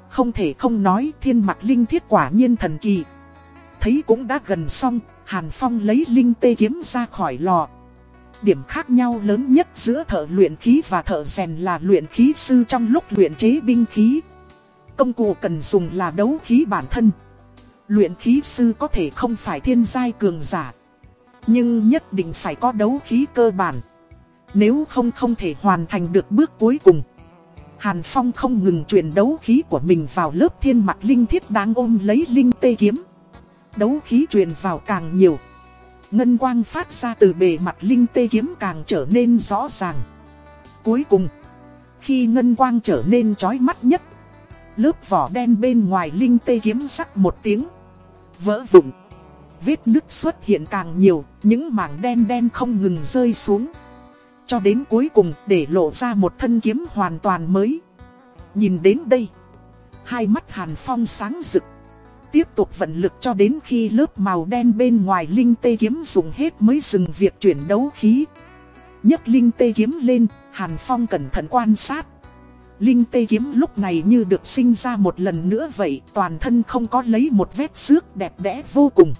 Không thể không nói thiên mặt linh thiết quả nhiên thần kỳ. Thấy cũng đã gần xong, Hàn Phong lấy linh tê kiếm ra khỏi lò. Điểm khác nhau lớn nhất giữa thợ luyện khí và thợ rèn là luyện khí sư trong lúc luyện chế binh khí. Công cụ cần dùng là đấu khí bản thân. Luyện khí sư có thể không phải thiên giai cường giả. Nhưng nhất định phải có đấu khí cơ bản. Nếu không không thể hoàn thành được bước cuối cùng. Hàn Phong không ngừng truyền đấu khí của mình vào lớp thiên mặt linh thiết đang ôm lấy linh tê kiếm. Đấu khí truyền vào càng nhiều. Ngân quang phát ra từ bề mặt linh tê kiếm càng trở nên rõ ràng. Cuối cùng, khi ngân quang trở nên chói mắt nhất, lớp vỏ đen bên ngoài linh tê kiếm sắc một tiếng, vỡ vụn. Vết nứt xuất hiện càng nhiều, những mảng đen đen không ngừng rơi xuống. Cho đến cuối cùng để lộ ra một thân kiếm hoàn toàn mới. Nhìn đến đây, hai mắt Hàn Phong sáng rực. Tiếp tục vận lực cho đến khi lớp màu đen bên ngoài linh tê kiếm dùng hết mới dừng việc chuyển đấu khí. nhấc linh tê kiếm lên, Hàn Phong cẩn thận quan sát. Linh tê kiếm lúc này như được sinh ra một lần nữa vậy, toàn thân không có lấy một vết xước đẹp đẽ vô cùng.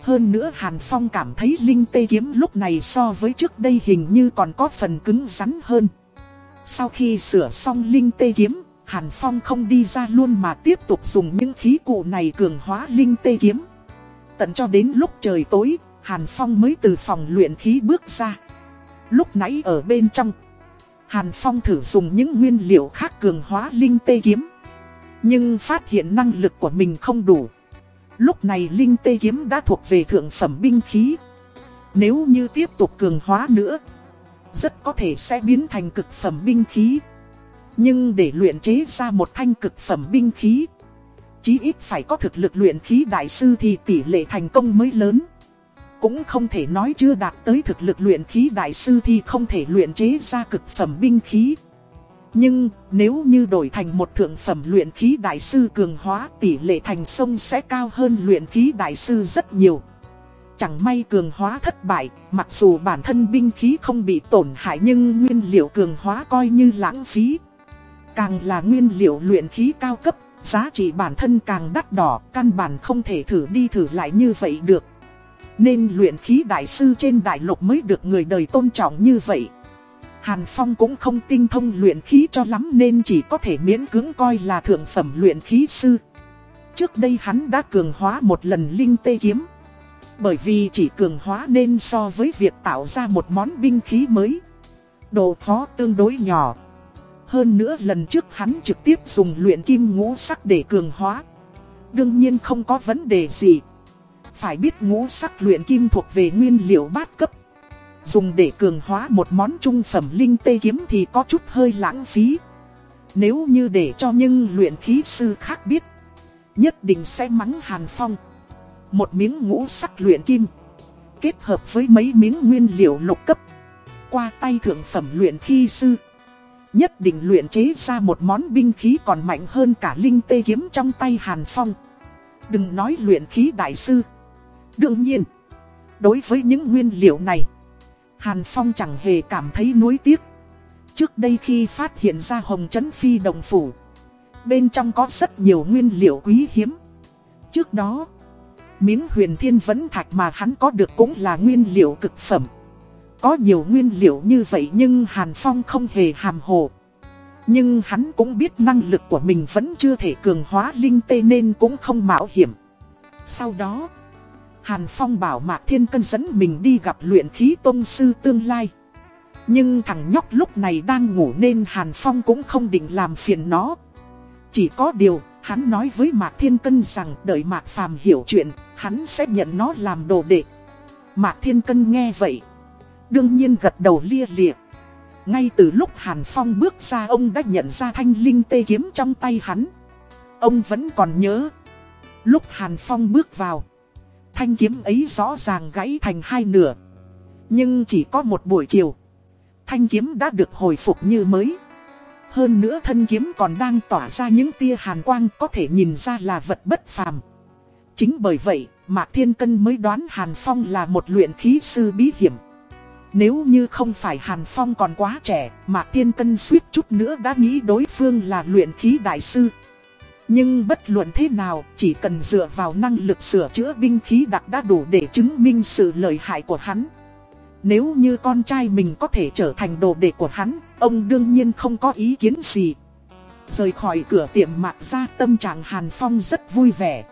Hơn nữa Hàn Phong cảm thấy linh tê kiếm lúc này so với trước đây hình như còn có phần cứng rắn hơn. Sau khi sửa xong linh tê kiếm, Hàn Phong không đi ra luôn mà tiếp tục dùng những khí cụ này cường hóa linh tê kiếm. Tận cho đến lúc trời tối, Hàn Phong mới từ phòng luyện khí bước ra. Lúc nãy ở bên trong, Hàn Phong thử dùng những nguyên liệu khác cường hóa linh tê kiếm. Nhưng phát hiện năng lực của mình không đủ. Lúc này linh tê kiếm đã thuộc về thượng phẩm binh khí. Nếu như tiếp tục cường hóa nữa, rất có thể sẽ biến thành cực phẩm binh khí. Nhưng để luyện chế ra một thanh cực phẩm binh khí, chí ít phải có thực lực luyện khí đại sư thì tỷ lệ thành công mới lớn. Cũng không thể nói chưa đạt tới thực lực luyện khí đại sư thì không thể luyện chế ra cực phẩm binh khí. Nhưng nếu như đổi thành một thượng phẩm luyện khí đại sư cường hóa tỷ lệ thành sông sẽ cao hơn luyện khí đại sư rất nhiều. Chẳng may cường hóa thất bại, mặc dù bản thân binh khí không bị tổn hại nhưng nguyên liệu cường hóa coi như lãng phí. Càng là nguyên liệu luyện khí cao cấp, giá trị bản thân càng đắt đỏ, căn bản không thể thử đi thử lại như vậy được. Nên luyện khí đại sư trên đại lục mới được người đời tôn trọng như vậy. Hàn Phong cũng không tinh thông luyện khí cho lắm nên chỉ có thể miễn cưỡng coi là thượng phẩm luyện khí sư. Trước đây hắn đã cường hóa một lần linh tê kiếm. Bởi vì chỉ cường hóa nên so với việc tạo ra một món binh khí mới. Độ khó tương đối nhỏ. Hơn nữa lần trước hắn trực tiếp dùng luyện kim ngũ sắc để cường hóa. Đương nhiên không có vấn đề gì. Phải biết ngũ sắc luyện kim thuộc về nguyên liệu bát cấp. Dùng để cường hóa một món trung phẩm linh tê kiếm thì có chút hơi lãng phí. Nếu như để cho những luyện khí sư khác biết, Nhất định sẽ mắng Hàn Phong Một miếng ngũ sắc luyện kim Kết hợp với mấy miếng nguyên liệu lục cấp Qua tay thượng phẩm luyện khí sư Nhất định luyện chế ra một món binh khí còn mạnh hơn cả linh tê kiếm trong tay Hàn Phong. Đừng nói luyện khí đại sư. Đương nhiên, Đối với những nguyên liệu này, Hàn Phong chẳng hề cảm thấy nuối tiếc. Trước đây khi phát hiện ra hồng chấn phi đồng phủ, Bên trong có rất nhiều nguyên liệu quý hiếm. Trước đó, Miếng huyền thiên vấn thạch mà hắn có được cũng là nguyên liệu cực phẩm. Có nhiều nguyên liệu như vậy nhưng Hàn Phong không hề hàm hồ. Nhưng hắn cũng biết năng lực của mình vẫn chưa thể cường hóa linh tê nên cũng không mạo hiểm. Sau đó Hàn Phong bảo Mạc Thiên Cân dẫn mình đi gặp luyện khí tôn sư tương lai. Nhưng thằng nhóc lúc này đang ngủ nên Hàn Phong cũng không định làm phiền nó. Chỉ có điều, hắn nói với Mạc Thiên Cân rằng đợi Mạc Phàm hiểu chuyện, hắn sẽ nhận nó làm đồ đệ. Mạc Thiên Cân nghe vậy Đương nhiên gật đầu lia lịa Ngay từ lúc Hàn Phong bước ra ông đã nhận ra thanh linh tê kiếm trong tay hắn Ông vẫn còn nhớ Lúc Hàn Phong bước vào Thanh kiếm ấy rõ ràng gãy thành hai nửa. Nhưng chỉ có một buổi chiều. Thanh kiếm đã được hồi phục như mới. Hơn nữa thân kiếm còn đang tỏa ra những tia hàn quang có thể nhìn ra là vật bất phàm. Chính bởi vậy, Mạc Thiên Cân mới đoán Hàn Phong là một luyện khí sư bí hiểm. Nếu như không phải Hàn Phong còn quá trẻ, Mạc Thiên Cân suýt chút nữa đã nghĩ đối phương là luyện khí đại sư. Nhưng bất luận thế nào, chỉ cần dựa vào năng lực sửa chữa binh khí đặc đã đủ để chứng minh sự lợi hại của hắn. Nếu như con trai mình có thể trở thành đồ đệ của hắn, ông đương nhiên không có ý kiến gì. Rời khỏi cửa tiệm mạc ra tâm trạng Hàn Phong rất vui vẻ.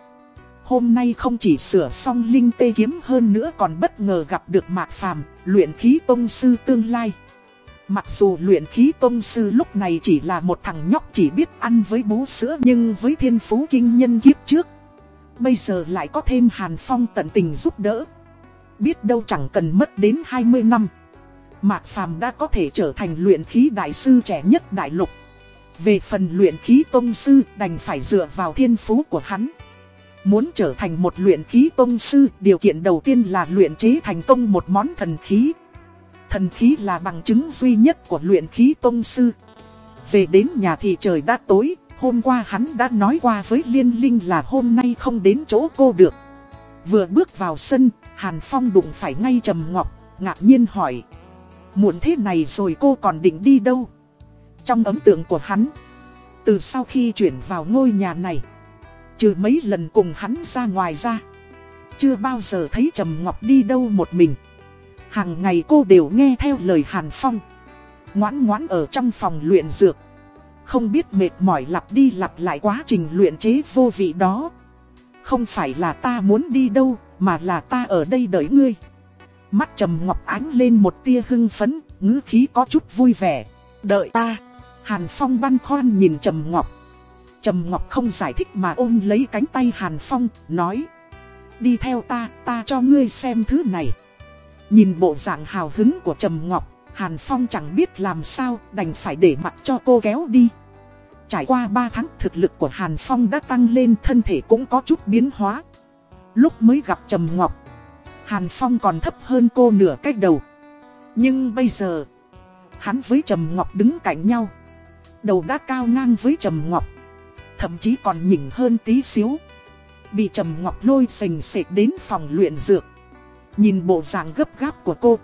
Hôm nay không chỉ sửa xong linh tê kiếm hơn nữa còn bất ngờ gặp được mạc phàm, luyện khí tông sư tương lai. Mặc dù luyện khí tông sư lúc này chỉ là một thằng nhóc chỉ biết ăn với bú sữa nhưng với thiên phú kinh nhân kiếp trước. Bây giờ lại có thêm Hàn Phong tận tình giúp đỡ. Biết đâu chẳng cần mất đến 20 năm. Mạc Phàm đã có thể trở thành luyện khí đại sư trẻ nhất đại lục. Về phần luyện khí tông sư đành phải dựa vào thiên phú của hắn. Muốn trở thành một luyện khí tông sư, điều kiện đầu tiên là luyện chế thành công một món thần khí. Thần khí là bằng chứng duy nhất của luyện khí tông sư. Về đến nhà thì trời đã tối, hôm qua hắn đã nói qua với Liên Linh là hôm nay không đến chỗ cô được. Vừa bước vào sân, Hàn Phong đụng phải ngay Trầm Ngọc, ngạc nhiên hỏi. Muộn thế này rồi cô còn định đi đâu? Trong ấn tượng của hắn, từ sau khi chuyển vào ngôi nhà này, trừ mấy lần cùng hắn ra ngoài ra, chưa bao giờ thấy Trầm Ngọc đi đâu một mình. Hàng ngày cô đều nghe theo lời Hàn Phong. Ngoãn ngoãn ở trong phòng luyện dược. Không biết mệt mỏi lặp đi lặp lại quá trình luyện chế vô vị đó. Không phải là ta muốn đi đâu Mà là ta ở đây đợi ngươi. Mắt trầm ngọc ánh lên một tia hưng phấn ngữ khí có chút vui vẻ. Đợi ta. Hàn Phong băn khoăn nhìn Trầm Ngọc. Trầm Ngọc không giải thích mà ôm lấy cánh tay Hàn Phong Nói Đi theo ta, ta cho ngươi xem thứ này Nhìn bộ dạng hào hứng của Trầm Ngọc, Hàn Phong chẳng biết làm sao đành phải để mặt cho cô kéo đi. Trải qua 3 tháng thực lực của Hàn Phong đã tăng lên thân thể cũng có chút biến hóa. Lúc mới gặp Trầm Ngọc, Hàn Phong còn thấp hơn cô nửa cách đầu. Nhưng bây giờ, hắn với Trầm Ngọc đứng cạnh nhau. Đầu đã cao ngang với Trầm Ngọc, thậm chí còn nhỉnh hơn tí xíu. Bị Trầm Ngọc lôi sình sệt đến phòng luyện dược. Nhìn bộ dạng gấp gáp của cô.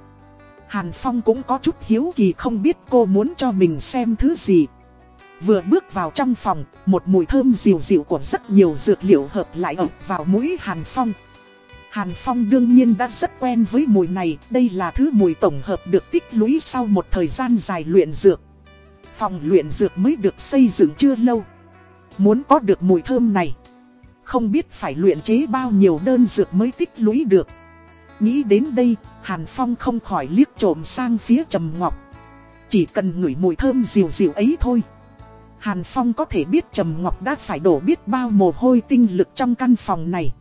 Hàn Phong cũng có chút hiếu kỳ không biết cô muốn cho mình xem thứ gì. Vừa bước vào trong phòng, Một mùi thơm dịu dịu của rất nhiều dược liệu hợp lại ập vào mũi Hàn Phong. Hàn Phong đương nhiên đã rất quen với mùi này, Đây là thứ mùi tổng hợp được tích lũy sau một thời gian dài luyện dược. Phòng luyện dược mới được xây dựng chưa lâu. Muốn có được mùi thơm này Không biết phải luyện chế bao nhiêu đơn dược mới tích lũy được Nghĩ đến đây, Hàn Phong không khỏi liếc trộm sang phía Trầm Ngọc. Chỉ cần ngửi mùi thơm dịu dịu ấy thôi. Hàn Phong có thể biết Trầm Ngọc đã phải đổ biết bao mồ hôi tinh lực trong căn phòng này.